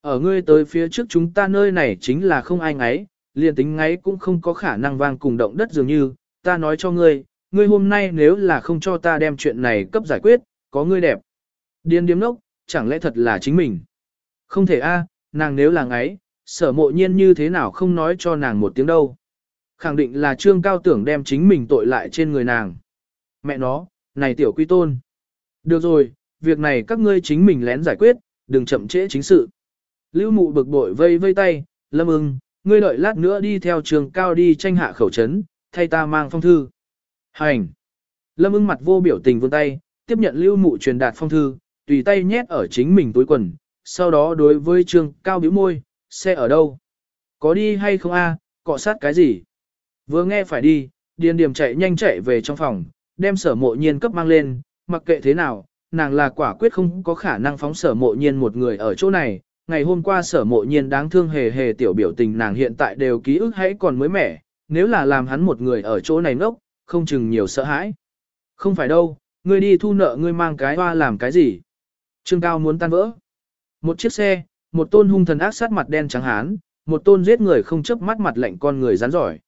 Ở ngươi tới phía trước chúng ta nơi này chính là không ai ngáy, liền tính ngáy cũng không có khả năng vang cùng động đất dường như, ta nói cho ngươi, ngươi hôm nay nếu là không cho ta đem chuyện này cấp giải quyết, có ngươi đẹp. Điên điếm nốc, chẳng lẽ thật là chính mình? Không thể a, nàng nếu là ngáy, sở mộ nhiên như thế nào không nói cho nàng một tiếng đâu. Khẳng định là trương cao tưởng đem chính mình tội lại trên người nàng. Mẹ nó, này tiểu quy tôn. Được rồi, việc này các ngươi chính mình lén giải quyết, đừng chậm trễ chính sự. Lưu mụ bực bội vây vây tay, lâm ưng, ngươi đợi lát nữa đi theo trường cao đi tranh hạ khẩu trấn, thay ta mang phong thư. Hành! Lâm ưng mặt vô biểu tình vươn tay, tiếp nhận lưu mụ truyền đạt phong thư, tùy tay nhét ở chính mình túi quần, sau đó đối với trường cao biểu môi, xe ở đâu? Có đi hay không a? cọ sát cái gì? Vừa nghe phải đi, điền điểm chạy nhanh chạy về trong phòng, đem sở mộ nhiên cấp mang lên, mặc kệ thế nào, nàng là quả quyết không có khả năng phóng sở mộ nhiên một người ở chỗ này. Ngày hôm qua sở mộ nhiên đáng thương hề hề tiểu biểu tình nàng hiện tại đều ký ức hãy còn mới mẻ, nếu là làm hắn một người ở chỗ này ngốc, không chừng nhiều sợ hãi. Không phải đâu, ngươi đi thu nợ ngươi mang cái hoa làm cái gì. Trương Cao muốn tan vỡ. Một chiếc xe, một tôn hung thần ác sát mặt đen trắng hán, một tôn giết người không chớp mắt mặt lạnh con người rắn giỏi.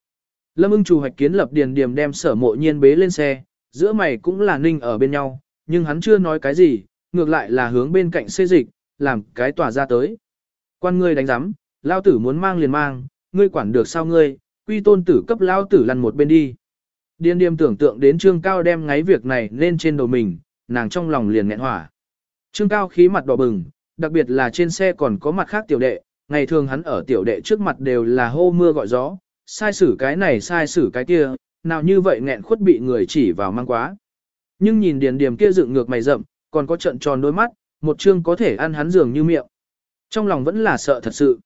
Lâm ưng chủ hoạch kiến lập điền điểm đem sở mộ nhiên bế lên xe, giữa mày cũng là ninh ở bên nhau, nhưng hắn chưa nói cái gì, ngược lại là hướng bên cạnh xê dịch, làm cái tỏa ra tới. Quan ngươi đánh giám, lao tử muốn mang liền mang, ngươi quản được sao ngươi, quy tôn tử cấp lao tử lăn một bên đi. Điên điềm tưởng tượng đến trương cao đem ngáy việc này lên trên đầu mình, nàng trong lòng liền nghẹn hỏa. Trương cao khí mặt đỏ bừng, đặc biệt là trên xe còn có mặt khác tiểu đệ, ngày thường hắn ở tiểu đệ trước mặt đều là hô mưa gọi gió, sai xử cái này sai xử cái kia, nào như vậy nghẹn khuất bị người chỉ vào mang quá. Nhưng nhìn điền điểm kia dựng ngược mày rậm, còn có trận tròn đôi mắt, một chương có thể ăn hắn dường như miệng. Trong lòng vẫn là sợ thật sự.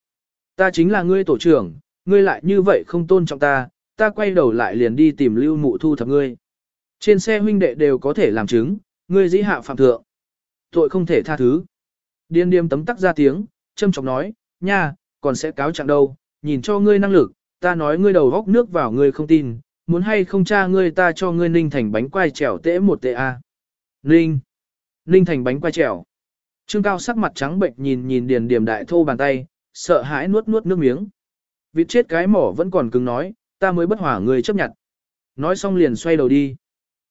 Ta chính là ngươi tổ trưởng, ngươi lại như vậy không tôn trọng ta, ta quay đầu lại liền đi tìm lưu mụ thu thập ngươi. Trên xe huynh đệ đều có thể làm chứng, ngươi dĩ hạ phạm thượng. Tội không thể tha thứ. Điên điềm tấm tắc ra tiếng, châm trọng nói, nha, còn sẽ cáo trạng đâu, nhìn cho ngươi năng lực, ta nói ngươi đầu góc nước vào ngươi không tin, muốn hay không cha ngươi ta cho ngươi ninh thành bánh quai trèo tễ một tệ a. Ninh. Ninh thành bánh quai trèo. Trương Cao sắc mặt trắng bệnh nhìn nhìn điền điểm đại thô bàn tay, sợ hãi nuốt nuốt nước miếng. Vịt chết cái mỏ vẫn còn cứng nói, ta mới bất hỏa người chấp nhận. Nói xong liền xoay đầu đi.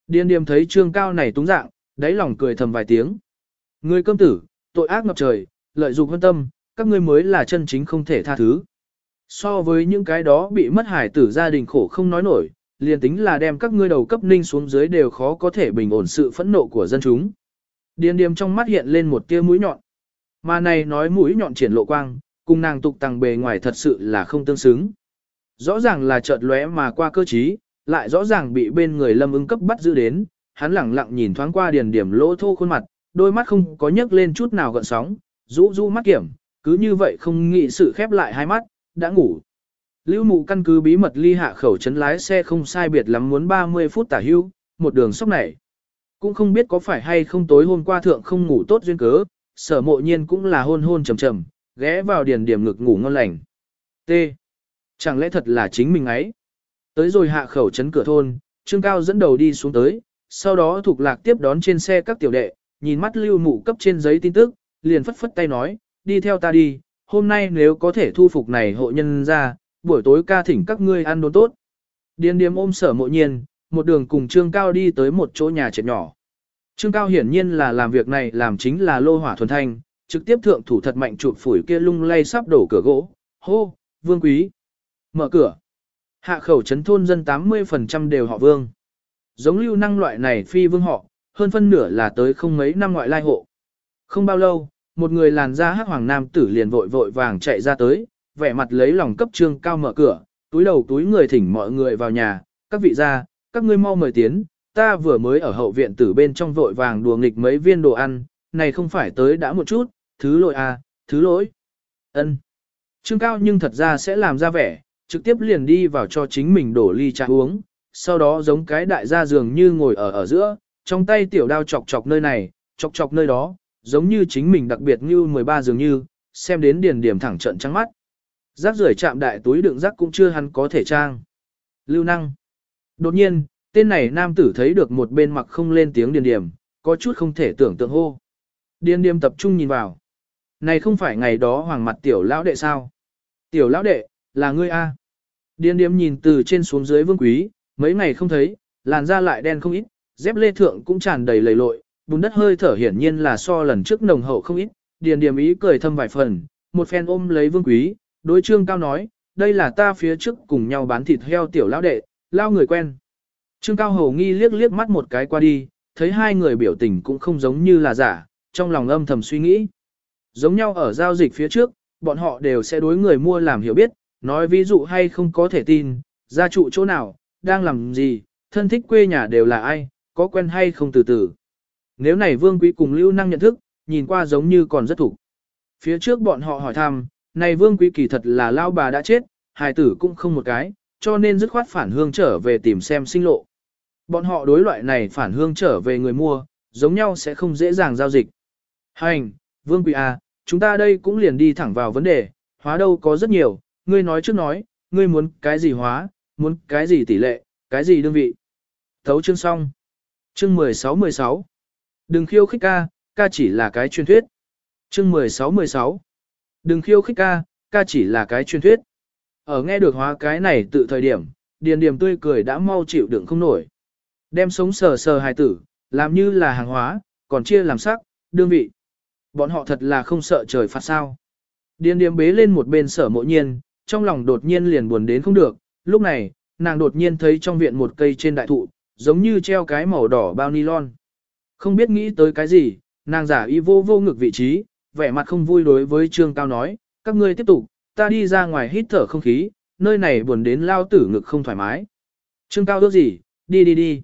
Điền điềm thấy trương cao này túng dạng, đáy lòng cười thầm vài tiếng. Ngươi cơm tử, tội ác ngập trời, lợi dụng hơn tâm, các ngươi mới là chân chính không thể tha thứ. So với những cái đó bị mất hải tử gia đình khổ không nói nổi, liền tính là đem các ngươi đầu cấp ninh xuống dưới đều khó có thể bình ổn sự phẫn nộ của dân chúng. Điền điềm trong mắt hiện lên một tia mũi nhọn. Mà này nói mũi nhọn triển lộ quang, cùng nàng tục tằng bề ngoài thật sự là không tương xứng. Rõ ràng là chợt lóe mà qua cơ trí, lại rõ ràng bị bên người lâm ứng cấp bắt giữ đến, hắn lẳng lặng nhìn thoáng qua điền điểm lỗ thô khuôn mặt, đôi mắt không có nhấc lên chút nào gợn sóng, rũ rũ mắt kiểm, cứ như vậy không nghĩ sự khép lại hai mắt, đã ngủ. Lưu mụ căn cứ bí mật ly hạ khẩu chấn lái xe không sai biệt lắm muốn 30 phút tả hưu, một đường sóc này. Cũng không biết có phải hay không tối hôm qua thượng không ngủ tốt duyên cớ, sở mộ nhiên cũng là hôn hôn trầm trầm, ghé vào điền điểm ngực ngủ ngon lành. T. Chẳng lẽ thật là chính mình ấy? Tới rồi hạ khẩu chấn cửa thôn, Trương Cao dẫn đầu đi xuống tới, sau đó thuộc lạc tiếp đón trên xe các tiểu đệ, nhìn mắt lưu mụ cấp trên giấy tin tức, liền phất phất tay nói, đi theo ta đi, hôm nay nếu có thể thu phục này hộ nhân ra, buổi tối ca thỉnh các ngươi ăn đốn tốt. Điền điếm ôm sở mộ nhiên, một đường cùng Trương Cao đi tới một chỗ nhà trệt nhỏ. Trương Cao hiển nhiên là làm việc này làm chính là lô hỏa thuần thanh, trực tiếp thượng thủ thật mạnh chụp phủi kia lung lay sắp đổ cửa gỗ. Hô, vương quý. Mở cửa. Hạ khẩu chấn thôn dân 80% đều họ vương. Giống lưu năng loại này phi vương họ, hơn phân nửa là tới không mấy năm ngoại lai hộ. Không bao lâu, một người làn da hắc hoàng nam tử liền vội vội vàng chạy ra tới, vẻ mặt lấy lòng cấp trương cao mở cửa, túi đầu túi người thỉnh mọi người vào nhà, các vị gia, các ngươi mau mời tiến, ta vừa mới ở hậu viện tử bên trong vội vàng đùa nghịch mấy viên đồ ăn, này không phải tới đã một chút, thứ lỗi à, thứ lỗi. ân Trương cao nhưng thật ra sẽ làm ra vẻ, trực tiếp liền đi vào cho chính mình đổ ly trà uống, sau đó giống cái đại gia dường như ngồi ở ở giữa, trong tay tiểu đao chọc chọc nơi này, chọc chọc nơi đó, giống như chính mình đặc biệt như 13 dường như, xem đến điền điểm thẳng trận trắng mắt. Rác rưởi chạm đại túi đựng rác cũng chưa hắn có thể trang. Lưu năng. Đột nhiên, tên này nam tử thấy được một bên mặc không lên tiếng điền điểm, có chút không thể tưởng tượng hô. Điền điểm tập trung nhìn vào. Này không phải ngày đó hoàng mặt tiểu lão đệ sao? Tiểu lão đệ, là ngươi A. Điền điểm nhìn từ trên xuống dưới vương quý, mấy ngày không thấy, làn da lại đen không ít, dép lê thượng cũng tràn đầy lầy lội, bùn đất hơi thở hiển nhiên là so lần trước nồng hậu không ít, điền điểm ý cười thâm vài phần, một phen ôm lấy vương quý, đối trương cao nói, đây là ta phía trước cùng nhau bán thịt heo tiểu lão đệ, lao người quen. Trương cao hầu nghi liếc liếc mắt một cái qua đi, thấy hai người biểu tình cũng không giống như là giả, trong lòng âm thầm suy nghĩ. Giống nhau ở giao dịch phía trước, bọn họ đều sẽ đối người mua làm hiểu biết, nói ví dụ hay không có thể tin, gia trụ chỗ nào, đang làm gì, thân thích quê nhà đều là ai, có quen hay không từ từ. Nếu này vương quý cùng lưu năng nhận thức, nhìn qua giống như còn rất thủ. Phía trước bọn họ hỏi thăm, này vương quý kỳ thật là lao bà đã chết, hài tử cũng không một cái, cho nên dứt khoát phản hương trở về tìm xem sinh lộ. Bọn họ đối loại này phản hương trở về người mua, giống nhau sẽ không dễ dàng giao dịch. Hành, vương quý à, chúng ta đây cũng liền đi thẳng vào vấn đề, hóa đâu có rất nhiều, ngươi nói trước nói, ngươi muốn cái gì hóa, muốn cái gì tỷ lệ, cái gì đơn vị. Thấu chương xong. Chương 16-16. Đừng khiêu khích ca, ca chỉ là cái truyền thuyết. Chương 16-16. Đừng khiêu khích ca, ca chỉ là cái truyền thuyết. Ở nghe được hóa cái này tự thời điểm, điền điểm tươi cười đã mau chịu đựng không nổi. Đem sống sờ sờ hài tử, làm như là hàng hóa, còn chia làm sắc, đương vị. Bọn họ thật là không sợ trời phạt sao. Điền điểm bế lên một bên sở mộ nhiên, trong lòng đột nhiên liền buồn đến không được. Lúc này, nàng đột nhiên thấy trong viện một cây trên đại thụ, giống như treo cái màu đỏ bao nylon. Không biết nghĩ tới cái gì, nàng giả y vô vô ngực vị trí, vẻ mặt không vui đối với Trương Cao nói, các ngươi tiếp tục, ta đi ra ngoài hít thở không khí, nơi này buồn đến lao tử ngực không thoải mái. Trương Cao ước gì, đi đi đi.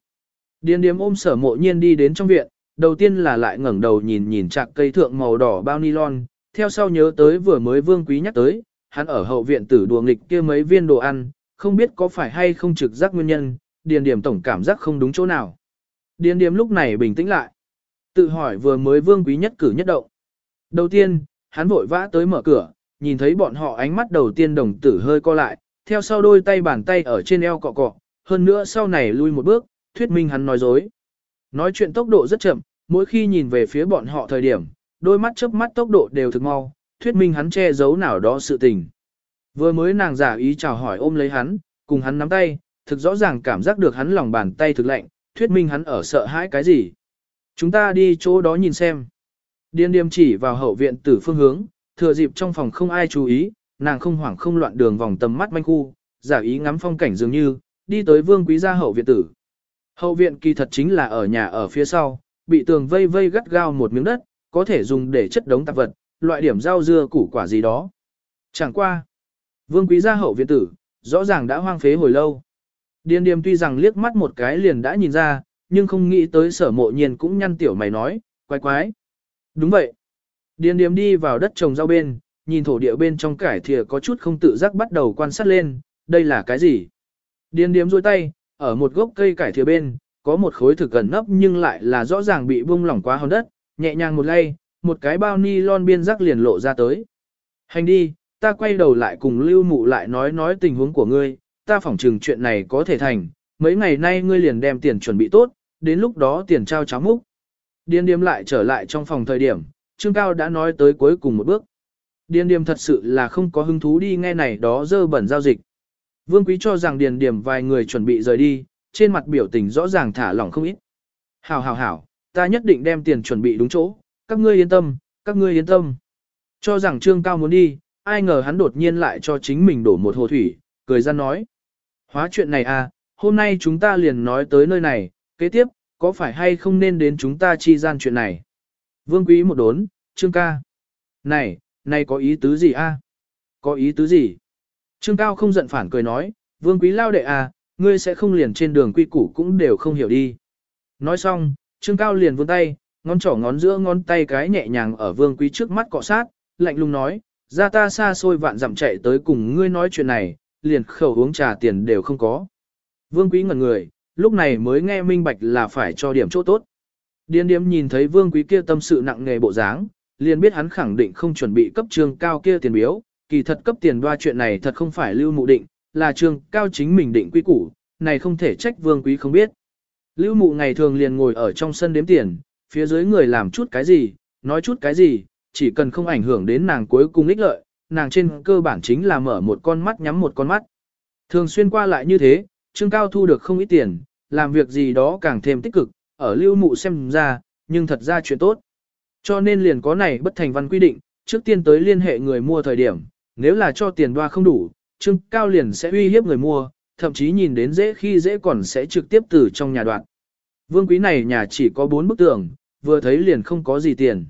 Điền điếm ôm sở mộ nhiên đi đến trong viện, đầu tiên là lại ngẩng đầu nhìn nhìn chạc cây thượng màu đỏ bao nylon, theo sau nhớ tới vừa mới vương quý nhắc tới, hắn ở hậu viện tử đùa nghịch kia mấy viên đồ ăn, không biết có phải hay không trực giác nguyên nhân, điền điểm tổng cảm giác không đúng chỗ nào. Điền điểm lúc này bình tĩnh lại. Tự hỏi vừa mới vương quý nhất cử nhất động. Đầu tiên, hắn vội vã tới mở cửa, nhìn thấy bọn họ ánh mắt đầu tiên đồng tử hơi co lại, theo sau đôi tay bàn tay ở trên eo cọ cọ, hơn nữa sau này lui một bước, thuyết minh hắn nói dối. Nói chuyện tốc độ rất chậm, mỗi khi nhìn về phía bọn họ thời điểm, đôi mắt chớp mắt tốc độ đều thực mau, thuyết minh hắn che giấu nào đó sự tình. Vừa mới nàng giả ý chào hỏi ôm lấy hắn, cùng hắn nắm tay, thực rõ ràng cảm giác được hắn lòng bàn tay thực lạnh, thuyết minh hắn ở sợ hãi cái gì. Chúng ta đi chỗ đó nhìn xem. Điên điềm chỉ vào hậu viện tử phương hướng, thừa dịp trong phòng không ai chú ý, nàng không hoảng không loạn đường vòng tầm mắt manh khu, giả ý ngắm phong cảnh dường như, đi tới vương quý gia hậu viện tử. Hậu viện kỳ thật chính là ở nhà ở phía sau, bị tường vây vây gắt gao một miếng đất, có thể dùng để chất đống tạp vật, loại điểm rau dưa củ quả gì đó. Chẳng qua. Vương quý gia hậu viện tử, rõ ràng đã hoang phế hồi lâu. Điền điềm tuy rằng liếc mắt một cái liền đã nhìn ra, nhưng không nghĩ tới sở mộ nhiên cũng nhăn tiểu mày nói, quái quái. Đúng vậy. Điền điềm đi vào đất trồng rau bên, nhìn thổ địa bên trong cải thìa có chút không tự giác bắt đầu quan sát lên, đây là cái gì? Điền điềm duỗi tay, ở một gốc cây cải thìa bên, có một khối thực gần nấp nhưng lại là rõ ràng bị bung lỏng quá hòn đất, nhẹ nhàng một lay, một cái bao ni lon biên rắc liền lộ ra tới. Hành đi, ta quay đầu lại cùng lưu mụ lại nói nói tình huống của ngươi, ta phỏng chừng chuyện này có thể thành, mấy ngày nay ngươi liền đem tiền chuẩn bị tốt, đến lúc đó tiền trao cháo múc. Điên điềm lại trở lại trong phòng thời điểm, Trương Cao đã nói tới cuối cùng một bước. Điền điềm thật sự là không có hứng thú đi nghe này đó dơ bẩn giao dịch. Vương Quý cho rằng điền điềm vài người chuẩn bị rời đi, trên mặt biểu tình rõ ràng thả lỏng không ít. Hảo hảo hảo, ta nhất định đem tiền chuẩn bị đúng chỗ, các ngươi yên tâm, các ngươi yên tâm. Cho rằng Trương Cao muốn đi, ai ngờ hắn đột nhiên lại cho chính mình đổ một hồ thủy, cười ra nói. Hóa chuyện này à, hôm nay chúng ta liền nói tới nơi này, kế tiếp, có phải hay không nên đến chúng ta chi gian chuyện này? Vương Quý một đốn, Trương ca. Này, này có ý tứ gì a? Có ý tứ gì? Trương Cao không giận phản cười nói, Vương Quý lao đệ à, ngươi sẽ không liền trên đường quy củ cũng đều không hiểu đi. Nói xong, Trương Cao liền vươn tay, ngón trỏ ngón giữa ngón tay cái nhẹ nhàng ở Vương Quý trước mắt cọ sát, lạnh lùng nói, ra ta xa xôi vạn dặm chạy tới cùng ngươi nói chuyện này, liền khẩu uống trà tiền đều không có. Vương Quý ngẩn người, lúc này mới nghe minh bạch là phải cho điểm chỗ tốt. Điên điếm nhìn thấy Vương Quý kia tâm sự nặng nề bộ dáng, liền biết hắn khẳng định không chuẩn bị cấp trường cao kia tiền biếu, kỳ thật cấp tiền đoa chuyện này thật không phải lưu mụ định, là trương cao chính mình định quy củ, này không thể trách vương quý không biết. Lưu mụ ngày thường liền ngồi ở trong sân đếm tiền, phía dưới người làm chút cái gì, nói chút cái gì, chỉ cần không ảnh hưởng đến nàng cuối cùng ích lợi, nàng trên cơ bản chính là mở một con mắt nhắm một con mắt. Thường xuyên qua lại như thế, trương cao thu được không ít tiền, làm việc gì đó càng thêm tích cực, ở lưu mụ xem ra, nhưng thật ra chuyện tốt. Cho nên liền có này bất thành văn quy định, trước tiên tới liên hệ người mua thời điểm, nếu là cho tiền đoa không đủ, Trương Cao liền sẽ uy hiếp người mua, thậm chí nhìn đến dễ khi dễ còn sẽ trực tiếp từ trong nhà đoạn. Vương quý này nhà chỉ có bốn bức tường, vừa thấy liền không có gì tiền.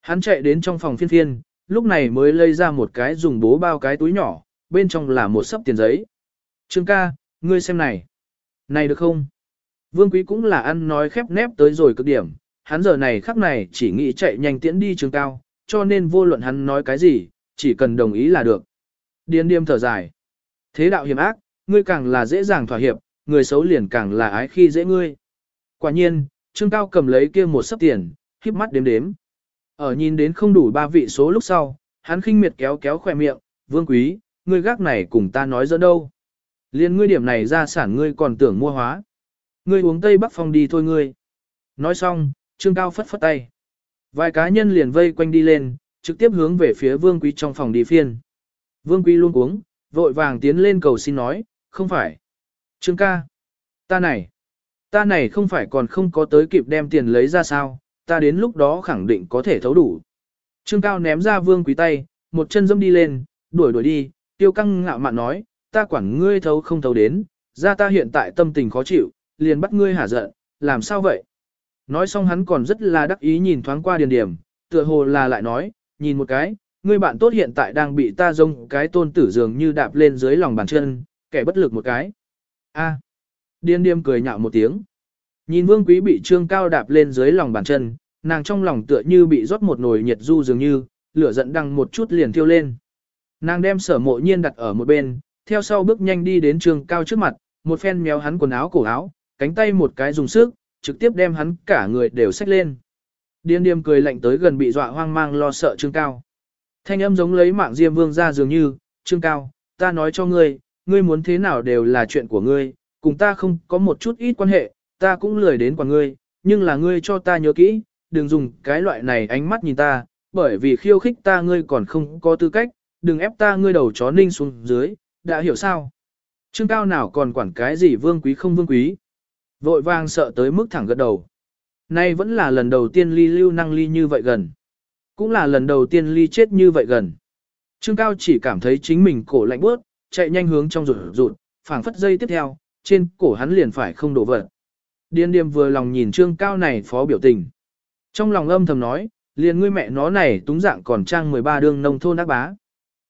Hắn chạy đến trong phòng phiên phiên, lúc này mới lấy ra một cái dùng bố bao cái túi nhỏ, bên trong là một sấp tiền giấy. Trương ca, ngươi xem này. Này được không? Vương quý cũng là ăn nói khép nép tới rồi cực điểm, hắn giờ này khắc này chỉ nghĩ chạy nhanh tiễn đi trường cao, cho nên vô luận hắn nói cái gì, chỉ cần đồng ý là được. Điên điềm thở dài. Thế đạo hiểm ác, ngươi càng là dễ dàng thỏa hiệp, người xấu liền càng là ái khi dễ ngươi. Quả nhiên, Trương Cao cầm lấy kia một sấp tiền, híp mắt đếm đếm. Ở nhìn đến không đủ ba vị số lúc sau, hắn khinh miệt kéo kéo khỏe miệng, vương quý, ngươi gác này cùng ta nói dẫn đâu. Liên ngươi điểm này ra sản ngươi còn tưởng mua hóa. Ngươi uống Tây Bắc Phong đi thôi ngươi. Nói xong, Trương Cao phất phất tay. Vài cá nhân liền vây quanh đi lên, trực tiếp hướng về phía Vương Quý trong phòng đi phiên. Vương Quý luôn uống, vội vàng tiến lên cầu xin nói, không phải. Trương ca, ta này, ta này không phải còn không có tới kịp đem tiền lấy ra sao, ta đến lúc đó khẳng định có thể thấu đủ. Trương Cao ném ra Vương Quý tay, một chân dâm đi lên, đuổi đuổi đi, tiêu căng ngạo mạn nói, ta quản ngươi thấu không thấu đến, ra ta hiện tại tâm tình khó chịu, liền bắt ngươi hả giận, làm sao vậy? Nói xong hắn còn rất là đắc ý nhìn thoáng qua điền điểm, tựa hồ là lại nói, nhìn một cái, ngươi bạn tốt hiện tại đang bị ta rông cái tôn tử dường như đạp lên dưới lòng bàn chân, kẻ bất lực một cái. A. Điên điềm cười nhạo một tiếng. Nhìn vương quý bị trương cao đạp lên dưới lòng bàn chân, nàng trong lòng tựa như bị rót một nồi nhiệt du dường như, lửa giận đằng một chút liền thiêu lên. Nàng đem sở mộ nhiên đặt ở một bên, theo sau bước nhanh đi đến trương cao trước mặt, một phen méo hắn quần áo cổ áo, cánh tay một cái dùng sức, trực tiếp đem hắn cả người đều xách lên. Điên điềm cười lạnh tới gần bị dọa hoang mang lo sợ Trương Cao. Thanh âm giống lấy mạng Diêm Vương ra dường như, Trương Cao, ta nói cho ngươi, ngươi muốn thế nào đều là chuyện của ngươi, cùng ta không có một chút ít quan hệ, ta cũng lười đến quả ngươi, nhưng là ngươi cho ta nhớ kỹ, đừng dùng cái loại này ánh mắt nhìn ta, bởi vì khiêu khích ta ngươi còn không có tư cách, đừng ép ta ngươi đầu chó ninh xuống dưới, đã hiểu sao? Trương Cao nào còn quản cái gì vương quý không vương quý. Vội vàng sợ tới mức thẳng gật đầu. Nay vẫn là lần đầu tiên ly lưu năng ly như vậy gần. Cũng là lần đầu tiên ly chết như vậy gần. Trương Cao chỉ cảm thấy chính mình cổ lạnh bớt, chạy nhanh hướng trong rụt rụt, phảng phất dây tiếp theo, trên cổ hắn liền phải không đổ vật. Điên điềm vừa lòng nhìn Trương Cao này phó biểu tình. Trong lòng âm thầm nói, liền ngươi mẹ nó này túng dạng còn trang 13 đường nông thôn ác bá.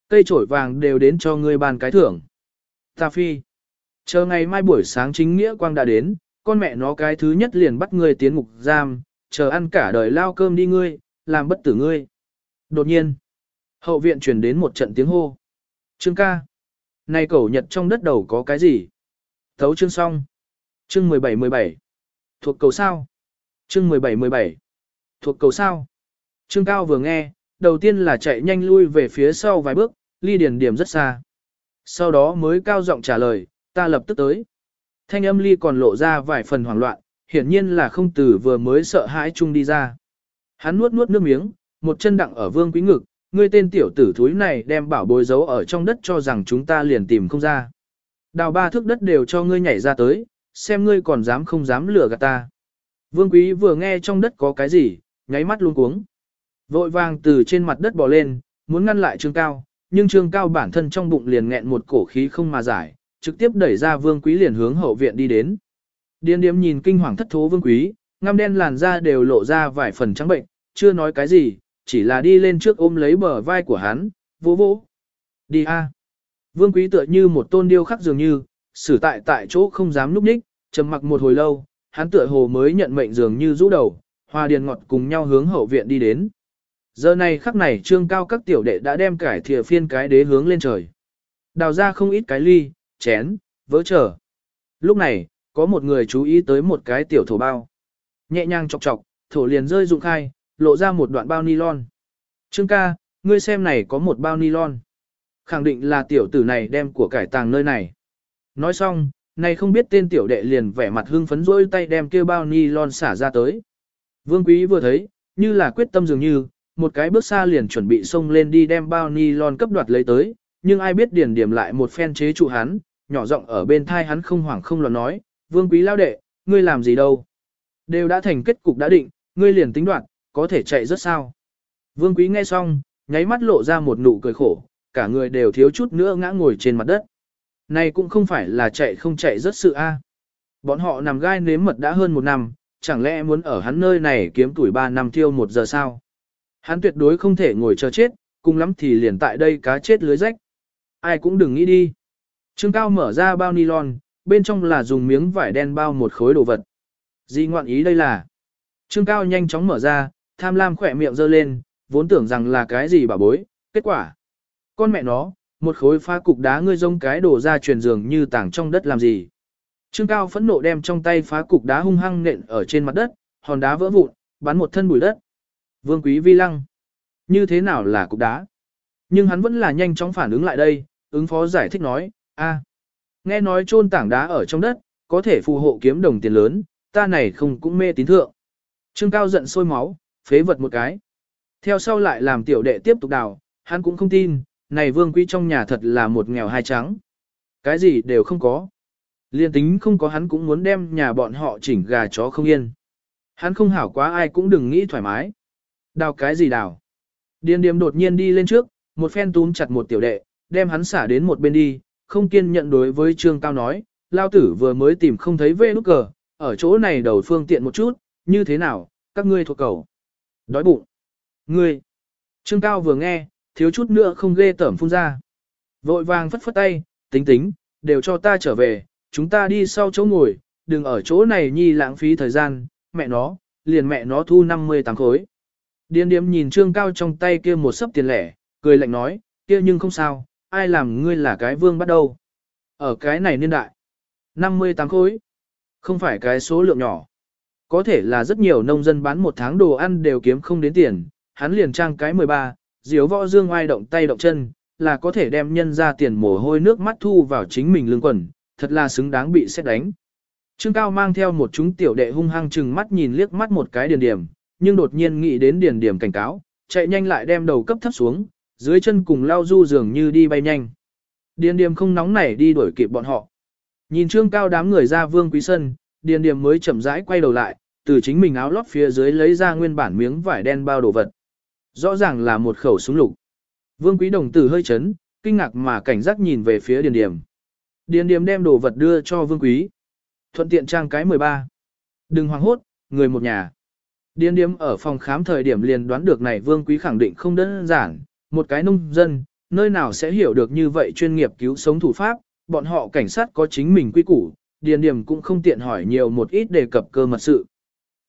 Cây trổi vàng đều đến cho ngươi bàn cái thưởng. Ta phi. Chờ ngày mai buổi sáng chính nghĩa quang đã đến, con mẹ nó cái thứ nhất liền bắt ngươi tiến ngục giam, chờ ăn cả đời lao cơm đi ngươi, làm bất tử ngươi. Đột nhiên, hậu viện truyền đến một trận tiếng hô. Trương ca. Này cẩu nhật trong đất đầu có cái gì? Thấu chương xong. Chương 17-17. Thuộc cầu sao? Chương 17-17. Thuộc cầu sao? Trương Cao vừa nghe, đầu tiên là chạy nhanh lui về phía sau vài bước, ly điền điểm rất xa. Sau đó mới cao giọng trả lời, ta lập tức tới. Thanh âm ly còn lộ ra vài phần hoảng loạn, hiển nhiên là không tử vừa mới sợ hãi chung đi ra. Hắn nuốt nuốt nước miếng, một chân đặng ở vương quý ngực, ngươi tên tiểu tử thúi này đem bảo bối giấu ở trong đất cho rằng chúng ta liền tìm không ra. Đào ba thước đất đều cho ngươi nhảy ra tới, xem ngươi còn dám không dám lừa gạt ta. Vương quý vừa nghe trong đất có cái gì, nháy mắt luôn cuống. Vội vàng từ trên mặt đất bò lên, muốn ngăn lại trương cao, nhưng trương cao bản thân trong bụng liền nghẹn một cổ khí không mà giải, trực tiếp đẩy ra vương quý liền hướng hậu viện đi đến. Điên điếm nhìn kinh hoàng thất thố vương quý, ngăm đen làn da đều lộ ra vài phần trắng bệnh, chưa nói cái gì, chỉ là đi lên trước ôm lấy bờ vai của hắn, vỗ vỗ Đi a. Vương quý tựa như một tôn điêu khắc dường như, xử tại tại chỗ không dám núp ních, trầm mặc một hồi lâu, hắn tựa hồ mới nhận mệnh dường như rũ đầu, hoa điền ngọt cùng nhau hướng hậu viện đi đến. Giờ này khắc này trương cao các tiểu đệ đã đem cải thìa phiên cái đế hướng lên trời. Đào ra không ít cái ly, chén, vỡ trở. Lúc này, có một người chú ý tới một cái tiểu thổ bao. Nhẹ nhàng chọc chọc, thổ liền rơi rụng khai, lộ ra một đoạn bao nylon. Trương ca, ngươi xem này có một bao nylon. Khẳng định là tiểu tử này đem của cải tàng nơi này. Nói xong, này không biết tên tiểu đệ liền vẻ mặt hưng phấn rôi tay đem kia bao nylon xả ra tới. Vương quý vừa thấy, như là quyết tâm dường như, một cái bước xa liền chuẩn bị xông lên đi đem bao nylon cấp đoạt lấy tới, nhưng ai biết điển điểm lại một phen chế trụ hắn, nhỏ giọng ở bên thai hắn không hoảng không loạn nói, vương quý lao đệ, ngươi làm gì đâu. Đều đã thành kết cục đã định, ngươi liền tính đoạt, có thể chạy rất sao. Vương quý nghe xong, nháy mắt lộ ra một nụ cười khổ, cả người đều thiếu chút nữa ngã ngồi trên mặt đất. Này cũng không phải là chạy không chạy rất sự a. Bọn họ nằm gai nếm mật đã hơn một năm, chẳng lẽ muốn ở hắn nơi này kiếm tuổi ba năm tiêu một giờ sao? Hắn tuyệt đối không thể ngồi chờ chết, cùng lắm thì liền tại đây cá chết lưới rách. Ai cũng đừng nghĩ đi. Trương Cao mở ra bao nylon, bên trong là dùng miếng vải đen bao một khối đồ vật. Di ngoạn ý đây là? Trương Cao nhanh chóng mở ra, tham lam khỏe miệng giơ lên, vốn tưởng rằng là cái gì bà bối, kết quả. Con mẹ nó, một khối phá cục đá ngươi giống cái đổ ra truyền giường như tảng trong đất làm gì. Trương Cao phẫn nộ đem trong tay phá cục đá hung hăng nện ở trên mặt đất, hòn đá vỡ vụn, bắn một thân bụi đất. Vương Quý Vi lăng. Như thế nào là cục đá? Nhưng hắn vẫn là nhanh chóng phản ứng lại đây, ứng phó giải thích nói, a, nghe nói chôn tảng đá ở trong đất, có thể phù hộ kiếm đồng tiền lớn, ta này không cũng mê tín thượng. Trương Cao giận sôi máu, phế vật một cái. Theo sau lại làm tiểu đệ tiếp tục đào, hắn cũng không tin, này vương quý trong nhà thật là một nghèo hai trắng. Cái gì đều không có. Liên tính không có hắn cũng muốn đem nhà bọn họ chỉnh gà chó không yên. Hắn không hảo quá ai cũng đừng nghĩ thoải mái. Đào cái gì đào? Điền điềm đột nhiên đi lên trước, một phen túm chặt một tiểu đệ, đem hắn xả đến một bên đi, không kiên nhận đối với Trương Cao nói, lao tử vừa mới tìm không thấy vê nút cờ, ở chỗ này đầu phương tiện một chút, như thế nào, các ngươi thuộc cầu. Đói bụng. Ngươi. Trương Cao vừa nghe, thiếu chút nữa không ghê tởm phun ra. Vội vàng phất phất tay, tính tính, đều cho ta trở về, chúng ta đi sau chỗ ngồi, đừng ở chỗ này nhi lãng phí thời gian, mẹ nó, liền mẹ nó thu 58 khối. Điên điếm nhìn Trương Cao trong tay kia một sấp tiền lẻ, cười lạnh nói, kia nhưng không sao, ai làm ngươi là cái vương bắt đầu. Ở cái này niên đại, 58 khối, không phải cái số lượng nhỏ. Có thể là rất nhiều nông dân bán một tháng đồ ăn đều kiếm không đến tiền, hắn liền trang cái 13, diếu võ dương ai động tay động chân, là có thể đem nhân ra tiền mồ hôi nước mắt thu vào chính mình lương quần, thật là xứng đáng bị xét đánh. Trương Cao mang theo một chúng tiểu đệ hung hăng chừng mắt nhìn liếc mắt một cái điền điểm, nhưng đột nhiên nghĩ đến điền điểm cảnh cáo, chạy nhanh lại đem đầu cấp thấp xuống, dưới chân cùng lao du dường như đi bay nhanh. Điền điểm không nóng nảy đi đuổi kịp bọn họ, Nhìn trương cao đám người ra vương quý sân, điền điểm mới chậm rãi quay đầu lại, từ chính mình áo lót phía dưới lấy ra nguyên bản miếng vải đen bao đồ vật. Rõ ràng là một khẩu súng lục. Vương quý đồng tử hơi chấn, kinh ngạc mà cảnh giác nhìn về phía điền điểm. Điền điểm đem đồ vật đưa cho vương quý. Thuận tiện trang cái 13. Đừng hoảng hốt, người một nhà. Điền điểm ở phòng khám thời điểm liền đoán được này vương quý khẳng định không đơn giản, một cái nông dân, nơi nào sẽ hiểu được như vậy chuyên nghiệp cứu sống thủ pháp, bọn họ cảnh sát có chính mình quy củ, điền điểm cũng không tiện hỏi nhiều một ít đề cập cơ mật sự.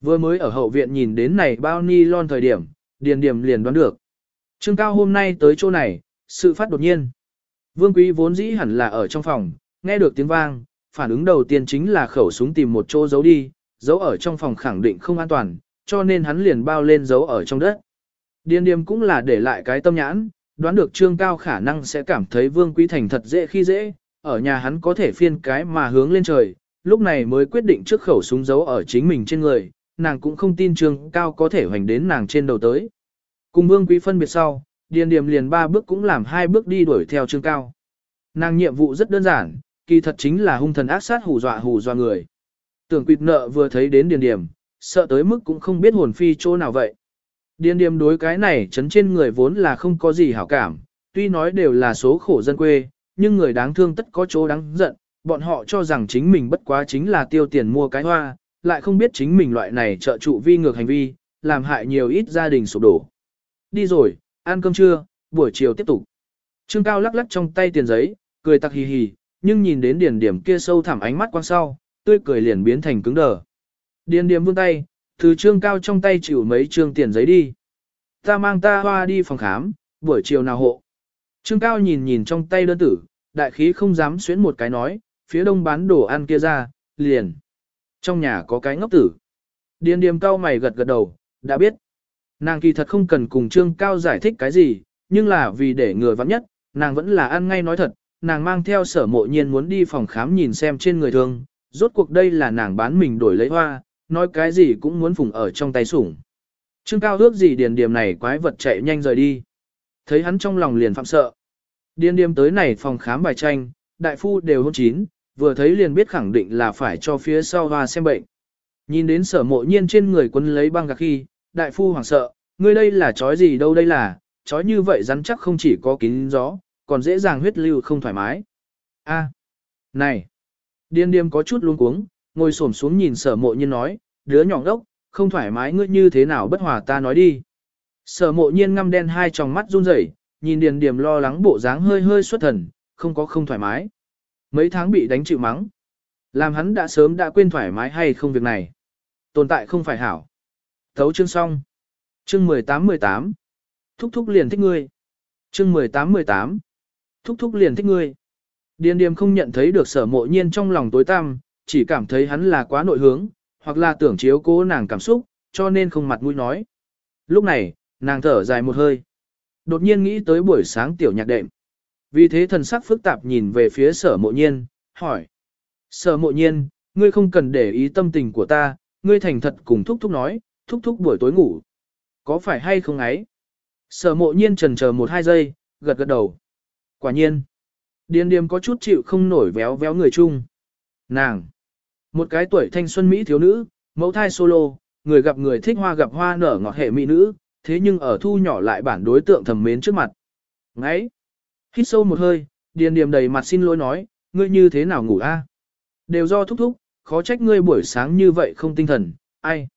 Vừa mới ở hậu viện nhìn đến này bao ni lon thời điểm, điền điểm liền đoán được. Trương Cao hôm nay tới chỗ này, sự phát đột nhiên. Vương Quý vốn dĩ hẳn là ở trong phòng, nghe được tiếng vang, phản ứng đầu tiên chính là khẩu súng tìm một chỗ giấu đi, giấu ở trong phòng khẳng định không an toàn, cho nên hắn liền bao lên giấu ở trong đất. Điền điểm cũng là để lại cái tâm nhãn, đoán được Trương Cao khả năng sẽ cảm thấy Vương Quý Thành thật dễ khi dễ, ở nhà hắn có thể phiên cái mà hướng lên trời, lúc này mới quyết định trước khẩu súng giấu ở chính mình trên người, nàng cũng không tin Trương Cao có thể hoành đến nàng trên đầu tới. Cùng Vương Quý phân biệt sau, Điền Điềm liền ba bước cũng làm hai bước đi đuổi theo Trương Cao. Nàng nhiệm vụ rất đơn giản, kỳ thật chính là hung thần ác sát hù dọa hù dọa người. Tưởng quỵt nợ vừa thấy đến Điền Điềm, sợ tới mức cũng không biết hồn phi chỗ nào vậy. Điền Điềm đối cái này chấn trên người vốn là không có gì hảo cảm, tuy nói đều là số khổ dân quê, nhưng người đáng thương tất có chỗ đáng giận, bọn họ cho rằng chính mình bất quá chính là tiêu tiền mua cái hoa, lại không biết chính mình loại này trợ trụ vi ngược hành vi, làm hại nhiều ít gia đình sụp đổ. Đi rồi, ăn cơm trưa, buổi chiều tiếp tục. Trương Cao lắc lắc trong tay tiền giấy, cười tặc hì hì, nhưng nhìn đến điển điểm kia sâu thẳm ánh mắt quang sau, tươi cười liền biến thành cứng đờ. Điền điểm vươn tay, từ Trương Cao trong tay chịu mấy trương tiền giấy đi. Ta mang ta hoa đi phòng khám, buổi chiều nào hộ. Trương Cao nhìn nhìn trong tay đơn tử, đại khí không dám xuyến một cái nói, phía đông bán đồ ăn kia ra, liền. Trong nhà có cái ngốc tử. Điền điềm cao mày gật gật đầu, đã biết. Nàng kỳ thật không cần cùng Trương Cao giải thích cái gì, nhưng là vì để người vắng nhất, nàng vẫn là ăn ngay nói thật, nàng mang theo sở mộ nhiên muốn đi phòng khám nhìn xem trên người thương, rốt cuộc đây là nàng bán mình đổi lấy hoa, nói cái gì cũng muốn phùng ở trong tay sủng. Trương Cao ước gì điền điềm này quái vật chạy nhanh rời đi. Thấy hắn trong lòng liền phạm sợ. Điền điềm tới này phòng khám bài tranh, đại phu đều hôn chín, vừa thấy liền biết khẳng định là phải cho phía sau hoa xem bệnh. Nhìn đến sở mộ nhiên trên người quân lấy băng gạc khi, đại phu hoảng sợ, ngươi đây là chói gì đâu đây là, chói như vậy rắn chắc không chỉ có kín gió, còn dễ dàng huyết lưu không thoải mái. A, này, điên điềm có chút luống cuống, ngồi xổm xuống nhìn sở mộ nhiên nói, đứa nhỏ đốc, không thoải mái ngươi như thế nào bất hòa ta nói đi. Sở mộ nhiên ngăm đen hai tròng mắt run rẩy, nhìn điền điềm lo lắng bộ dáng hơi hơi xuất thần, không có không thoải mái. Mấy tháng bị đánh chịu mắng. Làm hắn đã sớm đã quên thoải mái hay không việc này. Tồn tại không phải hảo. Thấu chương xong. Chương 18-18. Thúc thúc liền thích ngươi. Chương 18-18. Thúc thúc liền thích ngươi. Điền điềm không nhận thấy được sở mộ nhiên trong lòng tối tăm, chỉ cảm thấy hắn là quá nội hướng, hoặc là tưởng chiếu cố nàng cảm xúc, cho nên không mặt mũi nói. Lúc này, nàng thở dài một hơi. Đột nhiên nghĩ tới buổi sáng tiểu nhạc đệm. Vì thế thần sắc phức tạp nhìn về phía sở mộ nhiên, hỏi. Sở mộ nhiên, ngươi không cần để ý tâm tình của ta, ngươi thành thật cùng thúc thúc nói, thúc thúc buổi tối ngủ. Có phải hay không ấy? Sở mộ nhiên trần chờ một hai giây, gật gật đầu. Quả nhiên. Điên điềm có chút chịu không nổi véo véo người chung. Nàng. Một cái tuổi thanh xuân Mỹ thiếu nữ, mẫu thai solo, người gặp người thích hoa gặp hoa nở ngọt hệ mỹ nữ, thế nhưng ở thu nhỏ lại bản đối tượng thầm mến trước mặt. Ngáy. Hít sâu một hơi, điền điềm đầy mặt xin lỗi nói, ngươi như thế nào ngủ a? Đều do thúc thúc, khó trách ngươi buổi sáng như vậy không tinh thần, ai?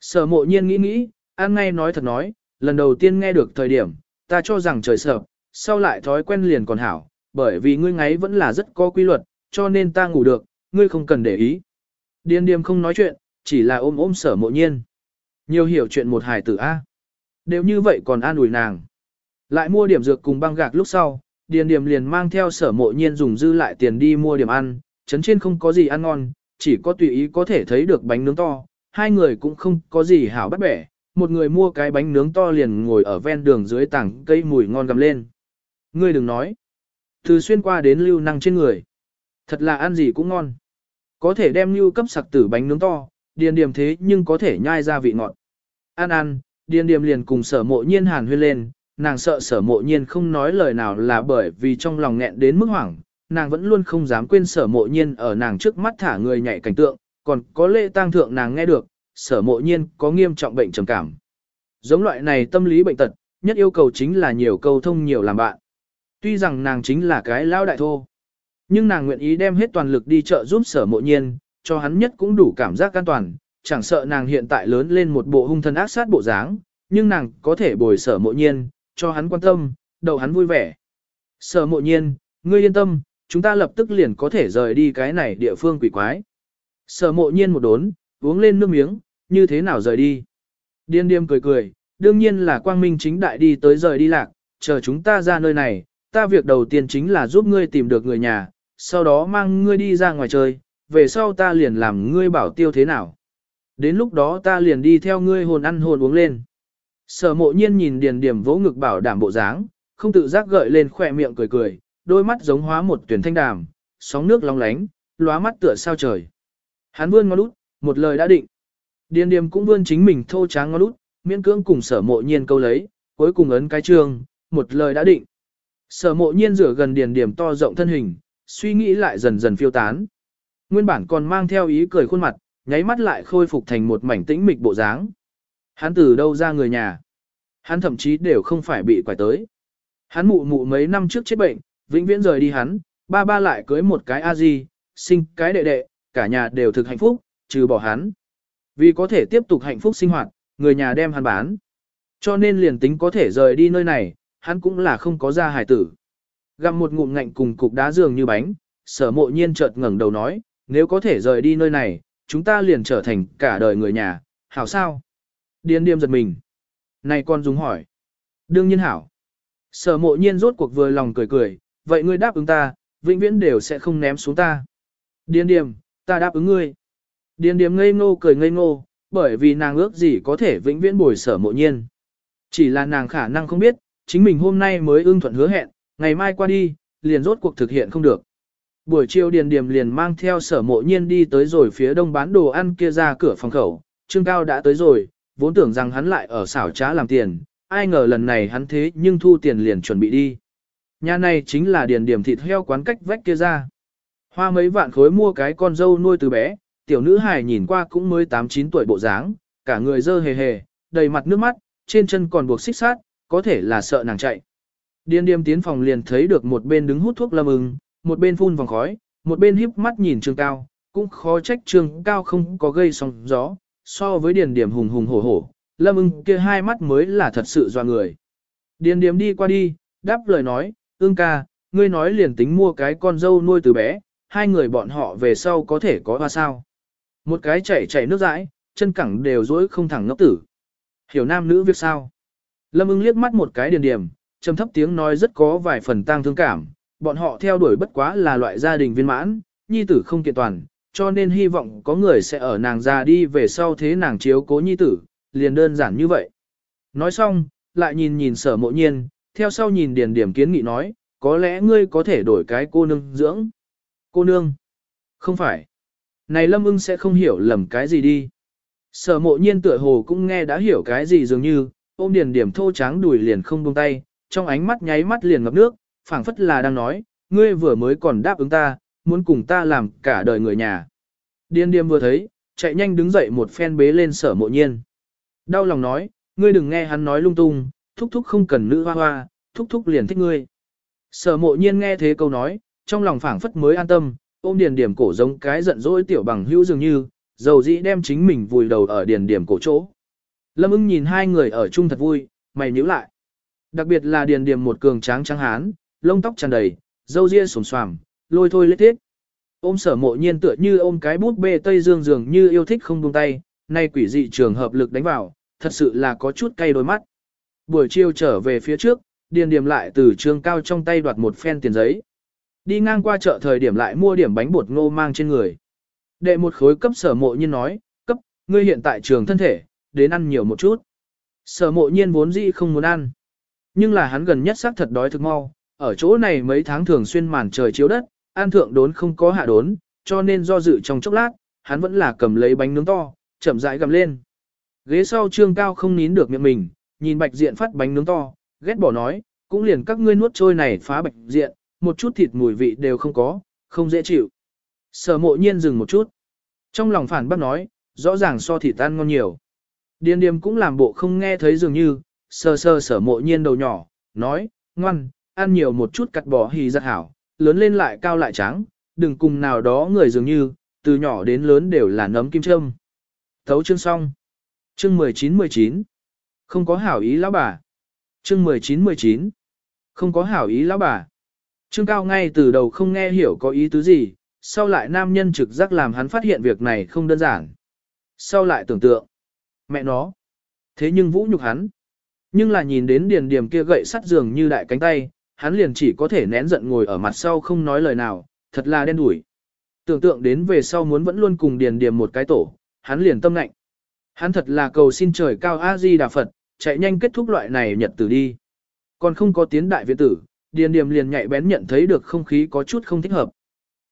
Sở mộ nhiên nghĩ nghĩ, ăn ngay nói thật nói, lần đầu tiên nghe được thời điểm, ta cho rằng trời sợ, sau lại thói quen liền còn hảo, bởi vì ngươi ngáy vẫn là rất có quy luật, cho nên ta ngủ được, ngươi không cần để ý. Điên điềm không nói chuyện, chỉ là ôm ôm sở mộ nhiên. Nhiều hiểu chuyện một hài tử A. Đều như vậy còn an ủi nàng. Lại mua điểm dược cùng băng gạc lúc sau, điền Điềm liền mang theo sở mộ nhiên dùng dư lại tiền đi mua điểm ăn, chấn trên không có gì ăn ngon, chỉ có tùy ý có thể thấy được bánh nướng to, hai người cũng không có gì hảo bắt bẻ, một người mua cái bánh nướng to liền ngồi ở ven đường dưới tảng cây mùi ngon gầm lên. Ngươi đừng nói, từ xuyên qua đến lưu năng trên người, thật là ăn gì cũng ngon. Có thể đem lưu cấp sặc tử bánh nướng to, điền điểm thế nhưng có thể nhai ra vị ngọt. Ăn ăn, điền điểm liền cùng sở mộ nhiên hàn huyên lên, nàng sợ sở mộ nhiên không nói lời nào là bởi vì trong lòng nghẹn đến mức hoảng, nàng vẫn luôn không dám quên sở mộ nhiên ở nàng trước mắt thả người nhảy cảnh tượng, còn có lễ tang thượng nàng nghe được, sở mộ nhiên có nghiêm trọng bệnh trầm cảm. Giống loại này tâm lý bệnh tật, nhất yêu cầu chính là nhiều câu thông nhiều làm bạn. Tuy rằng nàng chính là cái lao đại thô, nhưng nàng nguyện ý đem hết toàn lực đi chợ giúp sở mộ nhiên, cho hắn nhất cũng đủ cảm giác an toàn, chẳng sợ nàng hiện tại lớn lên một bộ hung thân ác sát bộ dáng, nhưng nàng có thể bồi sở mộ nhiên, cho hắn quan tâm, đầu hắn vui vẻ. Sở mộ nhiên, ngươi yên tâm, chúng ta lập tức liền có thể rời đi cái này địa phương quỷ quái. Sở mộ nhiên một đốn, uống lên nước miếng, như thế nào rời đi. Điên điềm cười cười, đương nhiên là quang minh chính đại đi tới rời đi lạc, chờ chúng ta ra nơi này, ta việc đầu tiên chính là giúp ngươi tìm được người nhà, sau đó mang ngươi đi ra ngoài chơi, về sau ta liền làm ngươi bảo tiêu thế nào. Đến lúc đó ta liền đi theo ngươi hồn ăn hồn uống lên. Sở mộ nhiên nhìn điền điểm vỗ ngực bảo đảm bộ dáng, không tự giác gợi lên khỏe miệng cười cười, đôi mắt giống hóa một tuyển thanh đàm, sóng nước long lánh, lóa mắt tựa sao trời. Hắn vươn ngón út, một lời đã định. Điền điểm cũng vươn chính mình thô tráng ngón út, miễn cưỡng cùng sở mộ nhiên câu lấy, cuối cùng ấn cái trường, một lời đã định. Sở mộ nhiên rửa gần điền điểm to rộng thân hình, suy nghĩ lại dần dần phiêu tán. Nguyên bản còn mang theo ý cười khuôn mặt, nháy mắt lại khôi phục thành một mảnh tĩnh mịch bộ dáng. Hắn từ đâu ra người nhà? Hắn thậm chí đều không phải bị quải tới. Hắn mụ mụ mấy năm trước chết bệnh, vĩnh viễn rời đi hắn, ba ba lại cưới một cái a di, sinh cái đệ đệ, cả nhà đều thực hạnh phúc, trừ bỏ hắn. Vì có thể tiếp tục hạnh phúc sinh hoạt, người nhà đem hắn bán. Cho nên liền tính có thể rời đi nơi này, hắn cũng là không có ra hài tử. Gặm một ngụm ngạnh cùng cục đá dường như bánh, sở mộ nhiên chợt ngẩng đầu nói, nếu có thể rời đi nơi này, chúng ta liền trở thành cả đời người nhà, hảo sao? Điên điềm giật mình. Này con dùng hỏi. Đương nhiên hảo. Sở mộ nhiên rốt cuộc vừa lòng cười cười, vậy ngươi đáp ứng ta, vĩnh viễn đều sẽ không ném xuống ta. Điên điềm, ta đáp ứng ngươi. Điên điềm ngây ngô cười ngây ngô, bởi vì nàng ước gì có thể vĩnh viễn bồi sở mộ nhiên. Chỉ là nàng khả năng không biết, chính mình hôm nay mới ưng thuận hứa hẹn, ngày mai qua đi, liền rốt cuộc thực hiện không được. Buổi chiều Điền Điềm liền mang theo sở mộ nhiên đi tới rồi phía đông bán đồ ăn kia ra cửa phòng khẩu, Trương Cao đã tới rồi, vốn tưởng rằng hắn lại ở xảo trá làm tiền, ai ngờ lần này hắn thế nhưng thu tiền liền chuẩn bị đi. Nhà này chính là Điền Điểm thịt heo quán cách vách kia ra. Hoa mấy vạn khối mua cái con dâu nuôi từ bé, tiểu nữ hài nhìn qua cũng mới 8-9 tuổi bộ dáng, cả người dơ hề hề, đầy mặt nước mắt, trên chân còn buộc xích sát, có thể là sợ nàng chạy. Điền điềm tiến phòng liền thấy được một bên đứng hút thuốc lâm ưng, một bên phun vòng khói, một bên híp mắt nhìn Trương Cao, cũng khó trách Trương Cao không có gây sóng gió, so với điền điểm hùng hùng hổ hổ, lâm ưng kia hai mắt mới là thật sự doa người. Điền điểm đi qua đi, đáp lời nói, ương ca, ngươi nói liền tính mua cái con dâu nuôi từ bé, hai người bọn họ về sau có thể có hoa sao. Một cái chảy chảy nước dãi, chân cẳng đều dối không thẳng ngốc tử. Hiểu nam nữ việc sao? Lâm ưng liếc mắt một cái điền điểm, trầm thấp tiếng nói rất có vài phần tang thương cảm, bọn họ theo đuổi bất quá là loại gia đình viên mãn, nhi tử không kiện toàn, cho nên hy vọng có người sẽ ở nàng già đi về sau thế nàng chiếu cố nhi tử, liền đơn giản như vậy. Nói xong, lại nhìn nhìn sở mộ nhiên, theo sau nhìn điền điểm kiến nghị nói, có lẽ ngươi có thể đổi cái cô nương dưỡng. Cô nương? Không phải. Này lâm ưng sẽ không hiểu lầm cái gì đi. Sở mộ nhiên tựa hồ cũng nghe đã hiểu cái gì dường như, ôm điền điểm thô tráng đùi liền không buông tay, trong ánh mắt nháy mắt liền ngập nước, phảng phất là đang nói, ngươi vừa mới còn đáp ứng ta, muốn cùng ta làm cả đời người nhà. Điên điềm vừa thấy, chạy nhanh đứng dậy một phen bế lên sở mộ nhiên. Đau lòng nói, ngươi đừng nghe hắn nói lung tung, thúc thúc không cần nữ hoa hoa, thúc thúc liền thích ngươi. Sở mộ nhiên nghe thế câu nói, trong lòng phảng phất mới an tâm, ôm điền điểm cổ giống cái giận dỗi tiểu bằng hữu dường như, dầu dĩ đem chính mình vùi đầu ở điền điểm cổ chỗ. Lâm ưng nhìn hai người ở chung thật vui, mày nhíu lại. Đặc biệt là điền điểm một cường tráng trắng hán, lông tóc tràn đầy, dâu ria sồm xoàm, lôi thôi lết thiết. Ôm sở mộ nhiên tựa như ôm cái bút bê Tây Dương dường như yêu thích không buông tay, nay quỷ dị trường hợp lực đánh vào, thật sự là có chút cay đôi mắt. Buổi chiều trở về phía trước, điền điểm lại từ trường cao trong tay đoạt một phen tiền giấy. Đi ngang qua chợ thời điểm lại mua điểm bánh bột ngô mang trên người. Đệ một khối cấp sở mộ nhiên nói, cấp, ngươi hiện tại trường thân thể, đến ăn nhiều một chút. Sở mộ nhiên vốn dĩ không muốn ăn. Nhưng là hắn gần nhất xác thật đói thực mau, ở chỗ này mấy tháng thường xuyên màn trời chiếu đất, an thượng đốn không có hạ đốn, cho nên do dự trong chốc lát, hắn vẫn là cầm lấy bánh nướng to, chậm rãi gầm lên. Ghế sau trương cao không nín được miệng mình, nhìn bạch diện phát bánh nướng to, ghét bỏ nói, cũng liền các ngươi nuốt trôi này phá bạch diện, một chút thịt mùi vị đều không có, không dễ chịu. Sở mộ nhiên dừng một chút. Trong lòng phản bác nói, rõ ràng so thịt tan ngon nhiều. Điền điềm cũng làm bộ không nghe thấy dường như, sờ sờ sở mộ nhiên đầu nhỏ, nói, ngoan, ăn nhiều một chút cắt bỏ hì rất hảo, lớn lên lại cao lại trắng, đừng cùng nào đó người dường như, từ nhỏ đến lớn đều là nấm kim châm. Thấu chương xong. Chương 19-19. Không có hảo ý lão bà. Chương 19-19. Không có hảo ý lão bà. Trương Cao ngay từ đầu không nghe hiểu có ý tứ gì, sau lại nam nhân trực giác làm hắn phát hiện việc này không đơn giản. Sau lại tưởng tượng, mẹ nó. Thế nhưng vũ nhục hắn. Nhưng là nhìn đến điền điểm kia gậy sắt giường như đại cánh tay, hắn liền chỉ có thể nén giận ngồi ở mặt sau không nói lời nào, thật là đen đủi. Tưởng tượng đến về sau muốn vẫn luôn cùng điền điểm một cái tổ, hắn liền tâm lạnh. Hắn thật là cầu xin trời cao A-di Đà Phật, chạy nhanh kết thúc loại này nhật tử đi. Còn không có tiến đại viện tử, điền điểm liền nhạy bén nhận thấy được không khí có chút không thích hợp.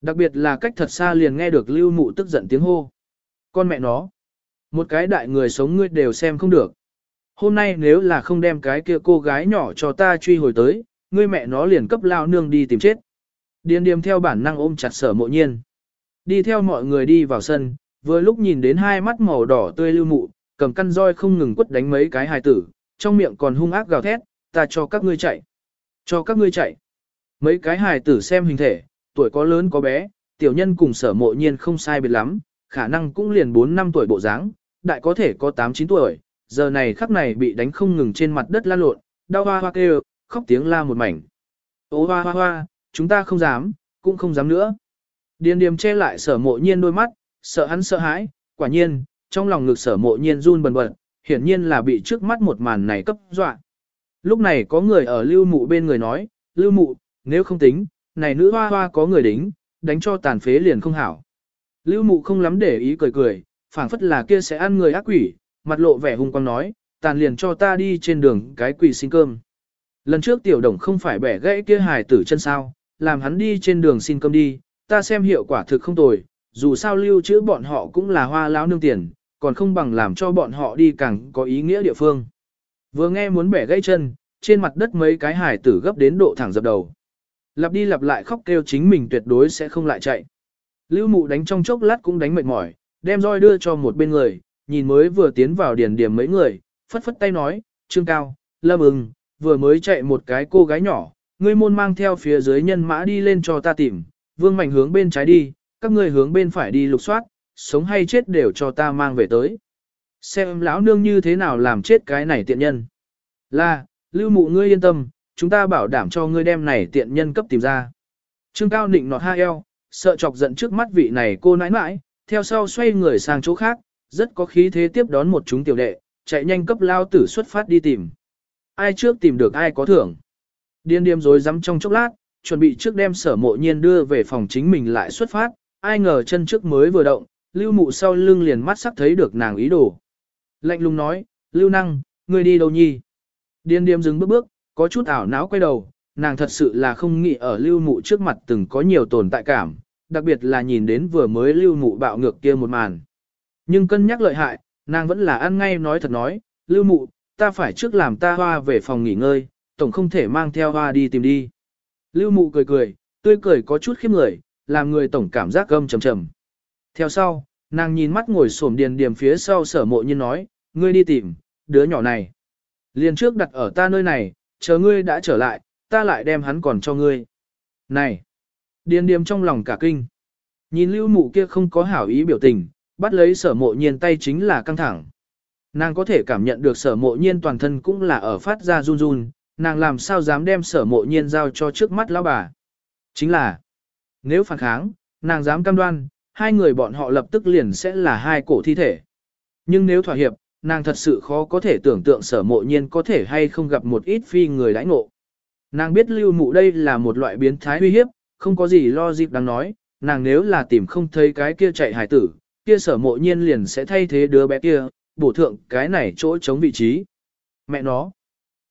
Đặc biệt là cách thật xa liền nghe được lưu mụ tức giận tiếng hô. Con mẹ nó. Một cái đại người sống ngươi đều xem không được. Hôm nay nếu là không đem cái kia cô gái nhỏ cho ta truy hồi tới, ngươi mẹ nó liền cấp lao nương đi tìm chết. Điền điềm theo bản năng ôm chặt sở mộ nhiên. Đi theo mọi người đi vào sân, vừa lúc nhìn đến hai mắt màu đỏ tươi lưu mụ, cầm căn roi không ngừng quất đánh mấy cái hài tử, trong miệng còn hung ác gào thét, ta cho các ngươi chạy. Cho các ngươi chạy. Mấy cái hài tử xem hình thể, tuổi có lớn có bé, tiểu nhân cùng sở mộ nhiên không sai biệt lắm, khả năng cũng liền 4 năm tuổi bộ dáng, đại có thể có 8-9 tuổi, giờ này khắc này bị đánh không ngừng trên mặt đất lan lộn, đau hoa hoa kêu, khóc tiếng la một mảnh. Ô hoa hoa hoa, chúng ta không dám, cũng không dám nữa. Điền điềm che lại sở mộ nhiên đôi mắt, sợ hắn sợ hãi, quả nhiên, trong lòng ngực sở mộ nhiên run bần bật, hiển nhiên là bị trước mắt một màn này cấp dọa. Lúc này có người ở lưu mụ bên người nói, lưu mụ, nếu không tính, này nữ hoa hoa có người đính, đánh cho tàn phế liền không hảo. Lưu mụ không lắm để ý cười cười, phảng phất là kia sẽ ăn người ác quỷ, mặt lộ vẻ hung quang nói, tàn liền cho ta đi trên đường cái quỷ xin cơm. Lần trước tiểu đồng không phải bẻ gãy kia hài tử chân sao, làm hắn đi trên đường xin cơm đi, ta xem hiệu quả thực không tồi, dù sao lưu trữ bọn họ cũng là hoa lão nương tiền, còn không bằng làm cho bọn họ đi càng có ý nghĩa địa phương. Vừa nghe muốn bẻ gãy chân, trên mặt đất mấy cái hài tử gấp đến độ thẳng dập đầu. Lặp đi lặp lại khóc kêu chính mình tuyệt đối sẽ không lại chạy. Lưu mụ đánh trong chốc lát cũng đánh mệt mỏi, đem roi đưa cho một bên người, nhìn mới vừa tiến vào điền điểm mấy người, phất phất tay nói, Trương Cao, Lâm ưng, vừa mới chạy một cái cô gái nhỏ, ngươi môn mang theo phía dưới nhân mã đi lên cho ta tìm, vương mạnh hướng bên trái đi, các ngươi hướng bên phải đi lục soát, sống hay chết đều cho ta mang về tới. Xem lão nương như thế nào làm chết cái này tiện nhân. Là, lưu mụ ngươi yên tâm, chúng ta bảo đảm cho ngươi đem này tiện nhân cấp tìm ra. Trương Cao nịnh nọt ha eo, sợ chọc giận trước mắt vị này cô nãi nãi, theo sau xoay người sang chỗ khác, rất có khí thế tiếp đón một chúng tiểu đệ, chạy nhanh cấp lao tử xuất phát đi tìm. Ai trước tìm được ai có thưởng. Điên điềm rồi dám trong chốc lát, chuẩn bị trước đem sở mộ nhiên đưa về phòng chính mình lại xuất phát, ai ngờ chân trước mới vừa động, lưu mụ sau lưng liền mắt sắc thấy được nàng ý đồ. Lạnh lùng nói, lưu năng, ngươi đi đâu nhi? Điên điềm dừng bước bước, có chút ảo não quay đầu, nàng thật sự là không nghĩ ở lưu mụ trước mặt từng có nhiều tồn tại cảm, đặc biệt là nhìn đến vừa mới lưu mụ bạo ngược kia một màn. Nhưng cân nhắc lợi hại, nàng vẫn là ăn ngay nói thật nói, lưu mụ, ta phải trước làm ta hoa về phòng nghỉ ngơi, tổng không thể mang theo hoa đi tìm đi. Lưu mụ cười cười, tươi cười có chút khiếp người, làm người tổng cảm giác gâm trầm trầm. Theo sau, nàng nhìn mắt ngồi xổm điền điểm phía sau sở mộ nhiên nói, ngươi đi tìm, đứa nhỏ này. Liền trước đặt ở ta nơi này, chờ ngươi đã trở lại, ta lại đem hắn còn cho ngươi. Này! Điền điềm trong lòng cả kinh. Nhìn lưu mụ kia không có hảo ý biểu tình, bắt lấy sở mộ nhiên tay chính là căng thẳng. Nàng có thể cảm nhận được sở mộ nhiên toàn thân cũng là ở phát ra run run, nàng làm sao dám đem sở mộ nhiên giao cho trước mắt lão bà. Chính là, nếu phản kháng, nàng dám cam đoan, hai người bọn họ lập tức liền sẽ là hai cổ thi thể. Nhưng nếu thỏa hiệp, nàng thật sự khó có thể tưởng tượng sở mộ nhiên có thể hay không gặp một ít phi người đãi ngộ. Nàng biết lưu mụ đây là một loại biến thái uy hiếp, không có gì lo dịp đáng nói, nàng nếu là tìm không thấy cái kia chạy hải tử, kia sở mộ nhiên liền sẽ thay thế đứa bé kia, bổ thượng cái này chỗ chống vị trí. Mẹ nó,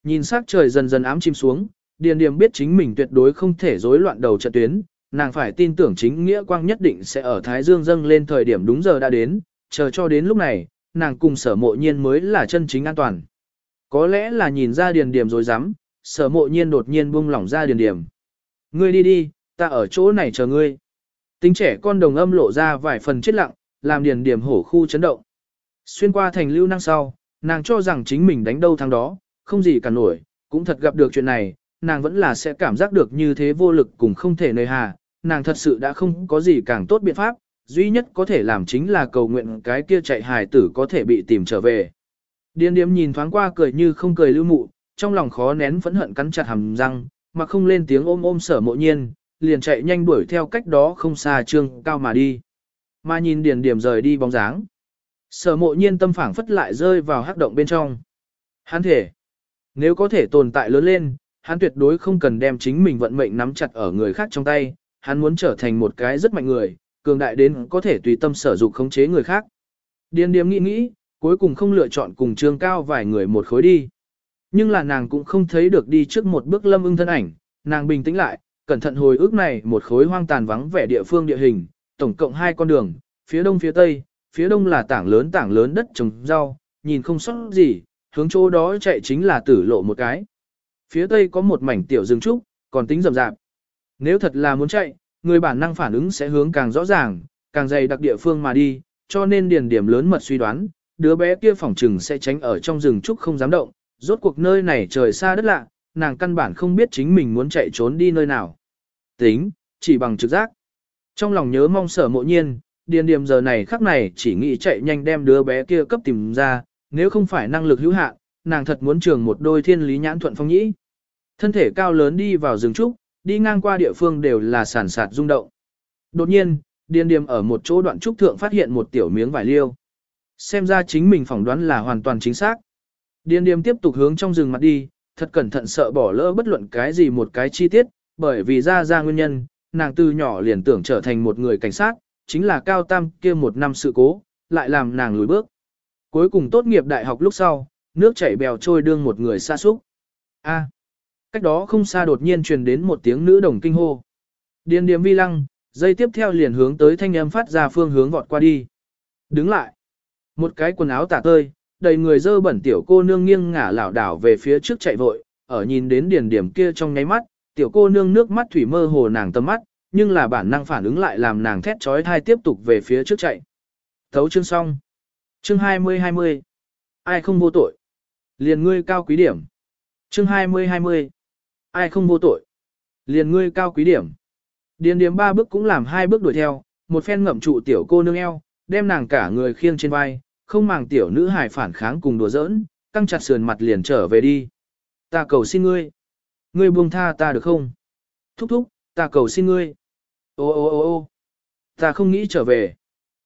nhìn sắc trời dần dần ám chim xuống, Điền Điềm biết chính mình tuyệt đối không thể rối loạn đầu trận tuyến, nàng phải tin tưởng chính nghĩa quang nhất định sẽ ở Thái Dương dâng lên thời điểm đúng giờ đã đến, chờ cho đến lúc này, nàng cùng sở mộ nhiên mới là chân chính an toàn. Có lẽ là nhìn ra Điền Điềm rồi dám, sở mộ nhiên đột nhiên buông lỏng ra Điền Điềm. Ngươi đi đi, ta ở chỗ này chờ ngươi. Tính trẻ con đồng âm lộ ra vài phần chết lặng, làm điền điểm hổ khu chấn động. Xuyên qua thành lưu năng sau, nàng cho rằng chính mình đánh đâu thắng đó, không gì cả nổi, cũng thật gặp được chuyện này, nàng vẫn là sẽ cảm giác được như thế vô lực cùng không thể nơi hà, nàng thật sự đã không có gì càng tốt biện pháp, duy nhất có thể làm chính là cầu nguyện cái kia chạy hài tử có thể bị tìm trở về. Điền điếm nhìn thoáng qua cười như không cười lưu mụ, trong lòng khó nén phẫn hận cắn chặt hàm răng, mà không lên tiếng ôm ôm sở mộ nhiên, liền chạy nhanh đuổi theo cách đó không xa trương cao mà đi. Mà nhìn điền điểm rời đi bóng dáng. Sở mộ nhiên tâm phảng phất lại rơi vào hắc động bên trong. Hắn thể, nếu có thể tồn tại lớn lên, hắn tuyệt đối không cần đem chính mình vận mệnh nắm chặt ở người khác trong tay, hắn muốn trở thành một cái rất mạnh người, cường đại đến có thể tùy tâm sở dụng khống chế người khác. Điền điếm nghĩ nghĩ, cuối cùng không lựa chọn cùng trương cao vài người một khối đi. Nhưng là nàng cũng không thấy được đi trước một bước lâm ưng thân ảnh, nàng bình tĩnh lại, cẩn thận hồi ức này một khối hoang tàn vắng vẻ địa phương địa hình, tổng cộng hai con đường, phía đông phía tây, phía đông là tảng lớn tảng lớn đất trồng rau, nhìn không sót gì, hướng chỗ đó chạy chính là tử lộ một cái. Phía tây có một mảnh tiểu rừng trúc, còn tính rậm rạp. Nếu thật là muốn chạy, người bản năng phản ứng sẽ hướng càng rõ ràng, càng dày đặc địa phương mà đi, cho nên điền điểm lớn mật suy đoán, đứa bé kia phỏng trừng sẽ tránh ở trong rừng trúc không dám động, rốt cuộc nơi này trời xa đất lạ, nàng căn bản không biết chính mình muốn chạy trốn đi nơi nào. Tính, chỉ bằng trực giác. Trong lòng nhớ mong sở mộ nhiên, điền điểm giờ này khắc này chỉ nghĩ chạy nhanh đem đứa bé kia cấp tìm ra, nếu không phải năng lực hữu hạn, nàng thật muốn trường một đôi thiên lý nhãn thuận phong nhĩ. Thân thể cao lớn đi vào rừng trúc, đi ngang qua địa phương đều là sản sạt rung động. Đột nhiên, điền điểm ở một chỗ đoạn trúc thượng phát hiện một tiểu miếng vải liêu. Xem ra chính mình phỏng đoán là hoàn toàn chính xác. Điền điểm tiếp tục hướng trong rừng mặt đi, thật cẩn thận sợ bỏ lỡ bất luận cái gì một cái chi tiết, bởi vì ra ra nguyên nhân, nàng từ nhỏ liền tưởng trở thành một người cảnh sát, chính là cao tam kia một năm sự cố, lại làm nàng lùi bước. Cuối cùng tốt nghiệp đại học lúc sau, nước chảy bèo trôi đương một người xa xúc. A. cách đó không xa đột nhiên truyền đến một tiếng nữ đồng kinh hô. Điền điềm vi lăng, dây tiếp theo liền hướng tới thanh âm phát ra phương hướng vọt qua đi. Đứng lại. Một cái quần áo tả tơi, đầy người dơ bẩn tiểu cô nương nghiêng ngả lảo đảo về phía trước chạy vội, ở nhìn đến điền điểm kia trong nháy mắt, tiểu cô nương nước mắt thủy mơ hồ nàng tâm mắt, nhưng là bản năng phản ứng lại làm nàng thét trói thai tiếp tục về phía trước chạy. Thấu chương xong. Chương 20-20. Ai không vô tội? Liền ngươi cao quý điểm. Chương 20-20. Ai không vô tội? Liền ngươi cao quý điểm. Điền điểm ba bước cũng làm hai bước đuổi theo, một phen ngậm trụ tiểu cô nương eo, đem nàng cả người khiêng trên vai, không màng tiểu nữ hài phản kháng cùng đùa giỡn, căng chặt sườn mặt liền trở về đi. Ta cầu xin ngươi. Ngươi buông tha ta được không? Thúc thúc, ta cầu xin ngươi. Ô ô ô ô ta không nghĩ trở về.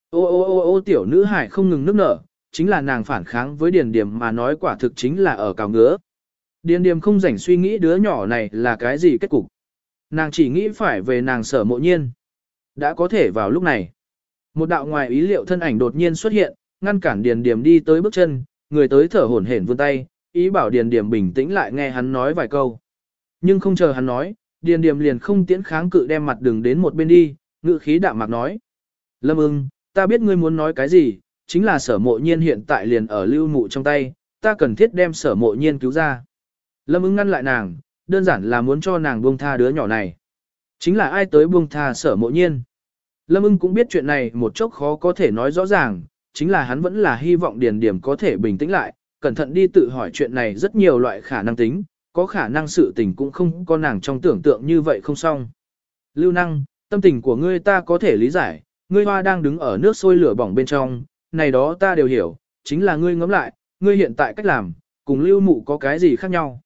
Ô ô ô ô tiểu nữ hải không ngừng nức nở, chính là nàng phản kháng với điền điểm mà nói quả thực chính là ở cào ngứa. Điền điểm không rảnh suy nghĩ đứa nhỏ này là cái gì kết cục. Nàng chỉ nghĩ phải về nàng sở mộ nhiên. Đã có thể vào lúc này. Một đạo ngoài ý liệu thân ảnh đột nhiên xuất hiện, ngăn cản điền điểm đi tới bước chân, người tới thở hổn hển vươn tay, ý bảo điền điểm bình tĩnh lại nghe hắn nói vài câu. Nhưng không chờ hắn nói, điền Điềm liền không tiễn kháng cự đem mặt đường đến một bên đi, ngự khí đạm mạc nói. Lâm ưng, ta biết ngươi muốn nói cái gì, chính là sở mộ nhiên hiện tại liền ở lưu mụ trong tay, ta cần thiết đem sở mộ nhiên cứu ra. Lâm ưng ngăn lại nàng, đơn giản là muốn cho nàng buông tha đứa nhỏ này. Chính là ai tới buông tha sở mộ nhiên. Lâm ưng cũng biết chuyện này một chốc khó có thể nói rõ ràng, chính là hắn vẫn là hy vọng điền Điềm có thể bình tĩnh lại, cẩn thận đi tự hỏi chuyện này rất nhiều loại khả năng tính, có khả năng sự tình cũng không có nàng trong tưởng tượng như vậy không xong. Lưu năng, tâm tình của ngươi ta có thể lý giải, ngươi hoa đang đứng ở nước sôi lửa bỏng bên trong, này đó ta đều hiểu, chính là ngươi ngẫm lại, ngươi hiện tại cách làm, cùng lưu mụ có cái gì khác nhau.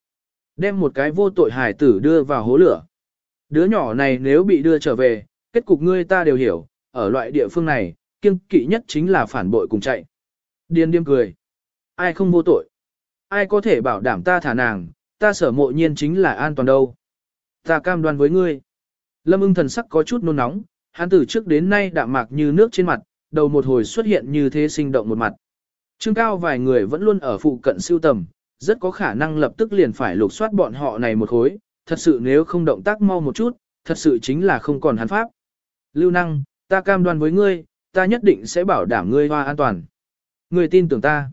Đem một cái vô tội hài tử đưa vào hố lửa. Đứa nhỏ này nếu bị đưa trở về, kết cục ngươi ta đều hiểu, ở loại địa phương này, kiêng kỵ nhất chính là phản bội cùng chạy. Điên điếm cười. Ai không vô tội? Ai có thể bảo đảm ta thả nàng, ta sở mộ nhiên chính là an toàn đâu. Ta cam đoan với ngươi. Lâm ưng thần sắc có chút nôn nóng, hắn từ trước đến nay đạm mạc như nước trên mặt, đầu một hồi xuất hiện như thế sinh động một mặt. Trương cao vài người vẫn luôn ở phụ cận siêu tầm, rất có khả năng lập tức liền phải lục soát bọn họ này một khối, thật sự nếu không động tác mau một chút, thật sự chính là không còn hắn pháp. Lưu năng, ta cam đoan với ngươi, ta nhất định sẽ bảo đảm ngươi hoa an toàn. Ngươi tin tưởng ta.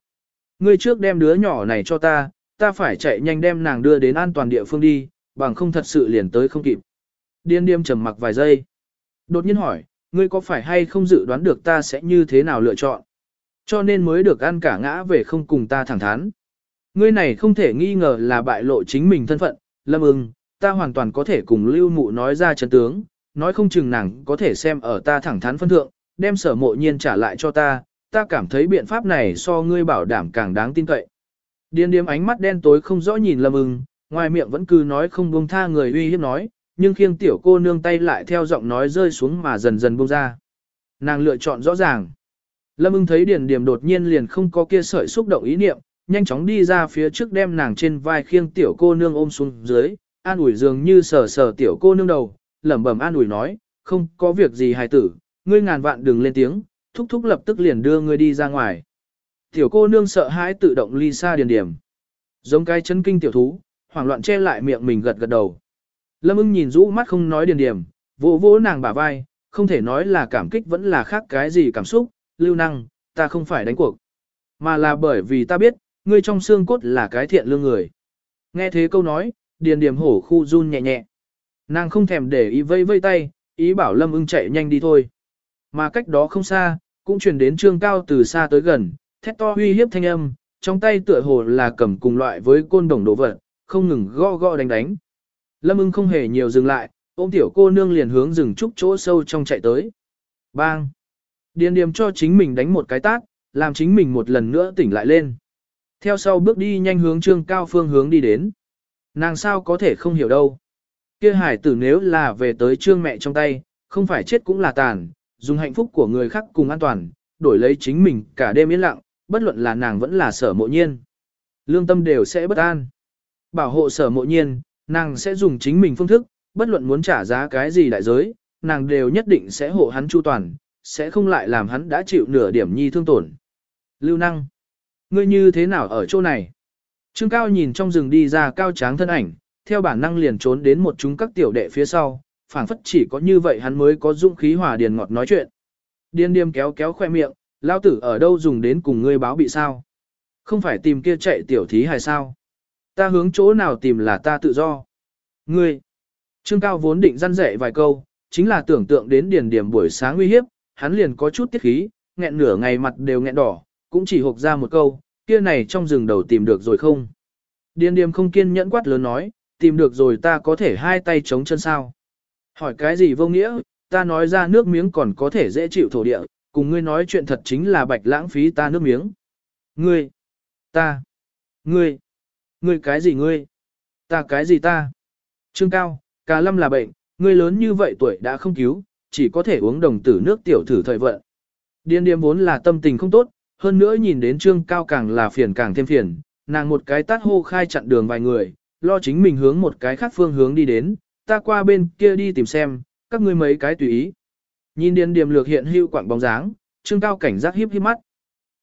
Ngươi trước đem đứa nhỏ này cho ta, ta phải chạy nhanh đem nàng đưa đến an toàn địa phương đi, bằng không thật sự liền tới không kịp. Điên điềm trầm mặc vài giây. Đột nhiên hỏi, ngươi có phải hay không dự đoán được ta sẽ như thế nào lựa chọn? Cho nên mới được ăn cả ngã về không cùng ta thẳng thắn. Ngươi này không thể nghi ngờ là bại lộ chính mình thân phận, lâm ưng, ta hoàn toàn có thể cùng lưu mụ nói ra chân tướng, nói không chừng nàng có thể xem ở ta thẳng thắn phân thượng, đem sở mộ nhiên trả lại cho ta, ta cảm thấy biện pháp này so ngươi bảo đảm càng đáng tin cậy. Điên điếm ánh mắt đen tối không rõ nhìn lâm ưng, ngoài miệng vẫn cứ nói không buông tha người uy hiếp nói, nhưng khiêng tiểu cô nương tay lại theo giọng nói rơi xuống mà dần dần buông ra. Nàng lựa chọn rõ ràng. Lâm ưng thấy điền điểm đột nhiên liền không có kia sợi xúc động ý niệm, nhanh chóng đi ra phía trước đem nàng trên vai khiêng tiểu cô nương ôm xuống dưới, an ủi dường như sờ sờ tiểu cô nương đầu, lẩm bẩm an ủi nói, không có việc gì hài tử, ngươi ngàn vạn đừng lên tiếng, thúc thúc lập tức liền đưa ngươi đi ra ngoài. Tiểu cô nương sợ hãi tự động ly xa điền điểm. Giống cái chân kinh tiểu thú, hoảng loạn che lại miệng mình gật gật đầu. Lâm ưng nhìn rũ mắt không nói điền điểm, vỗ vỗ nàng bả vai, không thể nói là cảm kích vẫn là khác cái gì cảm xúc, lưu năng, ta không phải đánh cuộc. Mà là bởi vì ta biết, ngươi trong xương cốt là cái thiện lương người. Nghe thế câu nói, điền điểm hổ khu run nhẹ nhẹ. Nàng không thèm để ý vây vây tay, ý bảo lâm ưng chạy nhanh đi thôi. Mà cách đó không xa, cũng truyền đến trương cao từ xa tới gần, thét to uy hiếp thanh âm, trong tay tựa hồ là cầm cùng loại với côn đồng đồ vật, không ngừng gõ gõ đánh đánh. Lâm ưng không hề nhiều dừng lại, ôm tiểu cô nương liền hướng rừng trúc chỗ sâu trong chạy tới. Bang! Điền điềm cho chính mình đánh một cái tát, làm chính mình một lần nữa tỉnh lại lên. Theo sau bước đi nhanh hướng trương cao phương hướng đi đến. Nàng sao có thể không hiểu đâu. Kia hải tử nếu là về tới trương mẹ trong tay, không phải chết cũng là tàn, dùng hạnh phúc của người khác cùng an toàn, đổi lấy chính mình cả đêm yên lặng, bất luận là nàng vẫn là sở mộ nhiên. Lương tâm đều sẽ bất an. Bảo hộ sở mộ nhiên, nàng sẽ dùng chính mình phương thức, bất luận muốn trả giá cái gì đại giới, nàng đều nhất định sẽ hộ hắn chu toàn, sẽ không lại làm hắn đã chịu nửa điểm nhi thương tổn. Lưu năng, ngươi như thế nào ở chỗ này? Trương Cao nhìn trong rừng đi ra cao tráng thân ảnh, theo bản năng liền trốn đến một chúng các tiểu đệ phía sau, phảng phất chỉ có như vậy hắn mới có dũng khí hòa điền ngọt nói chuyện. Điên điềm kéo kéo khoe miệng, lao tử ở đâu dùng đến cùng ngươi báo bị sao? Không phải tìm kia chạy tiểu thí hay sao? Ta hướng chỗ nào tìm là ta tự do. Ngươi! Trương Cao vốn định răn rẻ vài câu, chính là tưởng tượng đến điền điểm buổi sáng nguy hiếp, hắn liền có chút tiết khí, nghẹn nửa ngày mặt đều nghẹn đỏ, cũng chỉ hộp ra một câu, kia này trong rừng đầu tìm được rồi không? Điền điểm không kiên nhẫn quát lớn nói, tìm được rồi ta có thể hai tay chống chân sao? Hỏi cái gì vô nghĩa, ta nói ra nước miếng còn có thể dễ chịu thổ địa, cùng ngươi nói chuyện thật chính là bạch lãng phí ta nước miếng. Ngươi, ta, ngươi, ngươi cái gì ngươi, ta cái gì ta. Trương Cao, cả lâm là bệnh, ngươi lớn như vậy tuổi đã không cứu, chỉ có thể uống đồng tử nước tiểu thử thời vận. Điên điềm vốn là tâm tình không tốt, hơn nữa nhìn đến Trương Cao càng là phiền càng thêm phiền, nàng một cái tát hô khai chặn đường vài người, lo chính mình hướng một cái khác phương hướng đi đến, ta qua bên kia đi tìm xem, các ngươi mấy cái tùy ý. Nhìn điền điểm lược hiện hưu quạng bóng dáng, trương cao cảnh giác híp híp mắt.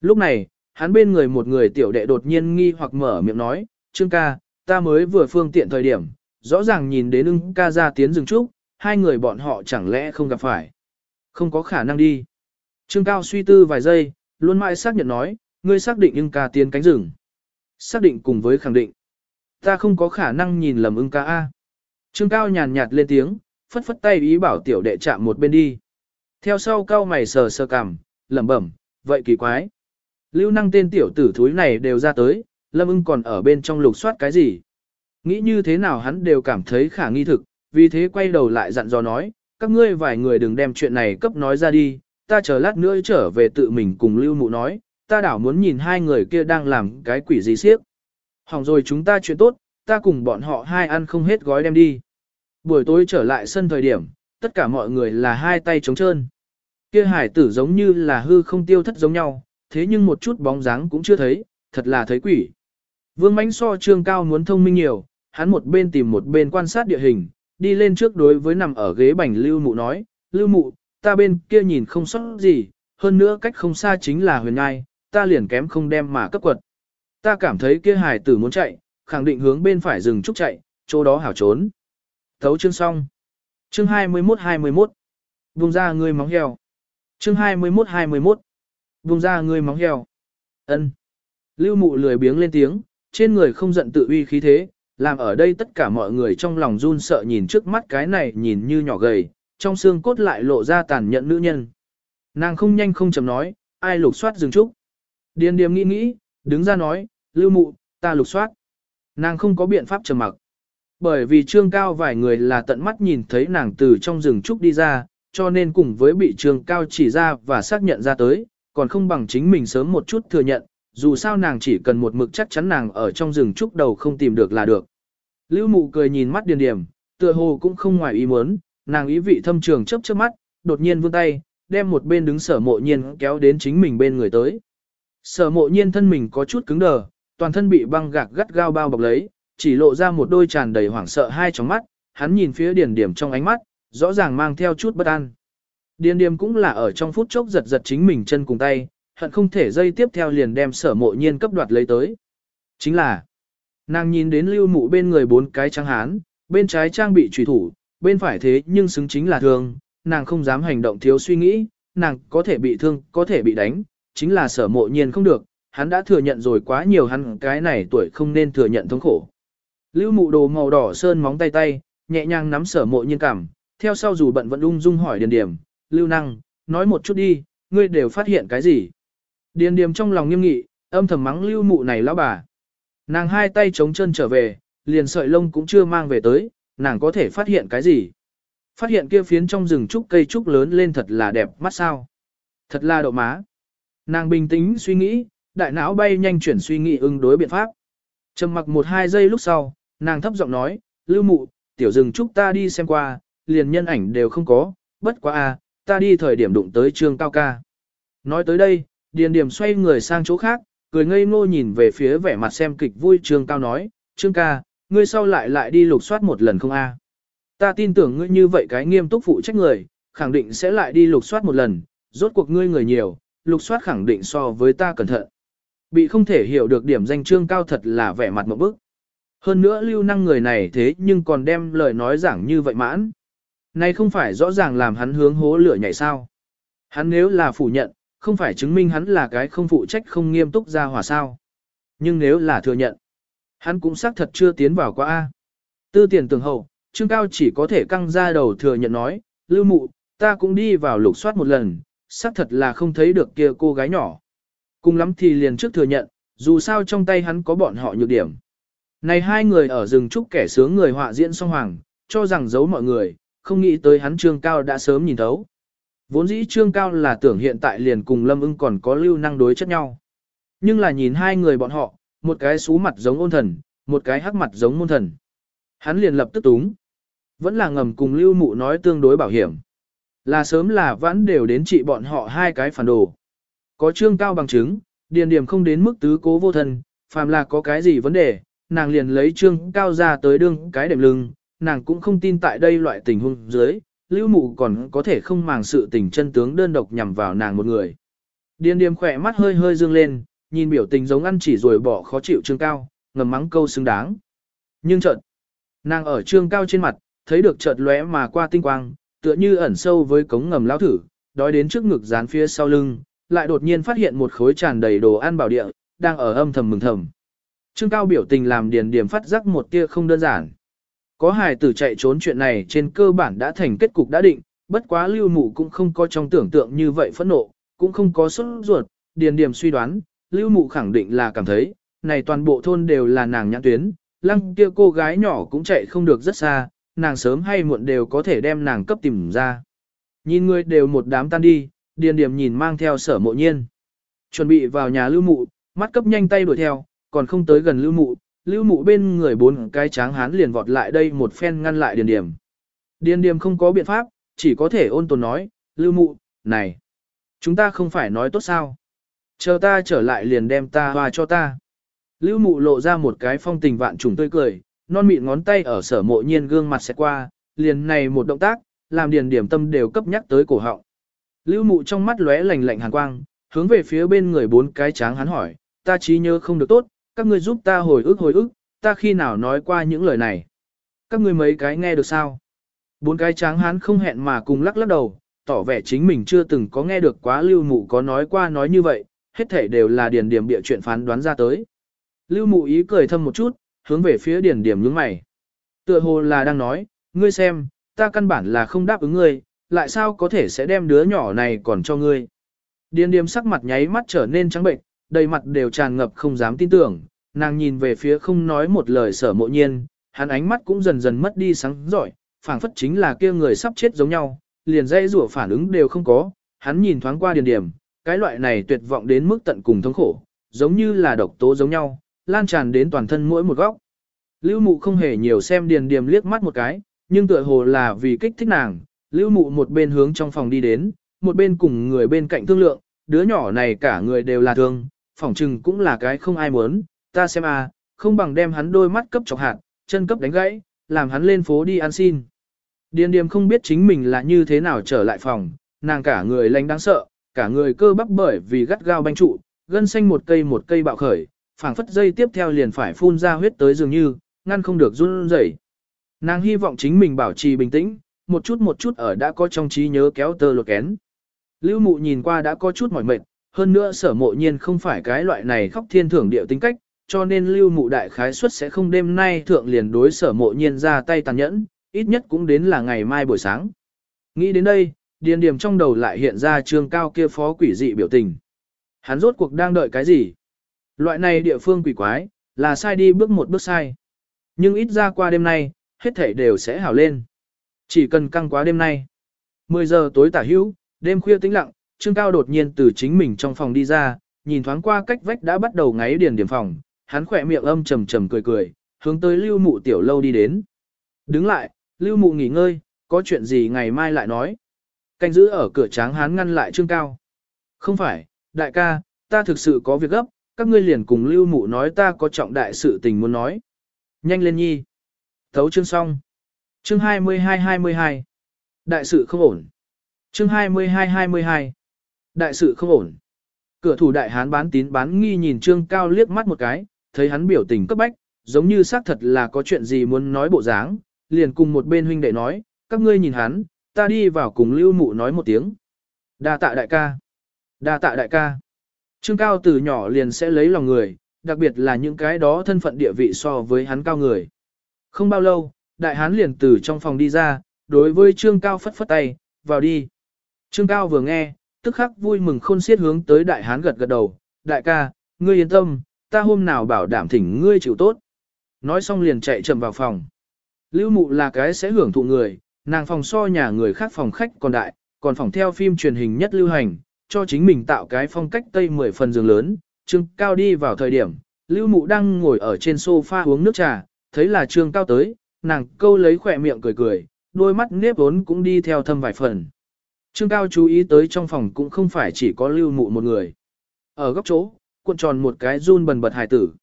Lúc này, hắn bên người một người tiểu đệ đột nhiên nghi hoặc mở miệng nói, trương ca, ta mới vừa phương tiện thời điểm, rõ ràng nhìn đến ưng ca ra tiến rừng trúc, hai người bọn họ chẳng lẽ không gặp phải. Không có khả năng đi. Trương cao suy tư vài giây, luôn mãi xác nhận nói, ngươi xác định ưng ca tiến cánh rừng. Xác định cùng với khẳng định. Ta không có khả năng nhìn lầm ưng ca A. Trương cao nhàn nhạt lên tiếng, phất phất tay ý bảo tiểu đệ chạm một bên đi. Theo sau cao mày sờ sờ cằm, lẩm bẩm, vậy kỳ quái. Lưu năng tên tiểu tử thúi này đều ra tới, lâm ưng còn ở bên trong lục soát cái gì. Nghĩ như thế nào hắn đều cảm thấy khả nghi thực, vì thế quay đầu lại dặn dò nói, các ngươi vài người đừng đem chuyện này cấp nói ra đi, ta chờ lát nữa trở về tự mình cùng lưu mụ nói, ta đảo muốn nhìn hai người kia đang làm cái quỷ gì siếc. Hỏng rồi chúng ta chuyện tốt, ta cùng bọn họ hai ăn không hết gói đem đi. Buổi tối trở lại sân thời điểm, tất cả mọi người là hai tay trống trơn. Kia hải tử giống như là hư không tiêu thất giống nhau, thế nhưng một chút bóng dáng cũng chưa thấy, thật là thấy quỷ. Vương mãnh so trương cao muốn thông minh nhiều, hắn một bên tìm một bên quan sát địa hình, đi lên trước đối với nằm ở ghế bành lưu mụ nói, lưu mụ, ta bên kia nhìn không sót gì, hơn nữa cách không xa chính là huyền ngai, ta liền kém không đem mà cấp quật. Ta cảm thấy kia hải tử muốn chạy, khẳng định hướng bên phải rừng trúc chạy, chỗ đó hảo trốn. Thấu chương xong. Chương 21-21. Vùng ra người móng heo. Chương 21-21. Vùng ra người móng heo. ân Lưu mụ lười biếng lên tiếng, trên người không giận tự uy khí thế, làm ở đây tất cả mọi người trong lòng run sợ nhìn trước mắt cái này nhìn như nhỏ gầy, trong xương cốt lại lộ ra tàn nhẫn nữ nhân. Nàng không nhanh không chậm nói, ai lục soát rừng trúc. Điền điềm nghĩ nghĩ, đứng ra nói, lưu mụ, ta lục soát. Nàng không có biện pháp trầm mặc. Bởi vì trương cao vài người là tận mắt nhìn thấy nàng từ trong rừng trúc đi ra, cho nên cùng với bị trường cao chỉ ra và xác nhận ra tới, còn không bằng chính mình sớm một chút thừa nhận, dù sao nàng chỉ cần một mực chắc chắn nàng ở trong rừng trúc đầu không tìm được là được. Lưu mụ cười nhìn mắt điền điểm, tựa hồ cũng không ngoài ý muốn, nàng ý vị thâm trường chớp chớp mắt, đột nhiên vươn tay, đem một bên đứng sở mộ nhiên kéo đến chính mình bên người tới. Sở mộ nhiên thân mình có chút cứng đờ, toàn thân bị băng gạc gắt gao bao bọc lấy, chỉ lộ ra một đôi tràn đầy hoảng sợ hai tròng mắt, hắn nhìn phía điền điểm trong ánh mắt, rõ ràng mang theo chút bất an. Điền điềm cũng là ở trong phút chốc giật giật chính mình chân cùng tay, hận không thể dây tiếp theo liền đem sở mộ nhiên cấp đoạt lấy tới. Chính là, nàng nhìn đến lưu mụ bên người bốn cái trắng hán, bên trái trang bị trùy thủ, bên phải thế nhưng xứng chính là thương, nàng không dám hành động thiếu suy nghĩ, nàng có thể bị thương, có thể bị đánh, chính là sở mộ nhiên không được, hắn đã thừa nhận rồi quá nhiều hắn cái này tuổi không nên thừa nhận thống khổ. Lưu mụ đồ màu đỏ sơn móng tay tay, nhẹ nhàng nắm sở mộ nhiên cảm, theo sau dù bận vẫn ung dung hỏi điền điểm, lưu năng, nói một chút đi, ngươi đều phát hiện cái gì. Điền điểm trong lòng nghiêm nghị, âm thầm mắng lưu mụ này lão bà. Nàng hai tay chống chân trở về, liền sợi lông cũng chưa mang về tới, nàng có thể phát hiện cái gì. Phát hiện kia phiến trong rừng trúc cây trúc lớn lên thật là đẹp mắt sao. Thật là độ má. Nàng bình tĩnh suy nghĩ, đại não bay nhanh chuyển suy nghĩ ứng đối biện pháp. Trầm mặc một hai giây lúc sau, nàng thấp giọng nói, lưu mụ, tiểu rừng trúc ta đi xem qua, liền nhân ảnh đều không có, bất quá a, à, ta đi thời điểm đụng tới trương cao ca. Nói tới đây, điền điểm xoay người sang chỗ khác, cười ngây ngô nhìn về phía vẻ mặt xem kịch vui trương cao nói, trương ca, ngươi sau lại lại đi lục soát một lần không a? Ta tin tưởng ngươi như vậy cái nghiêm túc phụ trách người, khẳng định sẽ lại đi lục soát một lần, rốt cuộc ngươi người nhiều, lục soát khẳng định so với ta cẩn thận. Bị không thể hiểu được điểm danh trương cao thật là vẻ mặt một bức. Hơn nữa lưu năng người này thế nhưng còn đem lời nói giảng như vậy mãn. Này không phải rõ ràng làm hắn hướng hố lửa nhảy sao. Hắn nếu là phủ nhận, không phải chứng minh hắn là cái không phụ trách không nghiêm túc ra hòa sao. Nhưng nếu là thừa nhận, hắn cũng xác thật chưa tiến vào qua A. Tư tiền tường hậu, Trương Cao chỉ có thể căng ra đầu thừa nhận nói, lưu mụ, ta cũng đi vào lục soát một lần, xác thật là không thấy được kia cô gái nhỏ. Cùng lắm thì liền trước thừa nhận, dù sao trong tay hắn có bọn họ nhược điểm. Này hai người ở rừng trúc kẻ sướng người họa diễn song hoàng, cho rằng giấu mọi người, không nghĩ tới hắn Trương Cao đã sớm nhìn thấu. Vốn dĩ Trương Cao là tưởng hiện tại liền cùng Lâm ưng còn có lưu năng đối chất nhau. Nhưng là nhìn hai người bọn họ, một cái xú mặt giống ôn thần, một cái hắc mặt giống môn thần. Hắn liền lập tức túng. Vẫn là ngầm cùng lưu mụ nói tương đối bảo hiểm. Là sớm là vãn đều đến trị bọn họ hai cái phản đồ. Có trương cao bằng chứng, điền điểm không đến mức tứ cố vô thần, phàm là có cái gì vấn đề, nàng liền lấy trương cao ra tới đương cái đệm lưng, nàng cũng không tin tại đây loại tình huống dưới, lưu mụ còn có thể không màng sự tình chân tướng đơn độc nhằm vào nàng một người. Điền điềm khỏe mắt hơi hơi dương lên, nhìn biểu tình giống ăn chỉ rồi bỏ khó chịu trương cao, ngầm mắng câu xứng đáng. Nhưng chợt, nàng ở trương cao trên mặt, thấy được chợt lóe mà qua tinh quang, tựa như ẩn sâu với cống ngầm lao thử, đói đến trước ngực dán phía sau lưng, lại đột nhiên phát hiện một khối tràn đầy đồ ăn bảo địa, đang ở âm thầm mừng thầm. Trương Cao biểu tình làm điền điểm phát giác một tia không đơn giản. Có hài tử chạy trốn chuyện này trên cơ bản đã thành kết cục đã định, bất quá lưu mụ cũng không có trong tưởng tượng như vậy phẫn nộ, cũng không có sốt ruột, điền điểm suy đoán, lưu mụ khẳng định là cảm thấy, này toàn bộ thôn đều là nàng nhãn tuyến, lăng kia cô gái nhỏ cũng chạy không được rất xa, nàng sớm hay muộn đều có thể đem nàng cấp tìm ra. Nhìn người đều một đám tan đi, điền điểm nhìn mang theo sở mộ nhiên. Chuẩn bị vào nhà lưu mụ, mắt cấp nhanh tay đuổi theo, còn không tới gần lưu mụ, lưu mụ bên người bốn cái tráng hán liền vọt lại đây một phen ngăn lại điền điểm. Điền điểm không có biện pháp, chỉ có thể ôn tồn nói, lưu mụ, này, chúng ta không phải nói tốt sao. Chờ ta trở lại liền đem ta hòa cho ta. Lưu mụ lộ ra một cái phong tình vạn trùng tươi cười, non mịn ngón tay ở sở mộ nhiên gương mặt sẽ qua, liền này một động tác, làm điền điểm tâm đều cấp nhắc tới cổ họng. Lưu mụ trong mắt lóe lạnh lạnh hàn quang, hướng về phía bên người bốn cái tráng hắn hỏi, ta trí nhớ không được tốt, các ngươi giúp ta hồi ức hồi ức, ta khi nào nói qua những lời này. Các ngươi mấy cái nghe được sao? Bốn cái tráng hán không hẹn mà cùng lắc lắc đầu, tỏ vẻ chính mình chưa từng có nghe được quá lưu mụ có nói qua nói như vậy, hết thể đều là điền điểm bịa chuyện phán đoán ra tới. Lưu mụ ý cười thâm một chút, hướng về phía điền điểm nhướng mày. Tựa hồ là đang nói, ngươi xem, ta căn bản là không đáp ứng ngươi, lại sao có thể sẽ đem đứa nhỏ này còn cho ngươi. Điền điểm sắc mặt nháy mắt trở nên trắng bệnh, đầy mặt đều tràn ngập không dám tin tưởng, nàng nhìn về phía không nói một lời sở mộ nhiên, hắn ánh mắt cũng dần dần mất đi sáng giỏi, phảng phất chính là kia người sắp chết giống nhau, liền dây rủa phản ứng đều không có, hắn nhìn thoáng qua điền điểm, cái loại này tuyệt vọng đến mức tận cùng thống khổ, giống như là độc tố giống nhau, lan tràn đến toàn thân mỗi một góc. Lưu mụ không hề nhiều xem điền điểm liếc mắt một cái, nhưng tựa hồ là vì kích thích nàng, lưu mụ một bên hướng trong phòng đi đến, một bên cùng người bên cạnh thương lượng, đứa nhỏ này cả người đều là thương, phỏng chừng cũng là cái không ai muốn, ta xem a, không bằng đem hắn đôi mắt cấp chọc hạt, chân cấp đánh gãy, làm hắn lên phố đi ăn xin. Điền điềm không biết chính mình là như thế nào trở lại phòng, nàng cả người lánh đáng sợ, cả người cơ bắp bởi vì gắt gao banh trụ, gân xanh một cây một cây bạo khởi, phảng phất dây tiếp theo liền phải phun ra huyết tới dường như, ngăn không được run rẩy. Nàng hy vọng chính mình bảo trì bình tĩnh, một chút một chút ở đã có trong trí nhớ kéo tơ lột kén. Lưu mụ nhìn qua đã có chút mỏi mệt, hơn nữa sở mộ nhiên không phải cái loại này khóc thiên thưởng điệu tính cách, cho nên lưu mụ đại khái suất sẽ không đêm nay thượng liền đối sở mộ nhiên ra tay tàn nhẫn, ít nhất cũng đến là ngày mai buổi sáng. Nghĩ đến đây, điền điểm trong đầu lại hiện ra trương cao kia phó quỷ dị biểu tình. Hắn rốt cuộc đang đợi cái gì? Loại này địa phương quỷ quái, là sai đi bước một bước sai. Nhưng ít ra qua đêm nay, hết thảy đều sẽ hảo lên. Chỉ cần căng quá đêm nay. 10 giờ tối tả hữu, đêm khuya tĩnh lặng, Trương Cao đột nhiên từ chính mình trong phòng đi ra, nhìn thoáng qua cách vách đã bắt đầu ngáy điền điểm phòng, hắn khỏe miệng âm trầm trầm cười cười, hướng tới lưu mụ tiểu lâu đi đến. Đứng lại, lưu mụ nghỉ ngơi, có chuyện gì ngày mai lại nói. Canh giữ ở cửa tráng hắn ngăn lại Trương Cao. Không phải, đại ca, ta thực sự có việc gấp, các ngươi liền cùng lưu mụ nói ta có trọng đại sự tình muốn nói. Nhanh lên nhi. Thấu chương xong. Chương 22-22. Đại sự không ổn. Chương 22-22. Đại sự không ổn. Cửa thủ đại hán bán tín bán nghi nhìn Trương Cao liếc mắt một cái, thấy hắn biểu tình cấp bách, giống như xác thật là có chuyện gì muốn nói bộ dáng, liền cùng một bên huynh đệ nói, các ngươi nhìn hắn, ta đi vào cùng lưu mụ nói một tiếng. Đa tạ đại ca. Đa tạ đại ca. Trương Cao từ nhỏ liền sẽ lấy lòng người, đặc biệt là những cái đó thân phận địa vị so với hắn cao người. Không bao lâu, đại hán liền từ trong phòng đi ra, đối với Trương Cao phất phất tay, vào đi. Trương Cao vừa nghe, tức khắc vui mừng khôn xiết hướng tới đại hán gật gật đầu, đại ca, ngươi yên tâm, ta hôm nào bảo đảm thỉnh ngươi chịu tốt. Nói xong liền chạy chậm vào phòng. Lưu mụ là cái sẽ hưởng thụ người, nàng phòng so nhà người khác phòng khách còn đại, còn phòng theo phim truyền hình nhất lưu hành, cho chính mình tạo cái phong cách tây mười phần giường lớn. Trương Cao đi vào thời điểm, Lưu mụ đang ngồi ở trên sofa uống nước trà, thấy là Trương Cao tới, nàng câu lấy khỏe miệng cười cười, đôi mắt nếp vốn cũng đi theo thâm vài phần. Trương Cao chú ý tới trong phòng cũng không phải chỉ có lưu mụ một người. Ở góc chỗ, cuộn tròn một cái run bần bật hài tử.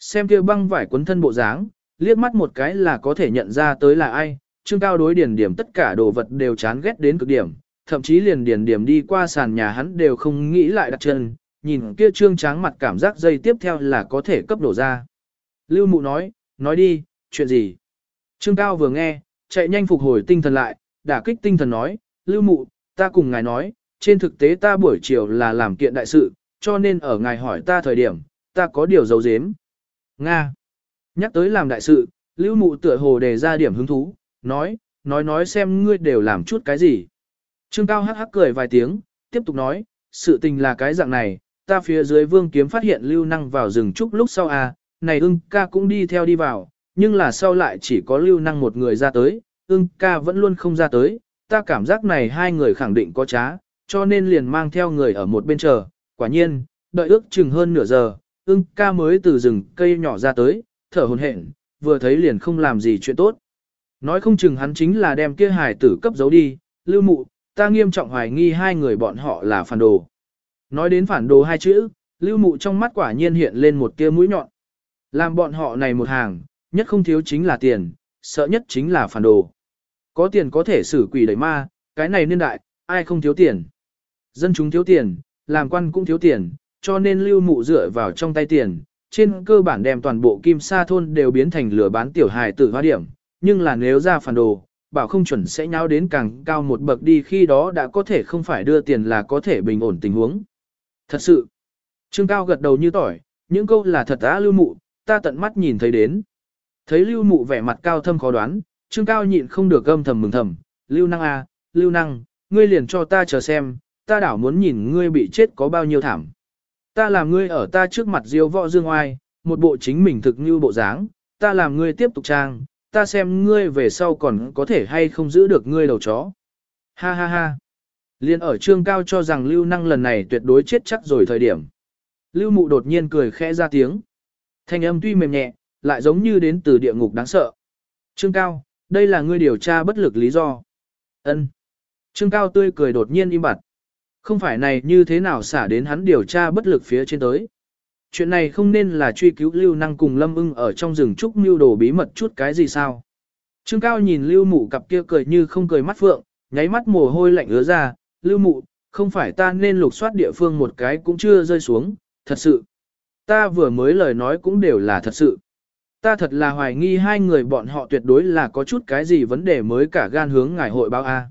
Xem kia băng vải quấn thân bộ dáng, liếc mắt một cái là có thể nhận ra tới là ai. Trương Cao đối điển điểm tất cả đồ vật đều chán ghét đến cực điểm, thậm chí liền điển điểm đi qua sàn nhà hắn đều không nghĩ lại đặt chân, nhìn kia trương tráng mặt cảm giác dây tiếp theo là có thể cấp đổ ra. Lưu mụ nói, nói đi, chuyện gì? Trương Cao vừa nghe, chạy nhanh phục hồi tinh thần lại, đả kích tinh thần nói, Lưu mụ, ta cùng ngài nói, trên thực tế ta buổi chiều là làm kiện đại sự, cho nên ở ngài hỏi ta thời điểm, ta có điều giấu giếm. Nga. Nhắc tới làm đại sự, Lưu Mụ tựa hồ đề ra điểm hứng thú, nói, nói nói xem ngươi đều làm chút cái gì. Trương Cao hắc hắc cười vài tiếng, tiếp tục nói, sự tình là cái dạng này, ta phía dưới vương kiếm phát hiện Lưu Năng vào rừng trúc lúc sau à, này ưng ca cũng đi theo đi vào, nhưng là sau lại chỉ có Lưu Năng một người ra tới, ưng ca vẫn luôn không ra tới, ta cảm giác này hai người khẳng định có trá, cho nên liền mang theo người ở một bên chờ. Quả nhiên, đợi ước chừng hơn nửa giờ, ưng ca mới từ rừng cây nhỏ ra tới, thở hồn hển, vừa thấy liền không làm gì chuyện tốt. Nói không chừng hắn chính là đem kia hài tử cấp giấu đi, lưu mụ, ta nghiêm trọng hoài nghi hai người bọn họ là phản đồ. Nói đến phản đồ hai chữ, lưu mụ trong mắt quả nhiên hiện lên một tia mũi nhọn. Làm bọn họ này một hàng, nhất không thiếu chính là tiền, sợ nhất chính là phản đồ. Có tiền có thể xử quỷ đẩy ma, cái này niên đại, ai không thiếu tiền. Dân chúng thiếu tiền, làm quan cũng thiếu tiền, cho nên lưu mụ dựa vào trong tay tiền, trên cơ bản đem toàn bộ kim sa thôn đều biến thành lửa bán tiểu hài tử hoa điểm, nhưng là nếu ra phản đồ, bảo không chuẩn sẽ nháo đến càng cao một bậc đi khi đó đã có thể không phải đưa tiền là có thể bình ổn tình huống. Thật sự, Trương Cao gật đầu như tỏi, những câu là thật á lưu mụ, ta tận mắt nhìn thấy đến, Thấy lưu mụ vẻ mặt cao thâm khó đoán, trương cao nhịn không được âm thầm mừng thầm, lưu năng a, lưu năng, ngươi liền cho ta chờ xem, ta đảo muốn nhìn ngươi bị chết có bao nhiêu thảm. Ta làm ngươi ở ta trước mặt diêu võ dương oai, một bộ chính mình thực như bộ dáng, ta làm ngươi tiếp tục trang, ta xem ngươi về sau còn có thể hay không giữ được ngươi đầu chó. Ha ha ha. Liên ở trương cao cho rằng lưu năng lần này tuyệt đối chết chắc rồi thời điểm. Lưu mụ đột nhiên cười khẽ ra tiếng. Thanh âm tuy mềm nhẹ, lại giống như đến từ địa ngục đáng sợ. Trương cao, đây là ngươi điều tra bất lực lý do. Ân. Trương cao tươi cười đột nhiên im bặt. Không phải này như thế nào xả đến hắn điều tra bất lực phía trên tới. Chuyện này không nên là truy cứu lưu năng cùng lâm ưng ở trong rừng trúc mưu đồ bí mật chút cái gì sao. Trương cao nhìn lưu mụ cặp kia cười như không cười mắt phượng, nháy mắt mồ hôi lạnh ứa ra, lưu mụ, không phải ta nên lục soát địa phương một cái cũng chưa rơi xuống, thật sự. Ta vừa mới lời nói cũng đều là thật sự. Ta thật là hoài nghi hai người bọn họ tuyệt đối là có chút cái gì vấn đề mới cả gan hướng ngài hội báo A.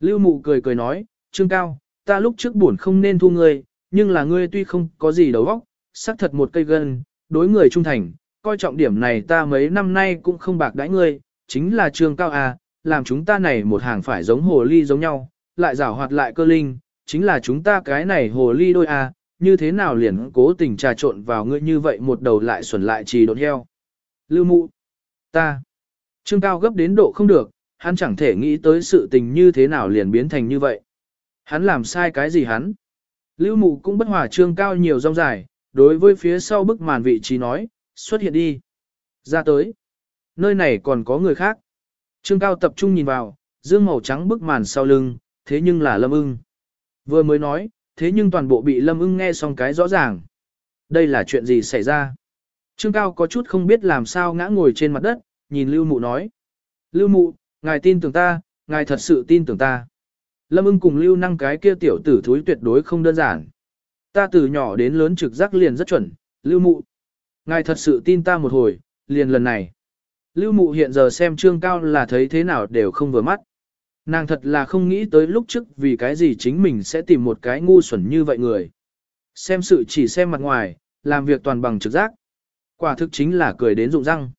Lưu mụ cười cười nói, Trương Cao, ta lúc trước buồn không nên thu ngươi, nhưng là ngươi tuy không có gì đầu óc, xác thật một cây gân, đối người trung thành, coi trọng điểm này ta mấy năm nay cũng không bạc đãi ngươi, chính là Trương Cao à, làm chúng ta này một hàng phải giống hồ ly giống nhau, lại rảo hoạt lại cơ linh, chính là chúng ta cái này hồ ly đôi à, như thế nào liền cố tình trà trộn vào ngươi như vậy một đầu lại xuẩn lại trì đột heo. Lưu mụ, ta, Trương Cao gấp đến độ không được, hắn chẳng thể nghĩ tới sự tình như thế nào liền biến thành như vậy. Hắn làm sai cái gì hắn? Lưu mụ cũng bất hòa Trương Cao nhiều rong dài, đối với phía sau bức màn vị trí nói, xuất hiện đi. Ra tới. Nơi này còn có người khác. Trương Cao tập trung nhìn vào, dương màu trắng bức màn sau lưng, thế nhưng là Lâm ưng. Vừa mới nói, thế nhưng toàn bộ bị Lâm ưng nghe xong cái rõ ràng. Đây là chuyện gì xảy ra? Trương Cao có chút không biết làm sao ngã ngồi trên mặt đất, nhìn Lưu Mụ nói. Lưu Mụ, ngài tin tưởng ta, ngài thật sự tin tưởng ta. Lâm ưng cùng Lưu năng cái kia tiểu tử thúi tuyệt đối không đơn giản. Ta từ nhỏ đến lớn trực giác liền rất chuẩn, Lưu Mụ. Ngài thật sự tin ta một hồi, liền lần này. Lưu Mụ hiện giờ xem Trương Cao là thấy thế nào đều không vừa mắt. Nàng thật là không nghĩ tới lúc trước vì cái gì chính mình sẽ tìm một cái ngu xuẩn như vậy người. Xem sự chỉ xem mặt ngoài, làm việc toàn bằng trực giác. Quả thực chính là cười đến rụng răng.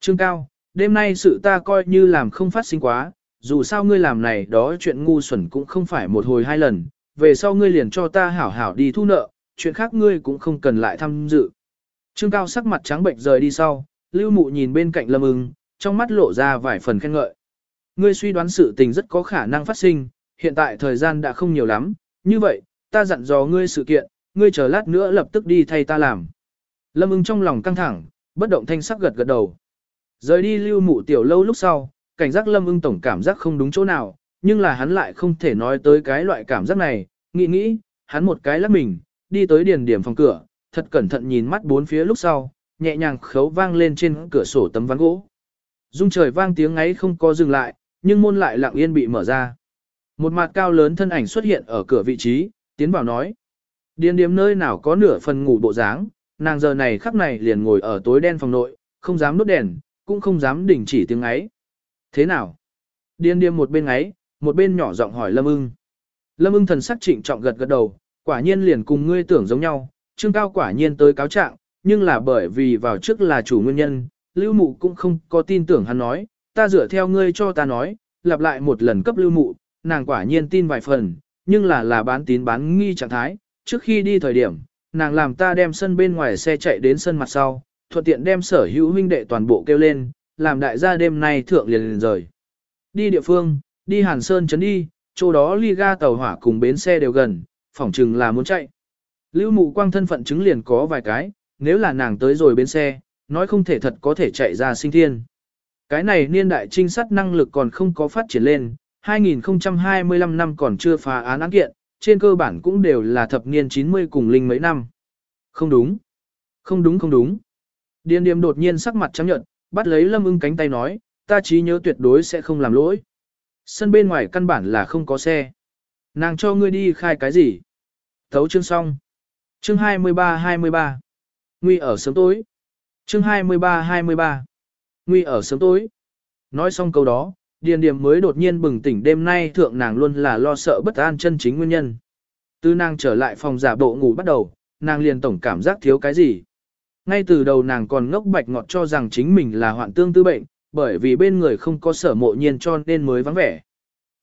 Trương Cao, đêm nay sự ta coi như làm không phát sinh quá, dù sao ngươi làm này đó chuyện ngu xuẩn cũng không phải một hồi hai lần, về sau ngươi liền cho ta hảo hảo đi thu nợ, chuyện khác ngươi cũng không cần lại tham dự. Trương Cao sắc mặt trắng bệnh rời đi sau, Lưu Mụ nhìn bên cạnh Lâm ưng, trong mắt lộ ra vài phần khen ngợi. Ngươi suy đoán sự tình rất có khả năng phát sinh, hiện tại thời gian đã không nhiều lắm, như vậy, ta dặn dò ngươi sự kiện, ngươi chờ lát nữa lập tức đi thay ta làm. Lâm ưng trong lòng căng thẳng, bất động thanh sắc gật gật đầu. Rời đi lưu mụ tiểu lâu lúc sau, cảnh giác lâm ưng tổng cảm giác không đúng chỗ nào, nhưng là hắn lại không thể nói tới cái loại cảm giác này, nghĩ nghĩ, hắn một cái lắc mình, đi tới điền điểm phòng cửa, thật cẩn thận nhìn mắt bốn phía lúc sau, nhẹ nhàng khấu vang lên trên cửa sổ tấm ván gỗ. Dung trời vang tiếng ấy không có dừng lại, nhưng môn lại lặng yên bị mở ra. Một mặt cao lớn thân ảnh xuất hiện ở cửa vị trí, tiến vào nói. Điền điểm nơi nào có nửa phần ngủ bộ dáng, nàng giờ này khắc này liền ngồi ở tối đen phòng nội, không dám nốt đèn, cũng không dám đình chỉ tiếng ấy. Thế nào? Điên điên một bên ấy, một bên nhỏ giọng hỏi Lâm ưng. Lâm ưng thần sắc trịnh trọng gật gật đầu, quả nhiên liền cùng ngươi tưởng giống nhau, trương cao quả nhiên tới cáo trạng, nhưng là bởi vì vào trước là chủ nguyên nhân, lưu mụ cũng không có tin tưởng hắn nói, ta dựa theo ngươi cho ta nói, lặp lại một lần cấp lưu mụ, nàng quả nhiên tin vài phần, nhưng là là bán tín bán nghi trạng thái, trước khi đi thời điểm, nàng làm ta đem sân bên ngoài xe chạy đến sân mặt sau, thuận tiện đem sở hữu huynh đệ toàn bộ kêu lên, làm đại gia đêm nay thượng liền liền rời. Đi địa phương, đi Hàn Sơn chấn đi, chỗ đó ly ga tàu hỏa cùng bến xe đều gần, phỏng chừng là muốn chạy. Lưu mụ quang thân phận chứng liền có vài cái, nếu là nàng tới rồi bến xe, nói không thể thật có thể chạy ra sinh thiên. Cái này niên đại trinh sát năng lực còn không có phát triển lên, 2025 năm còn chưa phá án án kiện, trên cơ bản cũng đều là thập niên 90 cùng linh mấy năm. Không đúng. Không đúng không đúng. Điền điểm đột nhiên sắc mặt trắng nhợt, bắt lấy lâm ưng cánh tay nói, ta trí nhớ tuyệt đối sẽ không làm lỗi. Sân bên ngoài căn bản là không có xe. Nàng cho ngươi đi khai cái gì? Thấu chương xong. Chương 23-23. Nguy ở sớm tối. Chương 23-23. Nguy ở sớm tối. Nói xong câu đó, Điền Điềm mới đột nhiên bừng tỉnh đêm nay thượng nàng luôn là lo sợ bất an chân chính nguyên nhân. Từ nàng trở lại phòng giả bộ ngủ bắt đầu, nàng liền tổng cảm giác thiếu cái gì. Ngay từ đầu nàng còn ngốc bạch ngọt cho rằng chính mình là hoạn tương tư bệnh, bởi vì bên người không có sở mộ nhiên cho nên mới vắng vẻ.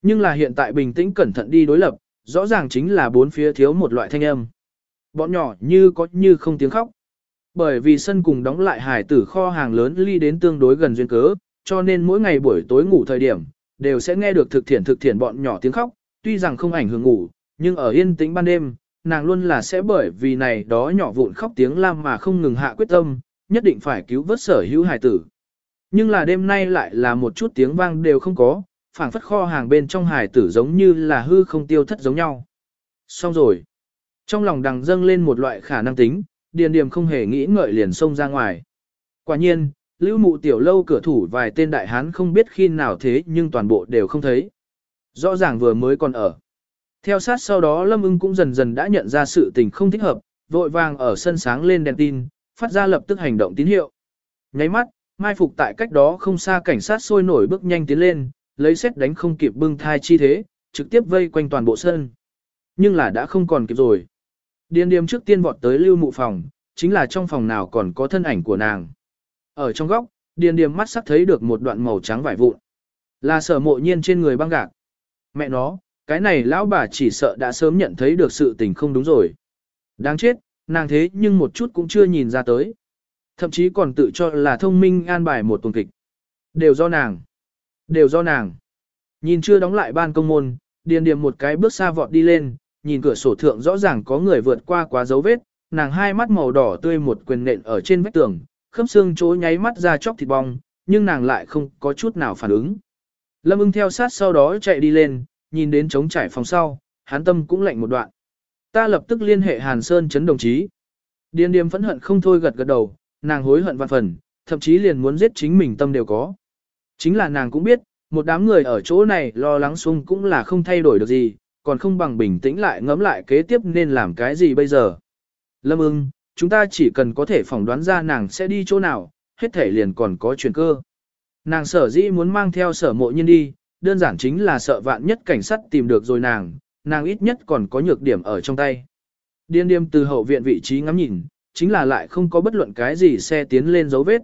Nhưng là hiện tại bình tĩnh cẩn thận đi đối lập, rõ ràng chính là bốn phía thiếu một loại thanh âm. Bọn nhỏ như có như không tiếng khóc. Bởi vì sân cùng đóng lại hải tử kho hàng lớn ly đến tương đối gần duyên cớ, cho nên mỗi ngày buổi tối ngủ thời điểm, đều sẽ nghe được thực thiện thực thiện bọn nhỏ tiếng khóc, tuy rằng không ảnh hưởng ngủ, nhưng ở yên tĩnh ban đêm, nàng luôn là sẽ bởi vì này đó nhỏ vụn khóc tiếng lam mà không ngừng hạ quyết tâm, nhất định phải cứu vớt sở hữu hải tử. Nhưng là đêm nay lại là một chút tiếng vang đều không có, phảng phất kho hàng bên trong hải tử giống như là hư không tiêu thất giống nhau. Xong rồi. Trong lòng đằng dâng lên một loại khả năng tính, điền điềm không hề nghĩ ngợi liền xông ra ngoài. Quả nhiên, lưu mụ tiểu lâu cửa thủ vài tên đại hán không biết khi nào thế nhưng toàn bộ đều không thấy. Rõ ràng vừa mới còn ở. Theo sát sau đó Lâm ưng cũng dần dần đã nhận ra sự tình không thích hợp, vội vàng ở sân sáng lên đèn tin, phát ra lập tức hành động tín hiệu. Nháy mắt, mai phục tại cách đó không xa cảnh sát sôi nổi bước nhanh tiến lên, lấy xét đánh không kịp bưng thai chi thế, trực tiếp vây quanh toàn bộ sân. Nhưng là đã không còn kịp rồi. Điền điềm trước tiên vọt tới lưu mụ phòng, chính là trong phòng nào còn có thân ảnh của nàng. Ở trong góc, điền điềm mắt sắc thấy được một đoạn màu trắng vải vụn. Là sở mộ nhiên trên người băng gạc. Mẹ nó, cái này lão bà chỉ sợ đã sớm nhận thấy được sự tình không đúng rồi. Đáng chết, nàng thế nhưng một chút cũng chưa nhìn ra tới. Thậm chí còn tự cho là thông minh an bài một tuần kịch. Đều do nàng. Đều do nàng. Nhìn chưa đóng lại ban công môn, điền điềm một cái bước xa vọt đi lên, nhìn cửa sổ thượng rõ ràng có người vượt qua quá dấu vết, nàng hai mắt màu đỏ tươi một quyền nện ở trên vách tường, khớp xương chỗ nháy mắt ra chóc thịt bong, nhưng nàng lại không có chút nào phản ứng. Lâm ưng theo sát sau đó chạy đi lên, nhìn đến trống trải phòng sau, hắn tâm cũng lạnh một đoạn. Ta lập tức liên hệ Hàn Sơn chấn đồng chí. Điền điềm phẫn hận không thôi gật gật đầu, nàng hối hận vạn phần, thậm chí liền muốn giết chính mình tâm đều có. Chính là nàng cũng biết, một đám người ở chỗ này lo lắng xung cũng là không thay đổi được gì, còn không bằng bình tĩnh lại ngẫm lại kế tiếp nên làm cái gì bây giờ. Lâm ưng, chúng ta chỉ cần có thể phỏng đoán ra nàng sẽ đi chỗ nào, hết thể liền còn có chuyển cơ. Nàng sở dĩ muốn mang theo sở mộ nhân đi, đơn giản chính là sợ vạn nhất cảnh sát tìm được rồi nàng, nàng ít nhất còn có nhược điểm ở trong tay. Điên điềm từ hậu viện vị trí ngắm nhìn, chính là lại không có bất luận cái gì xe tiến lên dấu vết.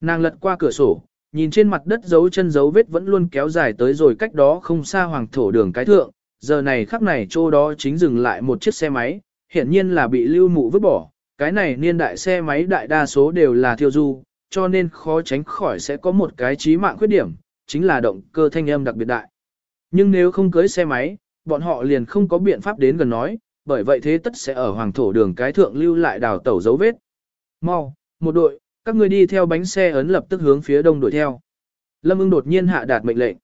Nàng lật qua cửa sổ, nhìn trên mặt đất dấu chân dấu vết vẫn luôn kéo dài tới rồi cách đó không xa hoàng thổ đường cái thượng, giờ này khắc này chỗ đó chính dừng lại một chiếc xe máy, hiển nhiên là bị lưu mụ vứt bỏ, cái này niên đại xe máy đại đa số đều là thiêu du, cho nên khó tránh khỏi sẽ có một cái chí mạng khuyết điểm, chính là động cơ thanh âm đặc biệt đại. Nhưng nếu không cưới xe máy, bọn họ liền không có biện pháp đến gần nói, bởi vậy thế tất sẽ ở hoàng thổ đường cái thượng lưu lại đào tẩu dấu vết. Mau, một đội, các người đi theo bánh xe ấn lập tức hướng phía đông đuổi theo. Lâm ưng đột nhiên hạ đạt mệnh lệnh.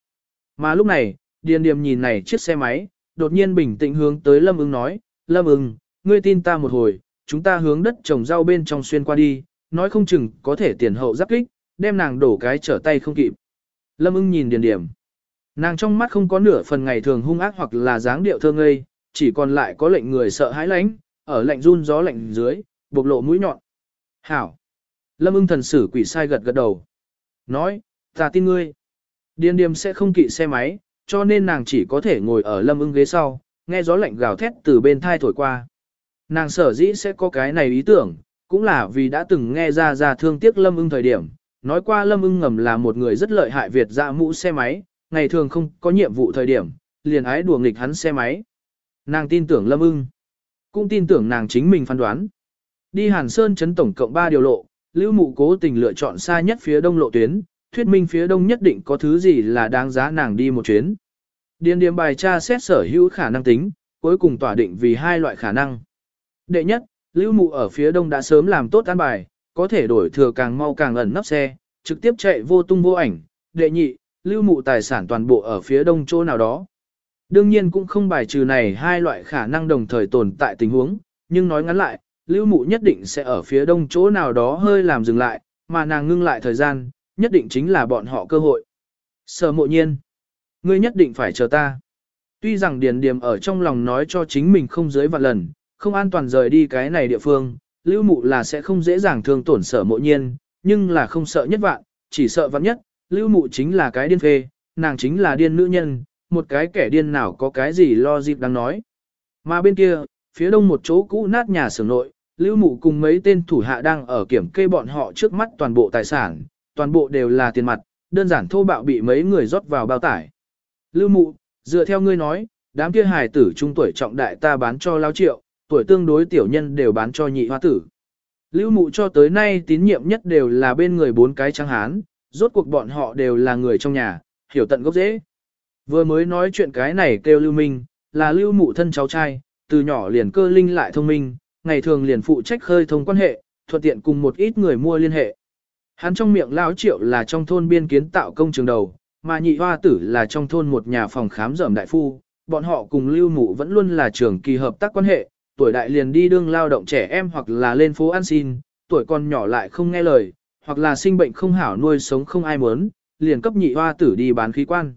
Mà lúc này, Điền Điềm nhìn này chiếc xe máy, đột nhiên bình tĩnh hướng tới Lâm ưng nói, Lâm ưng, ngươi tin ta một hồi, chúng ta hướng đất trồng rau bên trong xuyên qua đi, nói không chừng có thể tiền hậu giáp kích, đem nàng đổ cái trở tay không kịp. Lâm ưng nhìn Điền Điểm, Nàng trong mắt không có nửa phần ngày thường hung ác hoặc là dáng điệu thơ ngây, chỉ còn lại có lệnh người sợ hãi lánh, ở lạnh run gió lạnh dưới, bộc lộ mũi nhọn. Hảo! Lâm ưng thần sử quỷ sai gật gật đầu. Nói, ta tin ngươi. Điền Điểm sẽ không kỵ xe máy, cho nên nàng chỉ có thể ngồi ở lâm ưng ghế sau, nghe gió lạnh gào thét từ bên thai thổi qua. Nàng sở dĩ sẽ có cái này ý tưởng, cũng là vì đã từng nghe ra ra thương tiếc lâm ưng thời điểm. Nói qua lâm ưng ngầm là một người rất lợi hại Việt dạ mũ xe máy, ngày thường không có nhiệm vụ thời điểm, liền ái đùa nghịch hắn xe máy. Nàng tin tưởng lâm ưng, cũng tin tưởng nàng chính mình phán đoán. Đi Hàn Sơn chấn tổng cộng 3 điều lộ, Lưu Mụ cố tình lựa chọn xa nhất phía đông lộ tuyến, thuyết minh phía đông nhất định có thứ gì là đáng giá nàng đi một chuyến. Điền điểm bài tra xét sở hữu khả năng tính, cuối cùng tỏa định vì hai loại khả năng. Đệ nhất, Lưu Mụ ở phía đông đã sớm làm tốt an bài, có thể đổi thừa càng mau càng ẩn nấp xe, trực tiếp chạy vô tung vô ảnh. Đệ nhị, Lưu Mụ tài sản toàn bộ ở phía đông chỗ nào đó. Đương nhiên cũng không bài trừ này hai loại khả năng đồng thời tồn tại tình huống, nhưng nói ngắn lại, lưu mụ nhất định sẽ ở phía đông chỗ nào đó hơi làm dừng lại, mà nàng ngưng lại thời gian, nhất định chính là bọn họ cơ hội. Sở mộ nhiên, ngươi nhất định phải chờ ta. Tuy rằng Điền Điềm ở trong lòng nói cho chính mình không dưới vạn lần, không an toàn rời đi cái này địa phương, lưu mụ là sẽ không dễ dàng thương tổn sở mộ nhiên, nhưng là không sợ nhất vạn, chỉ sợ vạn nhất, lưu mụ chính là cái điên phê, nàng chính là điên nữ nhân, một cái kẻ điên nào có cái gì lo dịp đang nói. Mà bên kia, phía đông một chỗ cũ nát nhà xưởng nội, Lưu Mụ cùng mấy tên thủ hạ đang ở kiểm kê bọn họ trước mắt toàn bộ tài sản, toàn bộ đều là tiền mặt, đơn giản thô bạo bị mấy người rót vào bao tải. Lưu Mụ, dựa theo ngươi nói, đám kia hài tử trung tuổi trọng đại ta bán cho lao triệu, tuổi tương đối tiểu nhân đều bán cho nhị hoa tử. Lưu Mụ cho tới nay tín nhiệm nhất đều là bên người bốn cái trắng hán, rốt cuộc bọn họ đều là người trong nhà, hiểu tận gốc dễ. Vừa mới nói chuyện cái này kêu Lưu Minh, là Lưu Mụ thân cháu trai, từ nhỏ liền cơ linh lại thông minh, ngày thường liền phụ trách khơi thông quan hệ, thuận tiện cùng một ít người mua liên hệ. Hắn trong miệng lão triệu là trong thôn biên kiến tạo công trường đầu, mà nhị hoa tử là trong thôn một nhà phòng khám dởm đại phu, bọn họ cùng lưu mụ vẫn luôn là trưởng kỳ hợp tác quan hệ, tuổi đại liền đi đương lao động trẻ em hoặc là lên phố ăn xin, tuổi còn nhỏ lại không nghe lời, hoặc là sinh bệnh không hảo nuôi sống không ai muốn, liền cấp nhị hoa tử đi bán khí quan.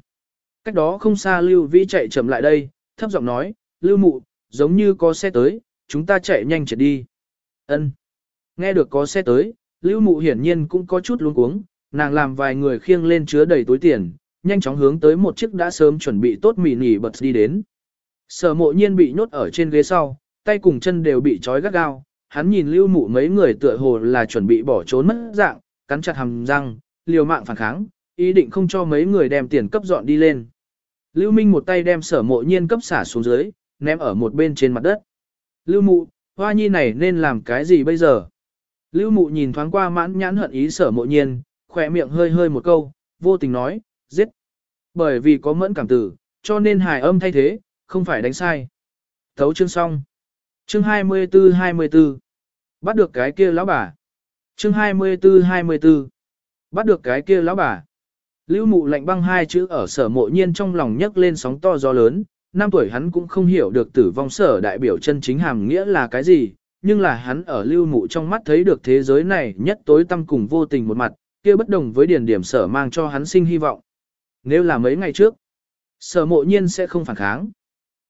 Cách đó không xa lưu vĩ chạy chậm lại đây, thấp giọng nói, lưu mụ, giống như có xe tới, chúng ta chạy nhanh chạy đi. Ân. Nghe được có xe tới, Lưu Mụ hiển nhiên cũng có chút luống cuống, nàng làm vài người khiêng lên chứa đầy túi tiền, nhanh chóng hướng tới một chiếc đã sớm chuẩn bị tốt mì nỉ bật đi đến. Sở mộ nhiên bị nhốt ở trên ghế sau, tay cùng chân đều bị trói gắt gao, hắn nhìn Lưu Mụ mấy người tựa hồ là chuẩn bị bỏ trốn mất dạng, cắn chặt hàm răng, liều mạng phản kháng, ý định không cho mấy người đem tiền cấp dọn đi lên. Lưu Minh một tay đem sở mộ nhiên cấp xả xuống dưới, ném ở một bên trên mặt đất. Lưu mụ, hoa nhi này nên làm cái gì bây giờ? Lưu mụ nhìn thoáng qua mãn nhãn hận ý sở mộ nhiên, khỏe miệng hơi hơi một câu, vô tình nói, giết. Bởi vì có mẫn cảm tử, cho nên hài âm thay thế, không phải đánh sai. Thấu chương xong. Chương 24-24. Bắt được cái kia lão bà. Chương 24-24. Bắt được cái kia lão bà. Lưu mụ lạnh băng hai chữ ở sở mộ nhiên trong lòng nhấc lên sóng to gió lớn, năm tuổi hắn cũng không hiểu được tử vong sở đại biểu chân chính hàm nghĩa là cái gì, nhưng là hắn ở lưu mụ trong mắt thấy được thế giới này nhất tối tâm cùng vô tình một mặt, kia bất đồng với điển điểm sở mang cho hắn sinh hy vọng. Nếu là mấy ngày trước, sở mộ nhiên sẽ không phản kháng.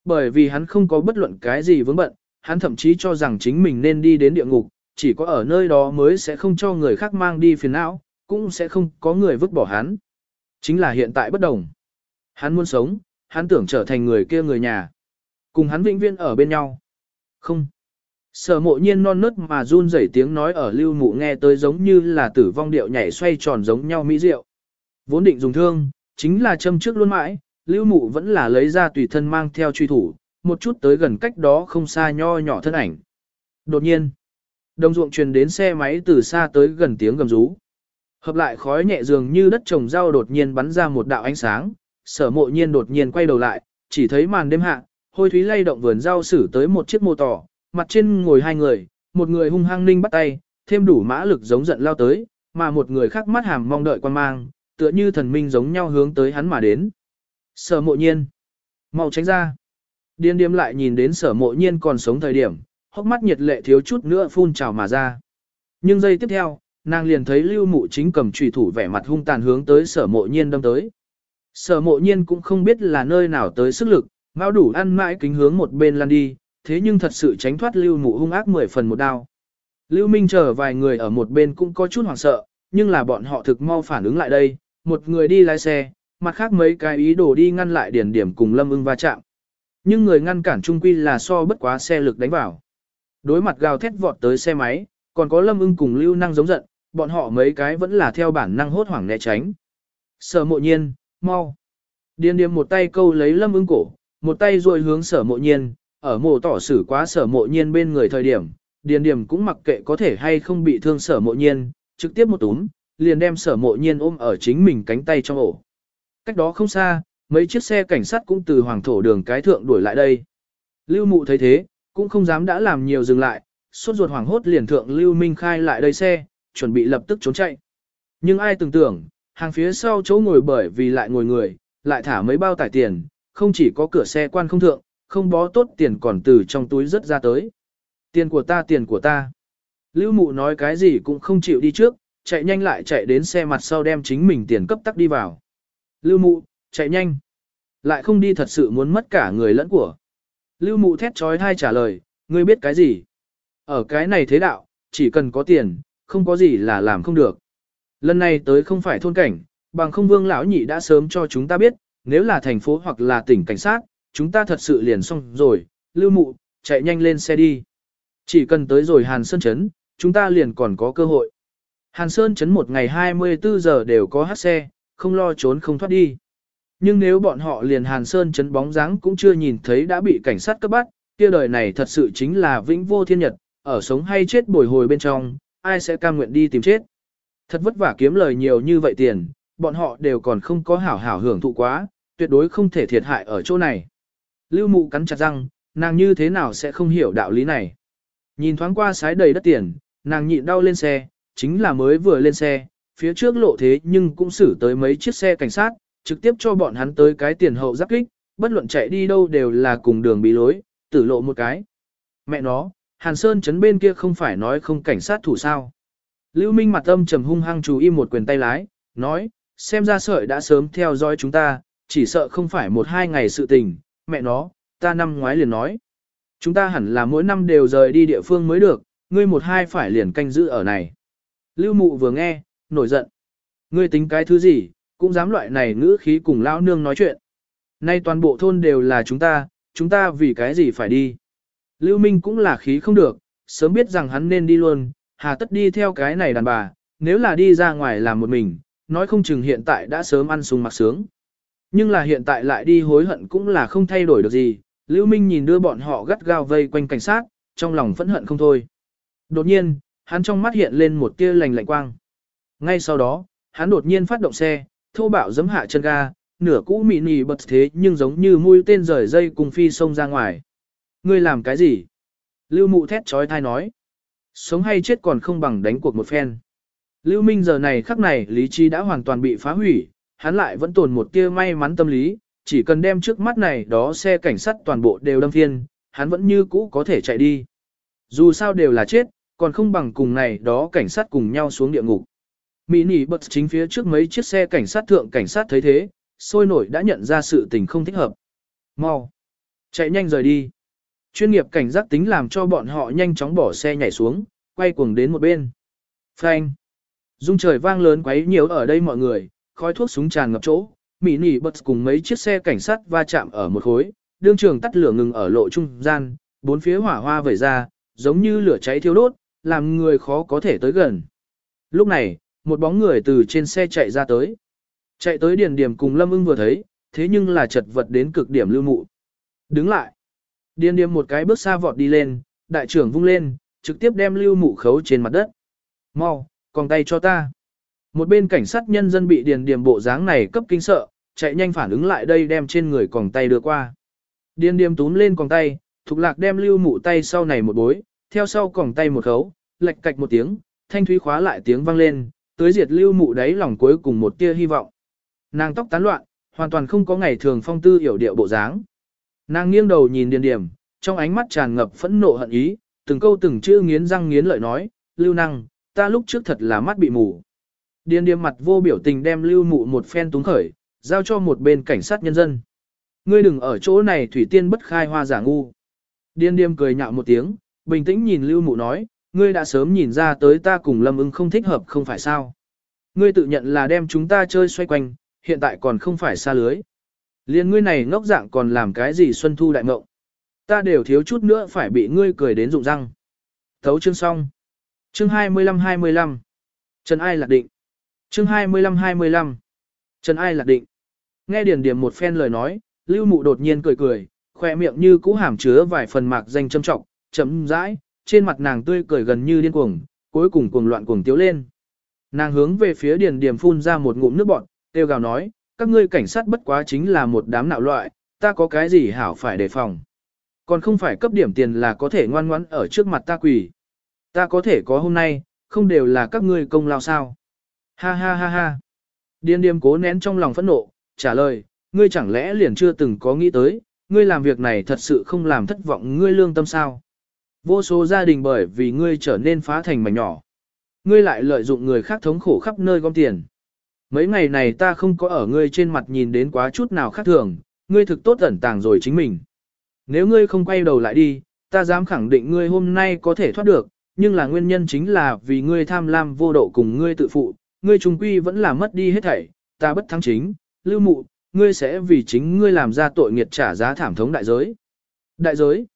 Bởi vì hắn không có bất luận cái gì vướng bận, hắn thậm chí cho rằng chính mình nên đi đến địa ngục, chỉ có ở nơi đó mới sẽ không cho người khác mang đi phiền não, cũng sẽ không có người vứt bỏ hắn. Chính là hiện tại bất đồng. Hắn muốn sống, hắn tưởng trở thành người kia người nhà. Cùng hắn vĩnh viễn ở bên nhau. Không. Sở mộ nhiên non nớt mà run rẩy tiếng nói ở lưu mụ nghe tới giống như là tử vong điệu nhảy xoay tròn giống nhau mỹ diệu. Vốn định dùng thương, chính là châm trước luôn mãi, lưu mụ vẫn là lấy ra tùy thân mang theo truy thủ, một chút tới gần cách đó không xa nho nhỏ thân ảnh. Đột nhiên, đồng ruộng truyền đến xe máy từ xa tới gần tiếng gầm rú. Hợp lại khói nhẹ dường như đất trồng rau đột nhiên bắn ra một đạo ánh sáng, sở mộ nhiên đột nhiên quay đầu lại, chỉ thấy màn đêm hạ, hôi thúy lay động vườn rau xử tới một chiếc mô tỏ, mặt trên ngồi hai người, một người hung hăng ninh bắt tay, thêm đủ mã lực giống giận lao tới, mà một người khác mắt hàm mong đợi quan mang, tựa như thần minh giống nhau hướng tới hắn mà đến. Sở mộ nhiên, mau tránh ra. Điên điếm lại nhìn đến sở mộ nhiên còn sống thời điểm, hốc mắt nhiệt lệ thiếu chút nữa phun trào mà ra. Nhưng giây tiếp theo, nàng liền thấy lưu mụ chính cầm trùy thủ vẻ mặt hung tàn hướng tới sở mộ nhiên đâm tới. Sở mộ nhiên cũng không biết là nơi nào tới sức lực, mau đủ ăn mãi kính hướng một bên lăn đi, thế nhưng thật sự tránh thoát lưu mụ hung ác mười phần một đao. Lưu Minh chờ vài người ở một bên cũng có chút hoảng sợ, nhưng là bọn họ thực mau phản ứng lại đây, một người đi lái xe, mặt khác mấy cái ý đồ đi ngăn lại điển điểm cùng lâm ưng va chạm. Nhưng người ngăn cản trung quy là so bất quá xe lực đánh vào. Đối mặt gào thét vọt tới xe máy, còn có lâm ưng cùng lưu năng giống giận, bọn họ mấy cái vẫn là theo bản năng hốt hoảng né tránh. Sở mộ nhiên, mau. Điền điềm một tay câu lấy lâm ưng cổ, một tay rồi hướng sở mộ nhiên, ở mộ tỏ xử quá sở mộ nhiên bên người thời điểm, điền điềm cũng mặc kệ có thể hay không bị thương sở mộ nhiên, trực tiếp một túm, liền đem sở mộ nhiên ôm ở chính mình cánh tay trong ổ. Cách đó không xa, mấy chiếc xe cảnh sát cũng từ hoàng thổ đường cái thượng đuổi lại đây. Lưu mụ thấy thế, cũng không dám đã làm nhiều dừng lại, suốt ruột hoàng hốt liền thượng Lưu Minh khai lại đây xe, chuẩn bị lập tức trốn chạy. Nhưng ai tưởng tưởng, hàng phía sau chỗ ngồi bởi vì lại ngồi người, lại thả mấy bao tải tiền, không chỉ có cửa xe quan không thượng, không bó tốt tiền còn từ trong túi rất ra tới. Tiền của ta tiền của ta. Lưu mụ nói cái gì cũng không chịu đi trước, chạy nhanh lại chạy đến xe mặt sau đem chính mình tiền cấp tắc đi vào. Lưu mụ, chạy nhanh. Lại không đi thật sự muốn mất cả người lẫn của. Lưu mụ thét trói thai trả lời, ngươi biết cái gì? Ở cái này thế đạo, chỉ cần có tiền, không có gì là làm không được. Lần này tới không phải thôn cảnh, bằng không vương lão nhị đã sớm cho chúng ta biết, nếu là thành phố hoặc là tỉnh cảnh sát, chúng ta thật sự liền xong rồi, lưu mụ, chạy nhanh lên xe đi. Chỉ cần tới rồi Hàn Sơn Trấn, chúng ta liền còn có cơ hội. Hàn Sơn Trấn một ngày 24 giờ đều có hát xe, không lo trốn không thoát đi. Nhưng nếu bọn họ liền Hàn Sơn chấn bóng dáng cũng chưa nhìn thấy đã bị cảnh sát cấp bắt, kia đời này thật sự chính là vĩnh vô thiên nhật, ở sống hay chết bồi hồi bên trong, ai sẽ cam nguyện đi tìm chết. Thật vất vả kiếm lời nhiều như vậy tiền, bọn họ đều còn không có hảo hảo hưởng thụ quá, tuyệt đối không thể thiệt hại ở chỗ này. Lưu mụ cắn chặt răng, nàng như thế nào sẽ không hiểu đạo lý này. Nhìn thoáng qua sái đầy đất tiền, nàng nhịn đau lên xe, chính là mới vừa lên xe, phía trước lộ thế nhưng cũng xử tới mấy chiếc xe cảnh sát, trực tiếp cho bọn hắn tới cái tiền hậu giáp kích, bất luận chạy đi đâu đều là cùng đường bị lối, tử lộ một cái. Mẹ nó, Hàn Sơn chấn bên kia không phải nói không cảnh sát thủ sao. Lưu Minh mặt âm trầm hung hăng chú im một quyền tay lái, nói, xem ra sợi đã sớm theo dõi chúng ta, chỉ sợ không phải một hai ngày sự tình, mẹ nó, ta năm ngoái liền nói. Chúng ta hẳn là mỗi năm đều rời đi địa phương mới được, ngươi một hai phải liền canh giữ ở này. Lưu mụ vừa nghe, nổi giận. Ngươi tính cái thứ gì, cũng dám loại này ngữ khí cùng lão nương nói chuyện. Nay toàn bộ thôn đều là chúng ta, chúng ta vì cái gì phải đi. Lưu Minh cũng là khí không được, sớm biết rằng hắn nên đi luôn, hà tất đi theo cái này đàn bà, nếu là đi ra ngoài làm một mình, nói không chừng hiện tại đã sớm ăn sung mặc sướng. Nhưng là hiện tại lại đi hối hận cũng là không thay đổi được gì, Lưu Minh nhìn đưa bọn họ gắt gao vây quanh cảnh sát, trong lòng phẫn hận không thôi. Đột nhiên, hắn trong mắt hiện lên một tia lành lạnh quang. Ngay sau đó, hắn đột nhiên phát động xe, thô bạo giấm hạ chân ga, nửa cũ mị nì bật thế nhưng giống như mũi tên rời dây cùng phi sông ra ngoài. Ngươi làm cái gì? Lưu mụ thét trói thai nói. Sống hay chết còn không bằng đánh cuộc một phen. Lưu Minh giờ này khắc này lý trí đã hoàn toàn bị phá hủy, hắn lại vẫn tồn một tia may mắn tâm lý, chỉ cần đem trước mắt này đó xe cảnh sát toàn bộ đều đâm phiên, hắn vẫn như cũ có thể chạy đi. Dù sao đều là chết, còn không bằng cùng này đó cảnh sát cùng nhau xuống địa ngục. Mỹ nỉ bật chính phía trước mấy chiếc xe cảnh sát thượng cảnh sát thấy thế, sôi nổi đã nhận ra sự tình không thích hợp. Mau! Chạy nhanh rời đi! Chuyên nghiệp cảnh giác tính làm cho bọn họ nhanh chóng bỏ xe nhảy xuống, quay cuồng đến một bên. Phanh! Dung trời vang lớn quấy nhiều ở đây mọi người, khói thuốc súng tràn ngập chỗ, Mỹ nỉ bật cùng mấy chiếc xe cảnh sát va chạm ở một khối, đương trường tắt lửa ngừng ở lộ trung gian, bốn phía hỏa hoa vẩy ra, giống như lửa cháy thiêu đốt, làm người khó có thể tới gần. Lúc này, một bóng người từ trên xe chạy ra tới. Chạy tới điền điểm cùng Lâm ưng vừa thấy, thế nhưng là chật vật đến cực điểm lưu mụ. Đứng lại. Điền điểm một cái bước xa vọt đi lên, đại trưởng vung lên, trực tiếp đem lưu mụ khấu trên mặt đất. Mau, còn tay cho ta. Một bên cảnh sát nhân dân bị điền điểm bộ dáng này cấp kinh sợ, chạy nhanh phản ứng lại đây đem trên người còng tay đưa qua. Điền điểm túm lên còng tay, thục lạc đem lưu mụ tay sau này một bối, theo sau còng tay một khấu, lệch cạch một tiếng, thanh thúy khóa lại tiếng vang lên, tới diệt lưu mụ đáy lòng cuối cùng một tia hy vọng. Nàng tóc tán loạn, hoàn toàn không có ngày thường phong tư hiểu điệu bộ dáng. Nàng nghiêng đầu nhìn điền điểm, trong ánh mắt tràn ngập phẫn nộ hận ý, từng câu từng chữ nghiến răng nghiến lợi nói, lưu năng, ta lúc trước thật là mắt bị mù. Điền điểm mặt vô biểu tình đem lưu mụ một phen túng khởi, giao cho một bên cảnh sát nhân dân. Ngươi đừng ở chỗ này thủy tiên bất khai hoa giả ngu. Điền điểm cười nhạo một tiếng, bình tĩnh nhìn lưu mụ nói, ngươi đã sớm nhìn ra tới ta cùng lâm ưng không thích hợp không phải sao. Ngươi tự nhận là đem chúng ta chơi xoay quanh, hiện tại còn không phải xa lưới. Liên ngươi này ngốc dạng còn làm cái gì xuân thu đại ngộng. Ta đều thiếu chút nữa phải bị ngươi cười đến rụng răng. Thấu chương xong. Chương 25-25. Trần Ai Lạc Định. Chương 25-25. Trần Ai Lạc Định. Nghe Điền Điểm một phen lời nói, Lưu Mụ đột nhiên cười cười, khoe miệng như cũ hàm chứa vài phần mạc danh châm trọng, chấm rãi, trên mặt nàng tươi cười gần như điên cuồng, cuối cùng cuồng loạn cuồng tiếu lên. Nàng hướng về phía Điền Điềm phun ra một ngụm nước bọt, tiêu gào nói, các ngươi cảnh sát bất quá chính là một đám nạo loại, ta có cái gì hảo phải đề phòng. Còn không phải cấp điểm tiền là có thể ngoan ngoãn ở trước mặt ta quỳ. Ta có thể có hôm nay, không đều là các ngươi công lao sao. Ha ha ha ha. Điền điềm cố nén trong lòng phẫn nộ, trả lời, ngươi chẳng lẽ liền chưa từng có nghĩ tới, ngươi làm việc này thật sự không làm thất vọng ngươi lương tâm sao. Vô số gia đình bởi vì ngươi trở nên phá thành mảnh nhỏ. Ngươi lại lợi dụng người khác thống khổ khắp nơi gom tiền. Mấy ngày này ta không có ở ngươi trên mặt nhìn đến quá chút nào khác thường, ngươi thực tốt ẩn tàng rồi chính mình. Nếu ngươi không quay đầu lại đi, ta dám khẳng định ngươi hôm nay có thể thoát được, nhưng là nguyên nhân chính là vì ngươi tham lam vô độ cùng ngươi tự phụ, ngươi trùng quy vẫn là mất đi hết thảy, ta bất thắng chính, lưu mụ, ngươi sẽ vì chính ngươi làm ra tội nghiệt trả giá thảm thống đại giới. Đại giới.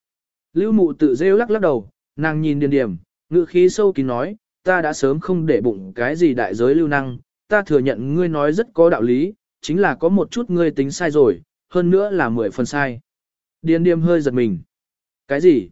Lưu mụ tự rêu lắc lắc đầu, nàng nhìn điền điểm, ngữ khí sâu kín nói, ta đã sớm không để bụng cái gì đại giới lưu năng, ta thừa nhận ngươi nói rất có đạo lý, chính là có một chút ngươi tính sai rồi, hơn nữa là mười phần sai. Điền Điểm hơi giật mình. Cái gì?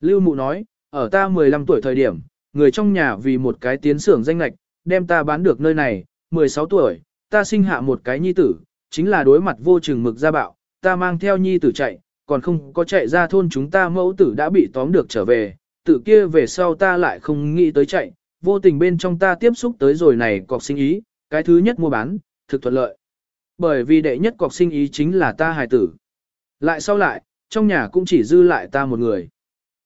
Lưu mụ nói, ở ta 15 tuổi thời điểm, người trong nhà vì một cái tiến xưởng danh lạch, đem ta bán được nơi này, 16 tuổi, ta sinh hạ một cái nhi tử, chính là đối mặt vô chừng mực gia bạo, ta mang theo nhi tử chạy, còn không có chạy ra thôn chúng ta mẫu tử đã bị tóm được trở về, tự kia về sau ta lại không nghĩ tới chạy, vô tình bên trong ta tiếp xúc tới rồi này cọc sinh ý, cái thứ nhất mua bán, thực thuận lợi. Bởi vì đệ nhất cọc sinh ý chính là ta hài tử. Lại sau lại, trong nhà cũng chỉ dư lại ta một người.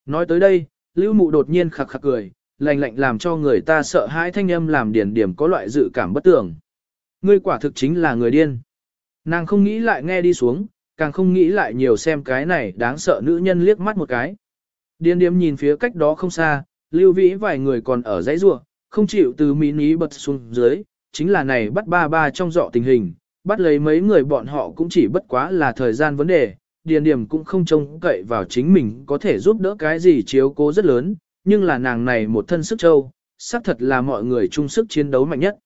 Nói tới đây, lưu mụ đột nhiên khặc khặc cười, lạnh lạnh làm cho người ta sợ hãi thanh âm làm điển điểm có loại dự cảm bất tường. Ngươi quả thực chính là người điên. Nàng không nghĩ lại nghe đi xuống, càng không nghĩ lại nhiều xem cái này đáng sợ nữ nhân liếc mắt một cái. Điên điếm nhìn phía cách đó không xa, lưu vĩ vài người còn ở dãy rua, không chịu từ mỹ ní bật xuống dưới, chính là này bắt ba ba trong dọ tình hình, bắt lấy mấy người bọn họ cũng chỉ bất quá là thời gian vấn đề, điền điểm cũng không trông cậy vào chính mình có thể giúp đỡ cái gì chiếu cố rất lớn, nhưng là nàng này một thân sức trâu, xác thật là mọi người chung sức chiến đấu mạnh nhất.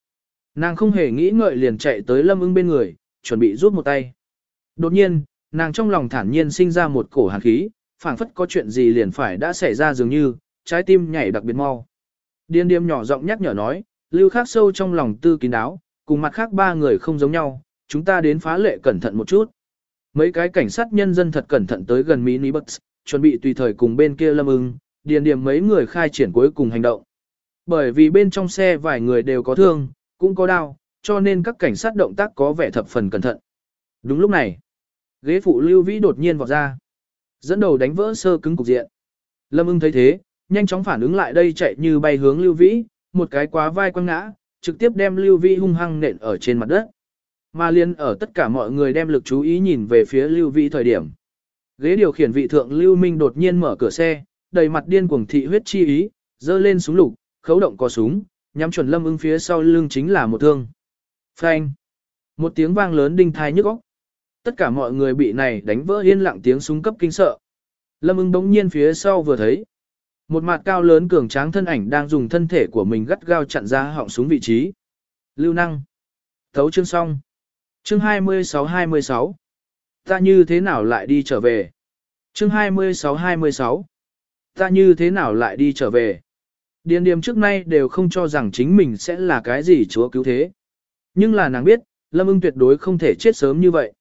Nàng không hề nghĩ ngợi liền chạy tới lâm ưng bên người, chuẩn bị rút một tay. Đột nhiên, nàng trong lòng thản nhiên sinh ra một cổ hàn khí, phảng phất có chuyện gì liền phải đã xảy ra dường như, trái tim nhảy đặc biệt mau. Điên điềm nhỏ giọng nhắc nhở nói, lưu khắc sâu trong lòng tư kín đáo, cùng mặt khác ba người không giống nhau, chúng ta đến phá lệ cẩn thận một chút. Mấy cái cảnh sát nhân dân thật cẩn thận tới gần mini bus, chuẩn bị tùy thời cùng bên kia lâm ưng, điền điểm mấy người khai triển cuối cùng hành động. Bởi vì bên trong xe vài người đều có thương, cũng có đau, cho nên các cảnh sát động tác có vẻ thập phần cẩn thận. Đúng lúc này, ghế phụ Lưu Vĩ đột nhiên vọt ra, dẫn đầu đánh vỡ sơ cứng cục diện. Lâm ưng thấy thế, nhanh chóng phản ứng lại đây chạy như bay hướng Lưu Vĩ, một cái quá vai quăng ngã, trực tiếp đem Lưu Vĩ hung hăng nện ở trên mặt đất. Mà liên ở tất cả mọi người đem lực chú ý nhìn về phía Lưu Vĩ thời điểm. Ghế điều khiển vị thượng Lưu Minh đột nhiên mở cửa xe, đầy mặt điên cuồng thị huyết chi ý, giơ lên súng lục, khấu động có súng, nhắm chuẩn lâm ưng phía sau lưng chính là một thương. Phanh! Một tiếng vang lớn đinh thai nhức óc. Tất cả mọi người bị này đánh vỡ yên lặng tiếng súng cấp kinh sợ. Lâm ưng bỗng nhiên phía sau vừa thấy. Một mặt cao lớn cường tráng thân ảnh đang dùng thân thể của mình gắt gao chặn ra họng súng vị trí. Lưu năng. Thấu chương xong. Chương 26-26. Ta như thế nào lại đi trở về? Chương 26-26. Ta như thế nào lại đi trở về? Điền điềm trước nay đều không cho rằng chính mình sẽ là cái gì chúa cứu thế. Nhưng là nàng biết, Lâm ưng tuyệt đối không thể chết sớm như vậy.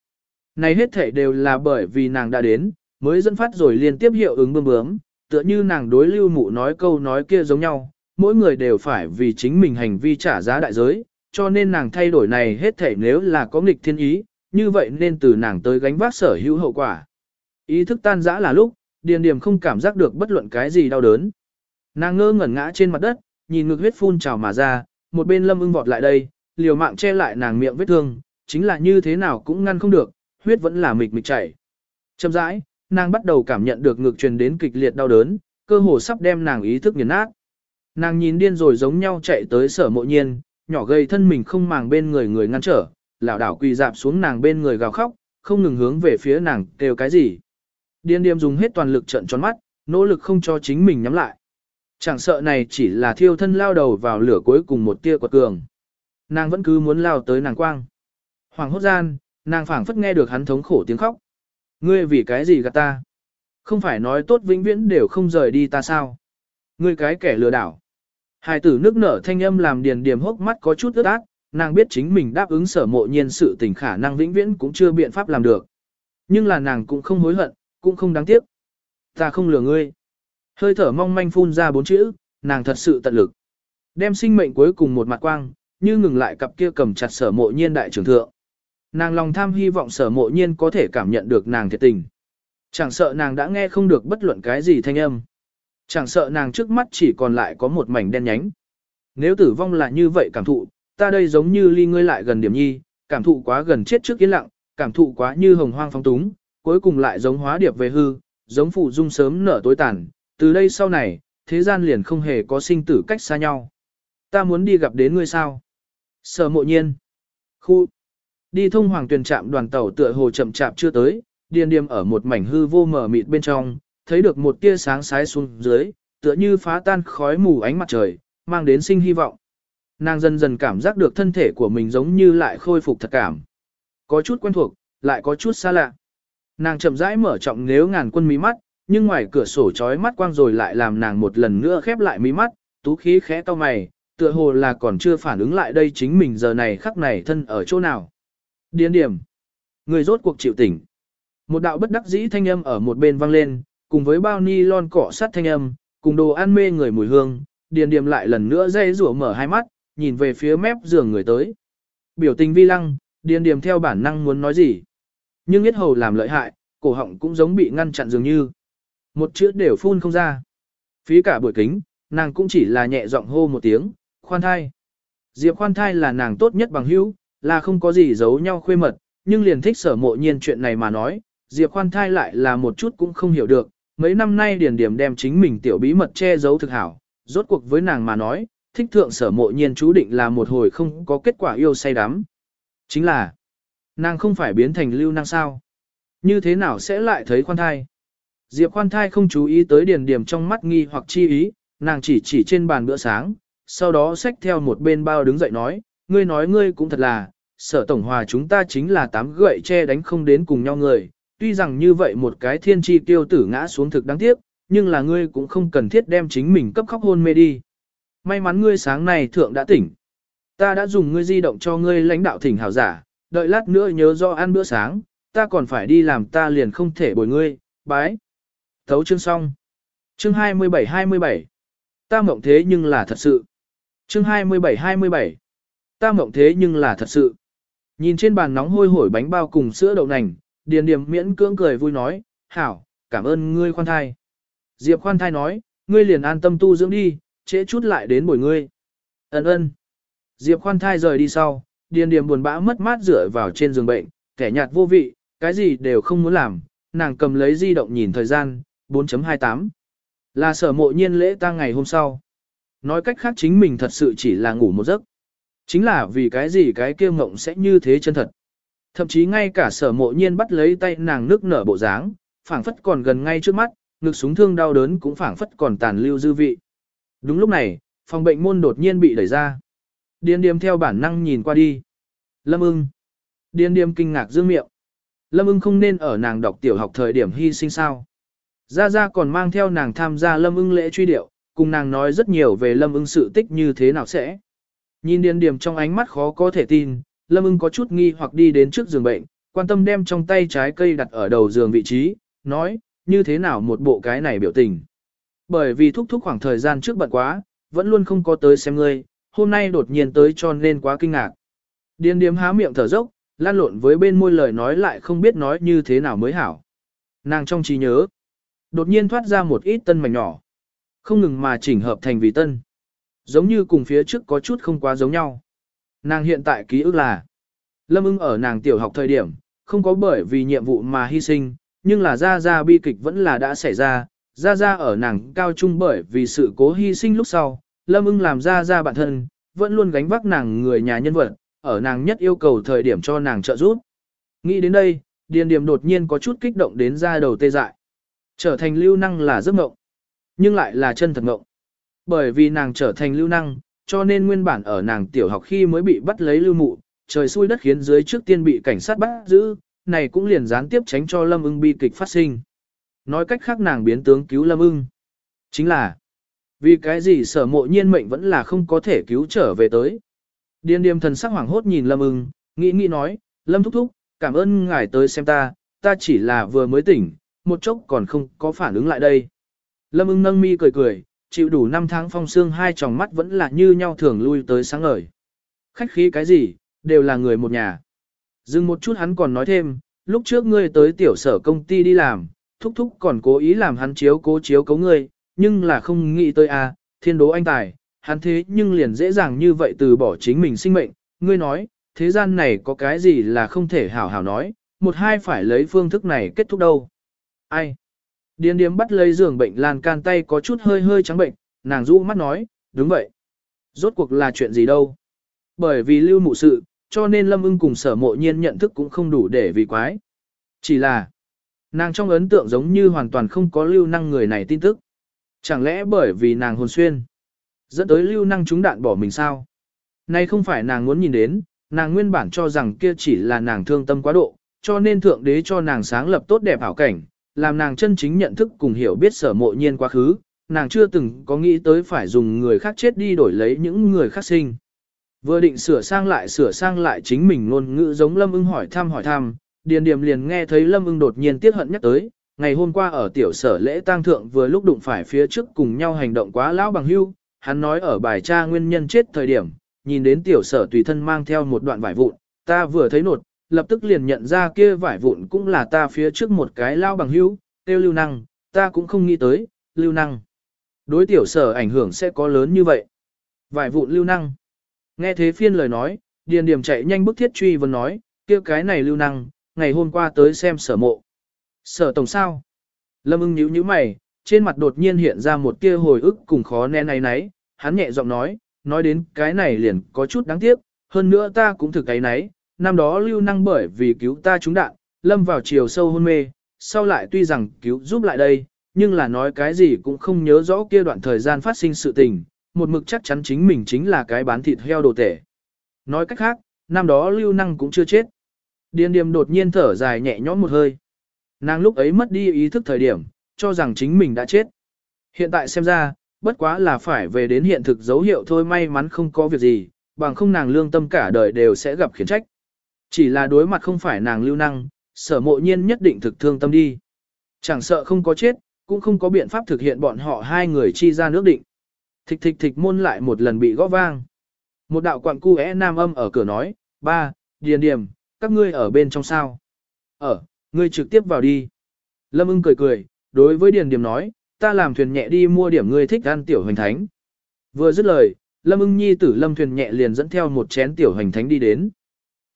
Này hết thể đều là bởi vì nàng đã đến, mới dẫn phát rồi liên tiếp hiệu ứng bơm bướm, tựa như nàng đối lưu mụ nói câu nói kia giống nhau, mỗi người đều phải vì chính mình hành vi trả giá đại giới, cho nên nàng thay đổi này hết thể nếu là có nghịch thiên ý, như vậy nên từ nàng tới gánh vác sở hữu hậu quả. Ý thức tan dã là lúc, điền điểm không cảm giác được bất luận cái gì đau đớn. Nàng ngơ ngẩn ngã trên mặt đất, nhìn ngực huyết phun trào mà ra, một bên lâm ưng vọt lại đây, liều mạng che lại nàng miệng vết thương, chính là như thế nào cũng ngăn không được, huyết vẫn là mịch mịch chảy. Chậm rãi, nàng bắt đầu cảm nhận được ngược truyền đến kịch liệt đau đớn, cơ hồ sắp đem nàng ý thức nghiền nát. Nàng nhìn điên rồi giống nhau chạy tới sở mộ nhiên, nhỏ gây thân mình không màng bên người người ngăn trở, lảo đảo quỳ dạp xuống nàng bên người gào khóc, không ngừng hướng về phía nàng kêu cái gì. Điên điềm dùng hết toàn lực trận tròn mắt, nỗ lực không cho chính mình nhắm lại. Chẳng sợ này chỉ là thiêu thân lao đầu vào lửa cuối cùng một tia quật cường. Nàng vẫn cứ muốn lao tới nàng quang. Hoàng hốt gian, nàng phảng phất nghe được hắn thống khổ tiếng khóc. Ngươi vì cái gì gạt ta? Không phải nói tốt vĩnh viễn đều không rời đi ta sao? Ngươi cái kẻ lừa đảo. Hai tử nước nở thanh âm làm điền điềm hốc mắt có chút ướt át, nàng biết chính mình đáp ứng sở mộ nhiên sự tình khả năng vĩnh viễn cũng chưa biện pháp làm được. Nhưng là nàng cũng không hối hận, cũng không đáng tiếc. Ta không lừa ngươi. Hơi thở mong manh phun ra bốn chữ, nàng thật sự tận lực. Đem sinh mệnh cuối cùng một mặt quang, như ngừng lại cặp kia cầm chặt sở mộ nhiên đại trưởng thượng. Nàng lòng tham hy vọng sở mộ nhiên có thể cảm nhận được nàng thiệt tình. Chẳng sợ nàng đã nghe không được bất luận cái gì thanh âm. Chẳng sợ nàng trước mắt chỉ còn lại có một mảnh đen nhánh. Nếu tử vong là như vậy cảm thụ, ta đây giống như ly ngươi lại gần điểm nhi, cảm thụ quá gần chết trước yên lặng, cảm thụ quá như hồng hoang phong túng, cuối cùng lại giống hóa điệp về hư, giống phụ dung sớm nở tối tàn, từ đây sau này, thế gian liền không hề có sinh tử cách xa nhau. Ta muốn đi gặp đến ngươi sao? Sở mộ nhiên. Khu. Đi thông hoàng tuyển trạm đoàn tàu tựa hồ chậm chạp chưa tới, điên điềm ở một mảnh hư vô mở mịt bên trong, thấy được một tia sáng sái xuống dưới, tựa như phá tan khói mù ánh mặt trời, mang đến sinh hy vọng. Nàng dần dần cảm giác được thân thể của mình giống như lại khôi phục thật cảm. Có chút quen thuộc, lại có chút xa lạ. Nàng chậm rãi mở trọng nếu ngàn quân mí mắt, nhưng ngoài cửa sổ chói mắt quang rồi lại làm nàng một lần nữa khép lại mí mắt, tú khí khẽ to mày, tựa hồ là còn chưa phản ứng lại đây chính mình giờ này khắc này thân ở chỗ nào. Điên điểm. Người rốt cuộc chịu tỉnh. Một đạo bất đắc dĩ thanh âm ở một bên vang lên, cùng với bao ni lon cỏ sắt thanh âm, cùng đồ ăn mê người mùi hương, điền điểm lại lần nữa dây rủa mở hai mắt, nhìn về phía mép giường người tới. Biểu tình vi lăng, điền điểm theo bản năng muốn nói gì. Nhưng biết hầu làm lợi hại, cổ họng cũng giống bị ngăn chặn dường như. Một chữ đều phun không ra. Phí cả buổi kính, nàng cũng chỉ là nhẹ giọng hô một tiếng, khoan thai. Diệp khoan thai là nàng tốt nhất bằng hữu, là không có gì giấu nhau khuê mật, nhưng liền thích sở mộ nhiên chuyện này mà nói, Diệp khoan thai lại là một chút cũng không hiểu được. Mấy năm nay điển điểm đem chính mình tiểu bí mật che giấu thực hảo, rốt cuộc với nàng mà nói, thích thượng sở mộ nhiên chú định là một hồi không có kết quả yêu say đắm. Chính là, nàng không phải biến thành lưu năng sao. Như thế nào sẽ lại thấy khoan thai? Diệp khoan thai không chú ý tới điền điểm trong mắt nghi hoặc chi ý, nàng chỉ chỉ trên bàn bữa sáng, sau đó xách theo một bên bao đứng dậy nói, ngươi nói ngươi cũng thật là, sở tổng hòa chúng ta chính là tám gậy che đánh không đến cùng nhau người, tuy rằng như vậy một cái thiên chi tiêu tử ngã xuống thực đáng tiếc, nhưng là ngươi cũng không cần thiết đem chính mình cấp khóc hôn mê đi. May mắn ngươi sáng nay thượng đã tỉnh. Ta đã dùng ngươi di động cho ngươi lãnh đạo thỉnh hảo giả, đợi lát nữa nhớ do ăn bữa sáng, ta còn phải đi làm ta liền không thể bồi ngươi, bái. Thấu chương xong. Chương 27-27. Ta mộng thế nhưng là thật sự. Chương 27-27. Ta mộng thế nhưng là thật sự. Nhìn trên bàn nóng hôi hổi bánh bao cùng sữa đậu nành, Điền Điềm miễn cưỡng cười vui nói, hảo, cảm ơn ngươi khoan thai. Diệp khoan thai nói, ngươi liền an tâm tu dưỡng đi, trễ chút lại đến buổi ngươi. Ấn ơn. Diệp khoan thai rời đi sau, Điền Điềm buồn bã mất mát rửa vào trên giường bệnh, kẻ nhạt vô vị, cái gì đều không muốn làm, nàng cầm lấy di động nhìn thời gian, 4.28. Là sở mộ nhiên lễ tang ngày hôm sau. Nói cách khác chính mình thật sự chỉ là ngủ một giấc. Chính là vì cái gì cái kia ngộng sẽ như thế chân thật. Thậm chí ngay cả sở mộ nhiên bắt lấy tay nàng nước nở bộ dáng, phảng phất còn gần ngay trước mắt, ngực súng thương đau đớn cũng phảng phất còn tàn lưu dư vị. Đúng lúc này, phòng bệnh môn đột nhiên bị đẩy ra. Điên điềm theo bản năng nhìn qua đi. Lâm ưng. Điên điềm kinh ngạc dương miệng. Lâm ưng không nên ở nàng đọc tiểu học thời điểm hy sinh sao. Gia Gia còn mang theo nàng tham gia lâm ưng lễ truy điệu, cùng nàng nói rất nhiều về lâm ưng sự tích như thế nào sẽ. Nhìn điền điểm trong ánh mắt khó có thể tin, lâm ưng có chút nghi hoặc đi đến trước giường bệnh, quan tâm đem trong tay trái cây đặt ở đầu giường vị trí, nói, như thế nào một bộ cái này biểu tình. Bởi vì thúc thúc khoảng thời gian trước bận quá, vẫn luôn không có tới xem ngươi, hôm nay đột nhiên tới cho nên quá kinh ngạc. Điền điếm há miệng thở dốc, lan lộn với bên môi lời nói lại không biết nói như thế nào mới hảo. Nàng trong trí nhớ, đột nhiên thoát ra một ít tân mảnh nhỏ. Không ngừng mà chỉnh hợp thành vì tân. Giống như cùng phía trước có chút không quá giống nhau. Nàng hiện tại ký ức là Lâm ưng ở nàng tiểu học thời điểm, không có bởi vì nhiệm vụ mà hy sinh, nhưng là ra ra bi kịch vẫn là đã xảy ra, ra ra ở nàng cao trung bởi vì sự cố hy sinh lúc sau, Lâm ưng làm ra ra bản thân, vẫn luôn gánh vác nàng người nhà nhân vật, ở nàng nhất yêu cầu thời điểm cho nàng trợ giúp. Nghĩ đến đây, Điền Điềm đột nhiên có chút kích động đến ra đầu tê dại. Trở thành lưu năng là giấc mộng, nhưng lại là chân thật mộng. Bởi vì nàng trở thành lưu năng, cho nên nguyên bản ở nàng tiểu học khi mới bị bắt lấy lưu mụ, trời xui đất khiến dưới trước tiên bị cảnh sát bắt giữ, này cũng liền gián tiếp tránh cho Lâm ưng bi kịch phát sinh. Nói cách khác nàng biến tướng cứu Lâm ưng. Chính là, vì cái gì sở mộ nhiên mệnh vẫn là không có thể cứu trở về tới. Điên điềm thần sắc hoảng hốt nhìn Lâm ưng, nghĩ nghĩ nói, Lâm thúc thúc, cảm ơn ngài tới xem ta, ta chỉ là vừa mới tỉnh, một chốc còn không có phản ứng lại đây. Lâm ưng nâng mi cười cười, chịu đủ năm tháng phong xương hai tròng mắt vẫn là như nhau thường lui tới sáng ngời. Khách khí cái gì, đều là người một nhà. Dừng một chút hắn còn nói thêm, lúc trước ngươi tới tiểu sở công ty đi làm, thúc thúc còn cố ý làm hắn chiếu cố chiếu cấu ngươi, nhưng là không nghĩ tới a, à, thiên đố anh tài, hắn thế nhưng liền dễ dàng như vậy từ bỏ chính mình sinh mệnh, ngươi nói, thế gian này có cái gì là không thể hảo hảo nói, một hai phải lấy phương thức này kết thúc đâu. Ai? Điền điếm bắt lấy giường bệnh lan can tay có chút hơi hơi trắng bệnh, nàng rũ mắt nói, đúng vậy. Rốt cuộc là chuyện gì đâu? Bởi vì lưu mụ sự, cho nên lâm ưng cùng sở mộ nhiên nhận thức cũng không đủ để vì quái. Chỉ là, nàng trong ấn tượng giống như hoàn toàn không có lưu năng người này tin tức. Chẳng lẽ bởi vì nàng hồn xuyên, dẫn tới lưu năng chúng đạn bỏ mình sao? Nay không phải nàng muốn nhìn đến, nàng nguyên bản cho rằng kia chỉ là nàng thương tâm quá độ, cho nên thượng đế cho nàng sáng lập tốt đẹp ảo cảnh, làm nàng chân chính nhận thức cùng hiểu biết sở mộ nhiên quá khứ, nàng chưa từng có nghĩ tới phải dùng người khác chết đi đổi lấy những người khác sinh. Vừa định sửa sang lại sửa sang lại chính mình ngôn ngữ giống Lâm ưng hỏi thăm hỏi thăm, Điền Điềm liền nghe thấy Lâm ưng đột nhiên tiếc hận nhắc tới, ngày hôm qua ở tiểu sở lễ tang thượng vừa lúc đụng phải phía trước cùng nhau hành động quá lão bằng hưu, hắn nói ở bài tra nguyên nhân chết thời điểm, nhìn đến tiểu sở tùy thân mang theo một đoạn vải vụn, ta vừa thấy nột, lập tức liền nhận ra kia vải vụn cũng là ta phía trước một cái lao bằng hữu tiêu lưu năng, ta cũng không nghĩ tới, lưu năng. Đối tiểu sở ảnh hưởng sẽ có lớn như vậy. Vải vụn lưu năng. Nghe thế phiên lời nói, điền điểm chạy nhanh bức thiết truy vấn nói, kia cái này lưu năng, ngày hôm qua tới xem sở mộ. Sở tổng sao? Lâm ưng nhíu nhíu mày, trên mặt đột nhiên hiện ra một tia hồi ức cùng khó nén náy náy, hắn nhẹ giọng nói, nói đến cái này liền có chút đáng tiếc, hơn nữa ta cũng thực cái náy, năm đó lưu năng bởi vì cứu ta trúng đạn, lâm vào chiều sâu hôn mê, sau lại tuy rằng cứu giúp lại đây, nhưng là nói cái gì cũng không nhớ rõ kia đoạn thời gian phát sinh sự tình, một mực chắc chắn chính mình chính là cái bán thịt heo đồ tể. Nói cách khác, năm đó lưu năng cũng chưa chết. Điền điềm đột nhiên thở dài nhẹ nhõm một hơi. Nàng lúc ấy mất đi ý thức thời điểm, cho rằng chính mình đã chết. Hiện tại xem ra, bất quá là phải về đến hiện thực dấu hiệu thôi may mắn không có việc gì, bằng không nàng lương tâm cả đời đều sẽ gặp khiển trách. Chỉ là đối mặt không phải nàng lưu năng, sở mộ nhiên nhất định thực thương tâm đi. Chẳng sợ không có chết, cũng không có biện pháp thực hiện bọn họ hai người chi ra nước định. Thịch thịch thịch môn lại một lần bị gõ vang. Một đạo quặng cu é nam âm ở cửa nói, ba, điền điềm, các ngươi ở bên trong sao? Ở, ngươi trực tiếp vào đi. Lâm ưng cười cười, đối với điền điềm nói, ta làm thuyền nhẹ đi mua điểm ngươi thích ăn tiểu hành thánh. Vừa dứt lời, Lâm ưng nhi tử Lâm thuyền nhẹ liền dẫn theo một chén tiểu hành thánh đi đến.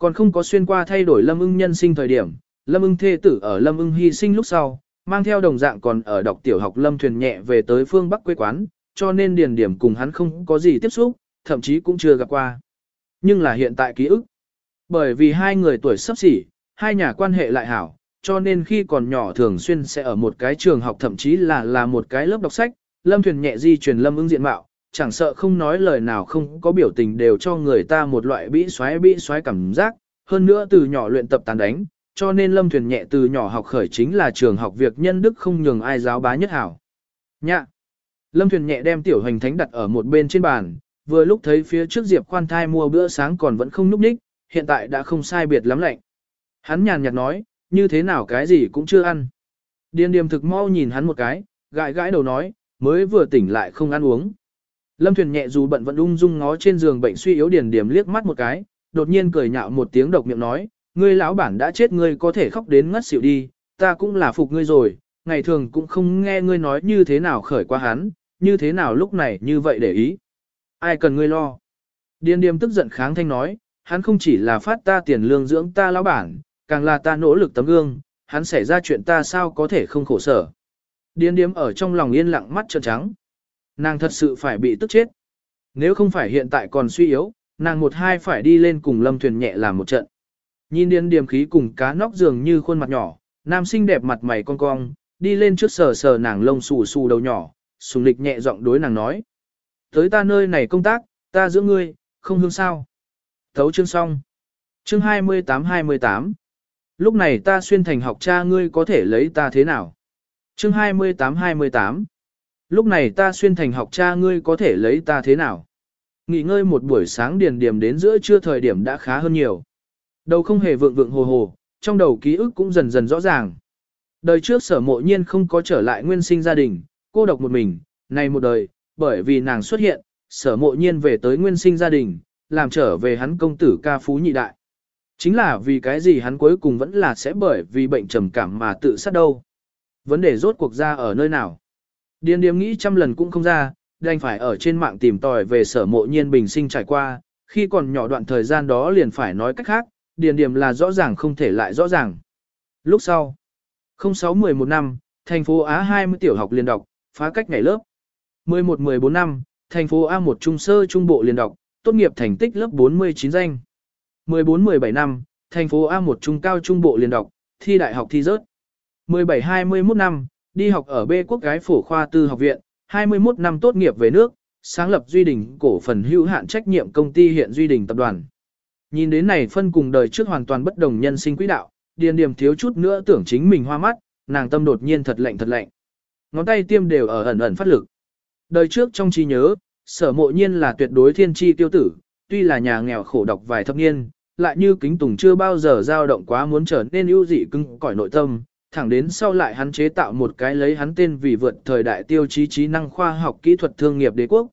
Còn không có xuyên qua thay đổi Lâm ưng nhân sinh thời điểm, Lâm ưng thê tử ở Lâm ưng hy sinh lúc sau, mang theo đồng dạng còn ở đọc tiểu học Lâm thuyền nhẹ về tới phương Bắc quê quán, cho nên điền điểm cùng hắn không có gì tiếp xúc, thậm chí cũng chưa gặp qua. Nhưng là hiện tại ký ức. Bởi vì hai người tuổi sắp xỉ, hai nhà quan hệ lại hảo, cho nên khi còn nhỏ thường xuyên sẽ ở một cái trường học thậm chí là là một cái lớp đọc sách, Lâm Thuyền nhẹ di truyền Lâm ứng diện mạo, chẳng sợ không nói lời nào không có biểu tình đều cho người ta một loại bĩ xoáy bĩ xoáy cảm giác, hơn nữa từ nhỏ luyện tập tàn đánh, cho nên Lâm Thuyền nhẹ từ nhỏ học khởi chính là trường học việc nhân đức không nhường ai giáo bá nhất hảo. Nhạ. Lâm Thuyền nhẹ đem tiểu hành thánh đặt ở một bên trên bàn, vừa lúc thấy phía trước Diệp Khoan Thai mua bữa sáng còn vẫn không núp ních, hiện tại đã không sai biệt lắm lạnh. Hắn nhàn nhạt nói, như thế nào cái gì cũng chưa ăn. Điền điềm thực mau nhìn hắn một cái, gãi gãi đầu nói, mới vừa tỉnh lại không ăn uống. Lâm Thuyền nhẹ dù bận vẫn ung dung ngó trên giường bệnh suy yếu điền điềm liếc mắt một cái, đột nhiên cười nhạo một tiếng độc miệng nói, ngươi lão bản đã chết ngươi có thể khóc đến ngất xỉu đi, ta cũng là phục ngươi rồi, ngày thường cũng không nghe ngươi nói như thế nào khởi qua hắn, như thế nào lúc này như vậy để ý. Ai cần ngươi lo? Điền điềm tức giận kháng thanh nói, hắn không chỉ là phát ta tiền lương dưỡng ta lão bản, càng là ta nỗ lực tấm gương, hắn xảy ra chuyện ta sao có thể không khổ sở. Điền điểm ở trong lòng yên lặng mắt trợn trắng. Nàng thật sự phải bị tức chết. Nếu không phải hiện tại còn suy yếu, nàng một hai phải đi lên cùng lâm thuyền nhẹ làm một trận. Nhìn điên điềm khí cùng cá nóc dường như khuôn mặt nhỏ, nam sinh đẹp mặt mày cong cong, đi lên trước sờ sờ nàng lông xù xù đầu nhỏ, sùng lịch nhẹ giọng đối nàng nói. Tới ta nơi này công tác, ta giữ ngươi, không hương sao. Thấu chương xong. Chương 28-28 Lúc này ta xuyên thành học cha ngươi có thể lấy ta thế nào? Chương 28-28 Lúc này ta xuyên thành học cha ngươi có thể lấy ta thế nào? Nghỉ ngơi một buổi sáng điền điểm đến giữa trưa thời điểm đã khá hơn nhiều. Đầu không hề vượng vượng hồ hồ, trong đầu ký ức cũng dần dần rõ ràng. Đời trước sở mộ nhiên không có trở lại nguyên sinh gia đình, cô độc một mình, này một đời, bởi vì nàng xuất hiện, sở mộ nhiên về tới nguyên sinh gia đình, làm trở về hắn công tử ca phú nhị đại. Chính là vì cái gì hắn cuối cùng vẫn là sẽ bởi vì bệnh trầm cảm mà tự sát đâu. Vấn đề rốt cuộc ra ở nơi nào. Điền điềm nghĩ trăm lần cũng không ra, đành phải ở trên mạng tìm tòi về sở mộ nhiên bình sinh trải qua, khi còn nhỏ đoạn thời gian đó liền phải nói cách khác, điền điểm là rõ ràng không thể lại rõ ràng. Lúc sau, 06-11 năm, thành phố Á 20 tiểu học liên đọc, phá cách ngày lớp. 11-14 năm, thành phố A1 trung sơ trung bộ liên đọc, tốt nghiệp thành tích lớp 49 danh. 14-17 năm, thành phố A1 trung cao trung bộ liên đọc, thi đại học thi rớt. 17-21 năm, đi học ở B quốc gái phổ khoa tư học viện, 21 năm tốt nghiệp về nước, sáng lập Duy Đình cổ phần hữu hạn trách nhiệm công ty hiện Duy Đình tập đoàn. Nhìn đến này phân cùng đời trước hoàn toàn bất đồng nhân sinh quỹ đạo, điền điểm thiếu chút nữa tưởng chính mình hoa mắt, nàng tâm đột nhiên thật lạnh thật lạnh. Ngón tay tiêm đều ở ẩn ẩn phát lực. Đời trước trong trí nhớ, sở mộ nhiên là tuyệt đối thiên tri tiêu tử, tuy là nhà nghèo khổ độc vài thập niên, lại như kính tùng chưa bao giờ dao động quá muốn trở nên ưu dị cưng cỏi nội tâm, thẳng đến sau lại hắn chế tạo một cái lấy hắn tên vì vượt thời đại tiêu chí trí năng khoa học kỹ thuật thương nghiệp đế quốc.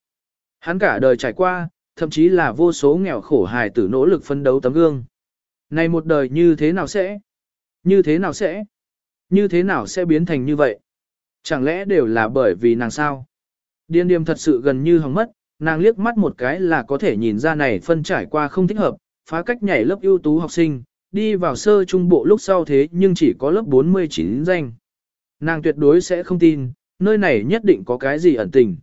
Hắn cả đời trải qua, thậm chí là vô số nghèo khổ hài tử nỗ lực phân đấu tấm gương. Này một đời như thế nào sẽ? Như thế nào sẽ? Như thế nào sẽ biến thành như vậy? Chẳng lẽ đều là bởi vì nàng sao? Điên điềm thật sự gần như hỏng mất, nàng liếc mắt một cái là có thể nhìn ra này phân trải qua không thích hợp, phá cách nhảy lớp ưu tú học sinh, đi vào sơ trung bộ lúc sau thế nhưng chỉ có lớp 49 danh. Nàng tuyệt đối sẽ không tin, nơi này nhất định có cái gì ẩn tình.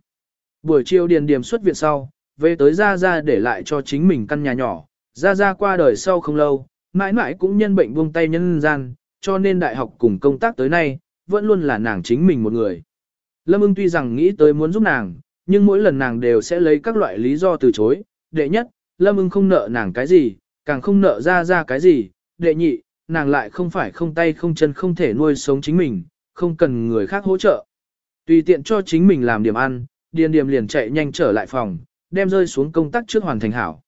Buổi chiều điền điểm xuất viện sau, về tới Gia Gia để lại cho chính mình căn nhà nhỏ, Gia Gia qua đời sau không lâu, mãi mãi cũng nhân bệnh buông tay nhân gian, cho nên đại học cùng công tác tới nay, vẫn luôn là nàng chính mình một người. Lâm ưng tuy rằng nghĩ tới muốn giúp nàng, nhưng mỗi lần nàng đều sẽ lấy các loại lý do từ chối. Đệ nhất, Lâm ưng không nợ nàng cái gì, càng không nợ Gia Gia cái gì. Đệ nhị, nàng lại không phải không tay không chân không thể nuôi sống chính mình, không cần người khác hỗ trợ. Tùy tiện cho chính mình làm điểm ăn, điền điểm liền chạy nhanh trở lại phòng, đem rơi xuống công tác trước hoàn thành hảo.